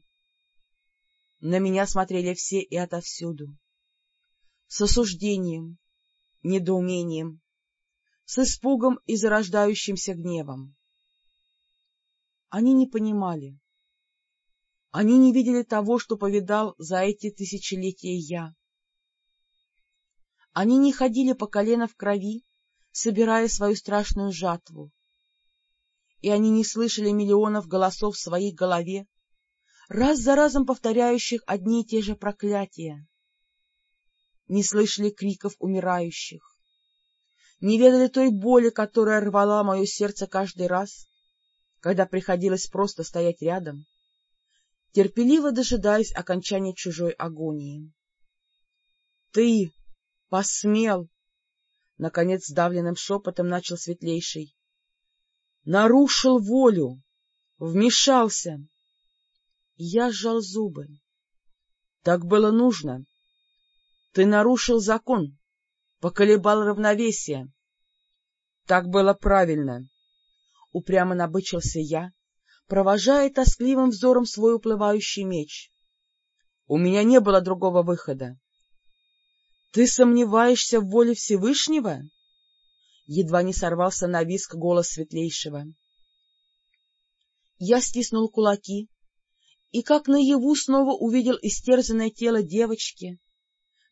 На меня смотрели все и отовсюду. С осуждением, недоумением, с испугом и зарождающимся гневом. Они не понимали, Они не видели того, что повидал за эти тысячелетия я. Они не ходили по колено в крови, собирая свою страшную жатву. И они не слышали миллионов голосов в своей голове, раз за разом повторяющих одни и те же проклятия. Не слышали криков умирающих. Не ведали той боли, которая рвала мое сердце каждый раз, когда приходилось просто стоять рядом, терпеливо дожидаясь окончания чужой агонии. — Ты посмел! — наконец сдавленным шепотом начал Светлейший. — Нарушил волю! Вмешался! Я сжал зубы. — Так было нужно. Ты нарушил закон, поколебал равновесие. — Так было правильно. Упрямо набычился я, провожая тоскливым взором свой уплывающий меч. У меня не было другого выхода. — Ты сомневаешься в воле Всевышнего? Едва не сорвался на виск голос Светлейшего. Я стиснул кулаки и, как наяву, снова увидел истерзанное тело девочки,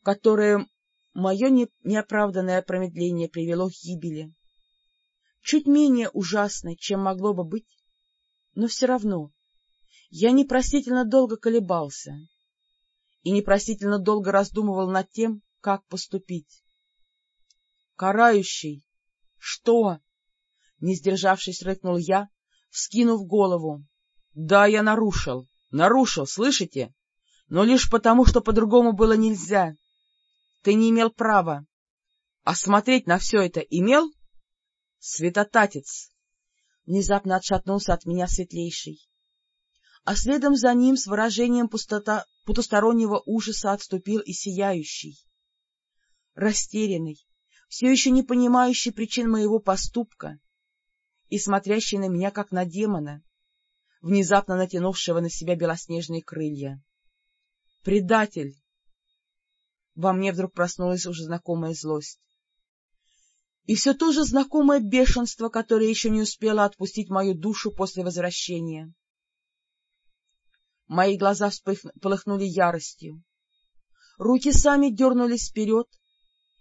которое мое неоправданное промедление привело к гибели. Чуть менее ужасной, чем могло бы быть, но все равно я непростительно долго колебался и непростительно долго раздумывал над тем, как поступить. «Карающий! Что?» Не сдержавшись, рыкнул я, вскинув голову. «Да, я нарушил. Нарушил, слышите? Но лишь потому, что по-другому было нельзя. Ты не имел права. А смотреть на все это имел? Светотатец!» Внезапно отшатнулся от меня светлейший. А следом за ним с выражением пустота, потустороннего ужаса отступил и сияющий растерянный, все еще не понимающий причин моего поступка и смотрящий на меня, как на демона, внезапно натянувшего на себя белоснежные крылья. «Предатель!» Во мне вдруг проснулась уже знакомая злость. И все то же знакомое бешенство, которое еще не успело отпустить мою душу после возвращения. Мои глаза вспыхнули яростью. Руки сами дернулись вперед,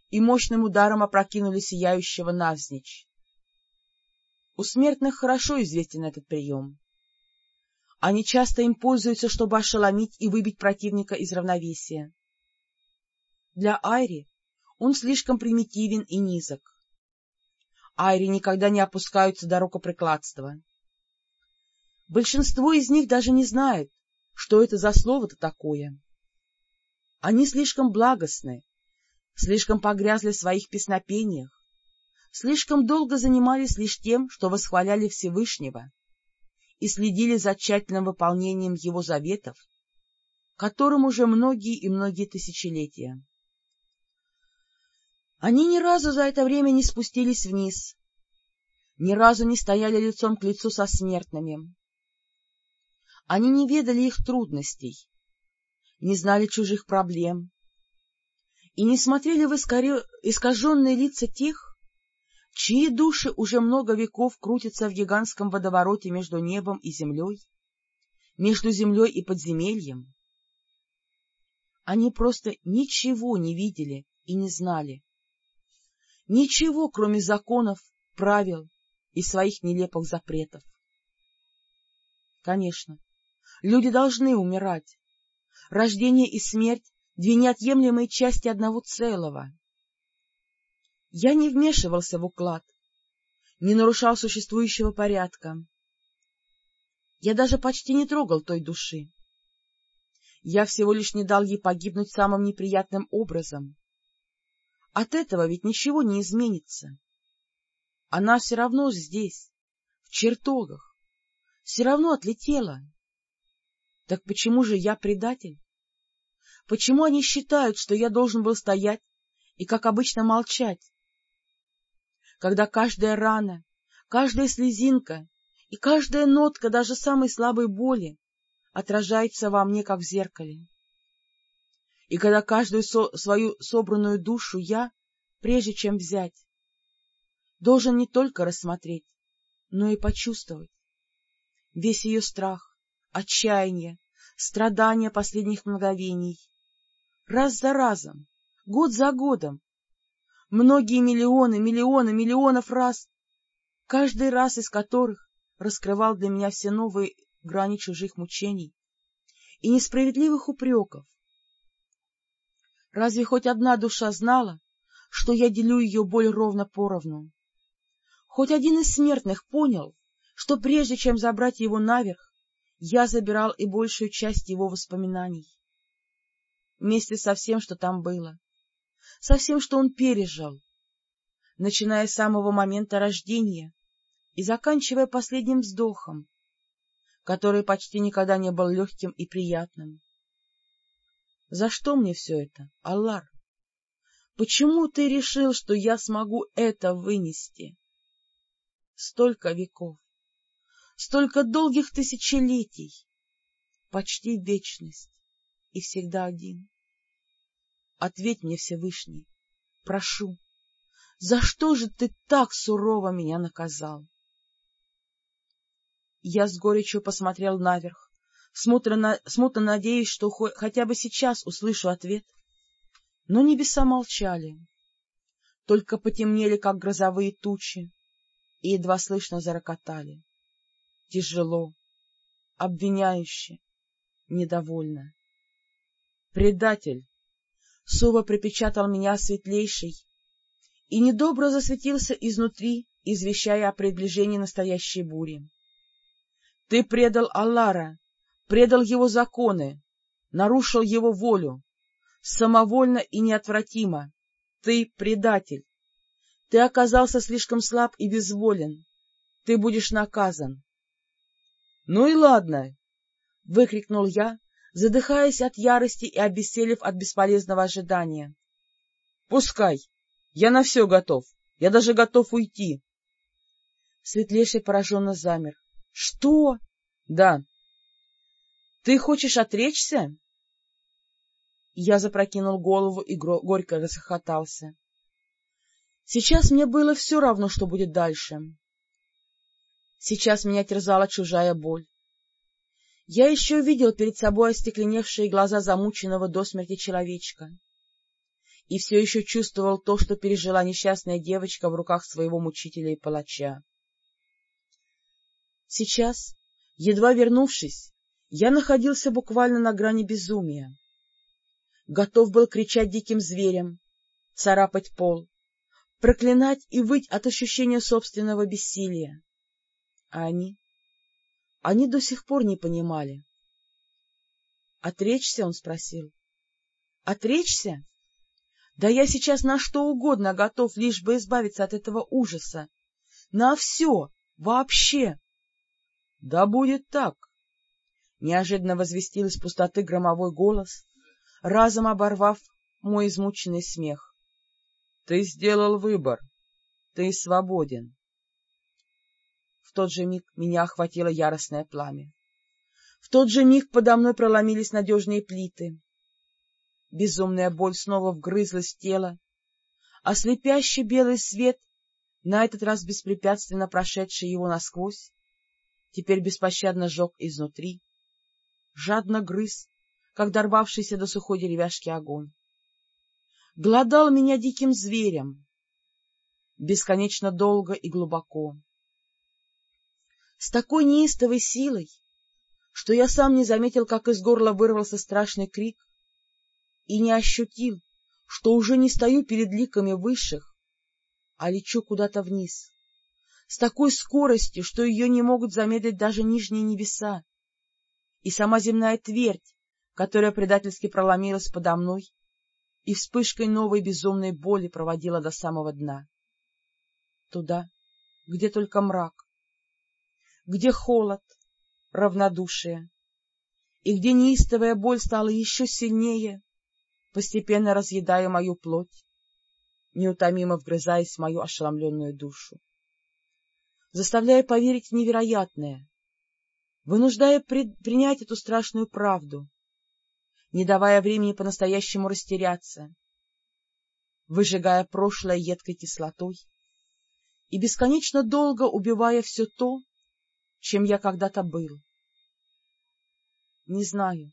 и мощным ударом опрокинули сияющего навзничь. У смертных хорошо известен этот прием. Они часто им пользуются, чтобы ошеломить и выбить противника из равновесия. Для Айри он слишком примитивен и низок. Айри никогда не опускаются до рукоприкладства. Большинство из них даже не знает, что это за слово-то такое. Они слишком благостны, слишком погрязли в своих песнопениях, слишком долго занимались лишь тем, что восхваляли Всевышнего и следили за тщательным выполнением его заветов, которым уже многие и многие тысячелетия. Они ни разу за это время не спустились вниз, ни разу не стояли лицом к лицу со смертными. Они не ведали их трудностей, не знали чужих проблем, и не смотрели в искаженные лица тех, чьи души уже много веков крутятся в гигантском водовороте между небом и землей, между землей и подземельем. Они просто ничего не видели и не знали. Ничего, кроме законов, правил и своих нелепых запретов. Конечно, люди должны умирать. Рождение и смерть две неотъемлемые части одного целого. Я не вмешивался в уклад, не нарушал существующего порядка. Я даже почти не трогал той души. Я всего лишь не дал ей погибнуть самым неприятным образом. От этого ведь ничего не изменится. Она все равно здесь, в чертогах, все равно отлетела. Так почему же я предатель? Почему они считают, что я должен был стоять и, как обычно, молчать? Когда каждая рана, каждая слезинка и каждая нотка даже самой слабой боли отражается во мне, как в зеркале. И когда каждую со свою собранную душу я, прежде чем взять, должен не только рассмотреть, но и почувствовать. Весь ее страх, отчаяние, страдания последних мгновений. Раз за разом, год за годом, многие миллионы, миллионы, миллионов раз, каждый раз из которых раскрывал для меня все новые грани чужих мучений и несправедливых упреков. Разве хоть одна душа знала, что я делю ее боль ровно поровну? Хоть один из смертных понял, что прежде чем забрать его наверх, я забирал и большую часть его воспоминаний. Вместе со всем, что там было, со всем, что он пережил, начиная с самого момента рождения и заканчивая последним вздохом, который почти никогда не был легким и приятным. За что мне все это, Аллар? Почему ты решил, что я смогу это вынести? Столько веков, столько долгих тысячелетий, почти вечность, и всегда один. Ответь мне, Всевышний, прошу, за что же ты так сурово меня наказал? Я с горечью посмотрел наверх, смутно, смутно надеясь, что хотя бы сейчас услышу ответ. Но небеса молчали, только потемнели, как грозовые тучи, и едва слышно зарокотали. Тяжело, обвиняюще, недовольно. «Предатель!» — Сува припечатал меня светлейший и недобро засветился изнутри, извещая о приближении настоящей бури. Ты предал Аллара, предал его законы, нарушил его волю, самовольно и неотвратимо. Ты предатель. Ты оказался слишком слаб и безволен. Ты будешь наказан. — Ну и ладно! — выкрикнул я, задыхаясь от ярости и обессилев от бесполезного ожидания. — Пускай! Я на все готов. Я даже готов уйти. Светлейший пораженно замер. — Что? — Да. — Ты хочешь отречься? Я запрокинул голову и горько расхохотался. Сейчас мне было все равно, что будет дальше. Сейчас меня терзала чужая боль. Я еще видел перед собой остекленевшие глаза замученного до смерти человечка и все еще чувствовал то, что пережила несчастная девочка в руках своего мучителя и палача. Сейчас, едва вернувшись, я находился буквально на грани безумия. Готов был кричать диким зверем, царапать пол, проклинать и выть от ощущения собственного бессилия. А они? Они до сих пор не понимали. — Отречься? — он спросил. — Отречься? Да я сейчас на что угодно готов, лишь бы избавиться от этого ужаса. На все, вообще. — Да будет так! — неожиданно возвестил из пустоты громовой голос, разом оборвав мой измученный смех. — Ты сделал выбор. Ты свободен. В тот же миг меня охватило яростное пламя. В тот же миг подо мной проломились надежные плиты. Безумная боль снова вгрызлась в тело, а слепящий белый свет, на этот раз беспрепятственно прошедший его насквозь, теперь беспощадно сжег изнутри, жадно грыз, как дорвавшийся до сухой деревяшки огонь. Гладал меня диким зверем, бесконечно долго и глубоко. С такой неистовой силой, что я сам не заметил, как из горла вырвался страшный крик, и не ощутил, что уже не стою перед ликами высших, а лечу куда-то вниз, с такой скоростью, что ее не могут замедлить даже нижние небеса, и сама земная твердь, которая предательски проломилась подо мной и вспышкой новой безумной боли проводила до самого дна. Туда, где только мрак, где холод, равнодушие, и где неистовая боль стала еще сильнее, постепенно разъедая мою плоть, неутомимо вгрызаясь в мою ошеломленную душу, заставляя поверить в невероятное, вынуждая при... принять эту страшную правду, не давая времени по-настоящему растеряться, выжигая прошлое едкой кислотой и бесконечно долго убивая все то, чем я когда-то был. Не знаю.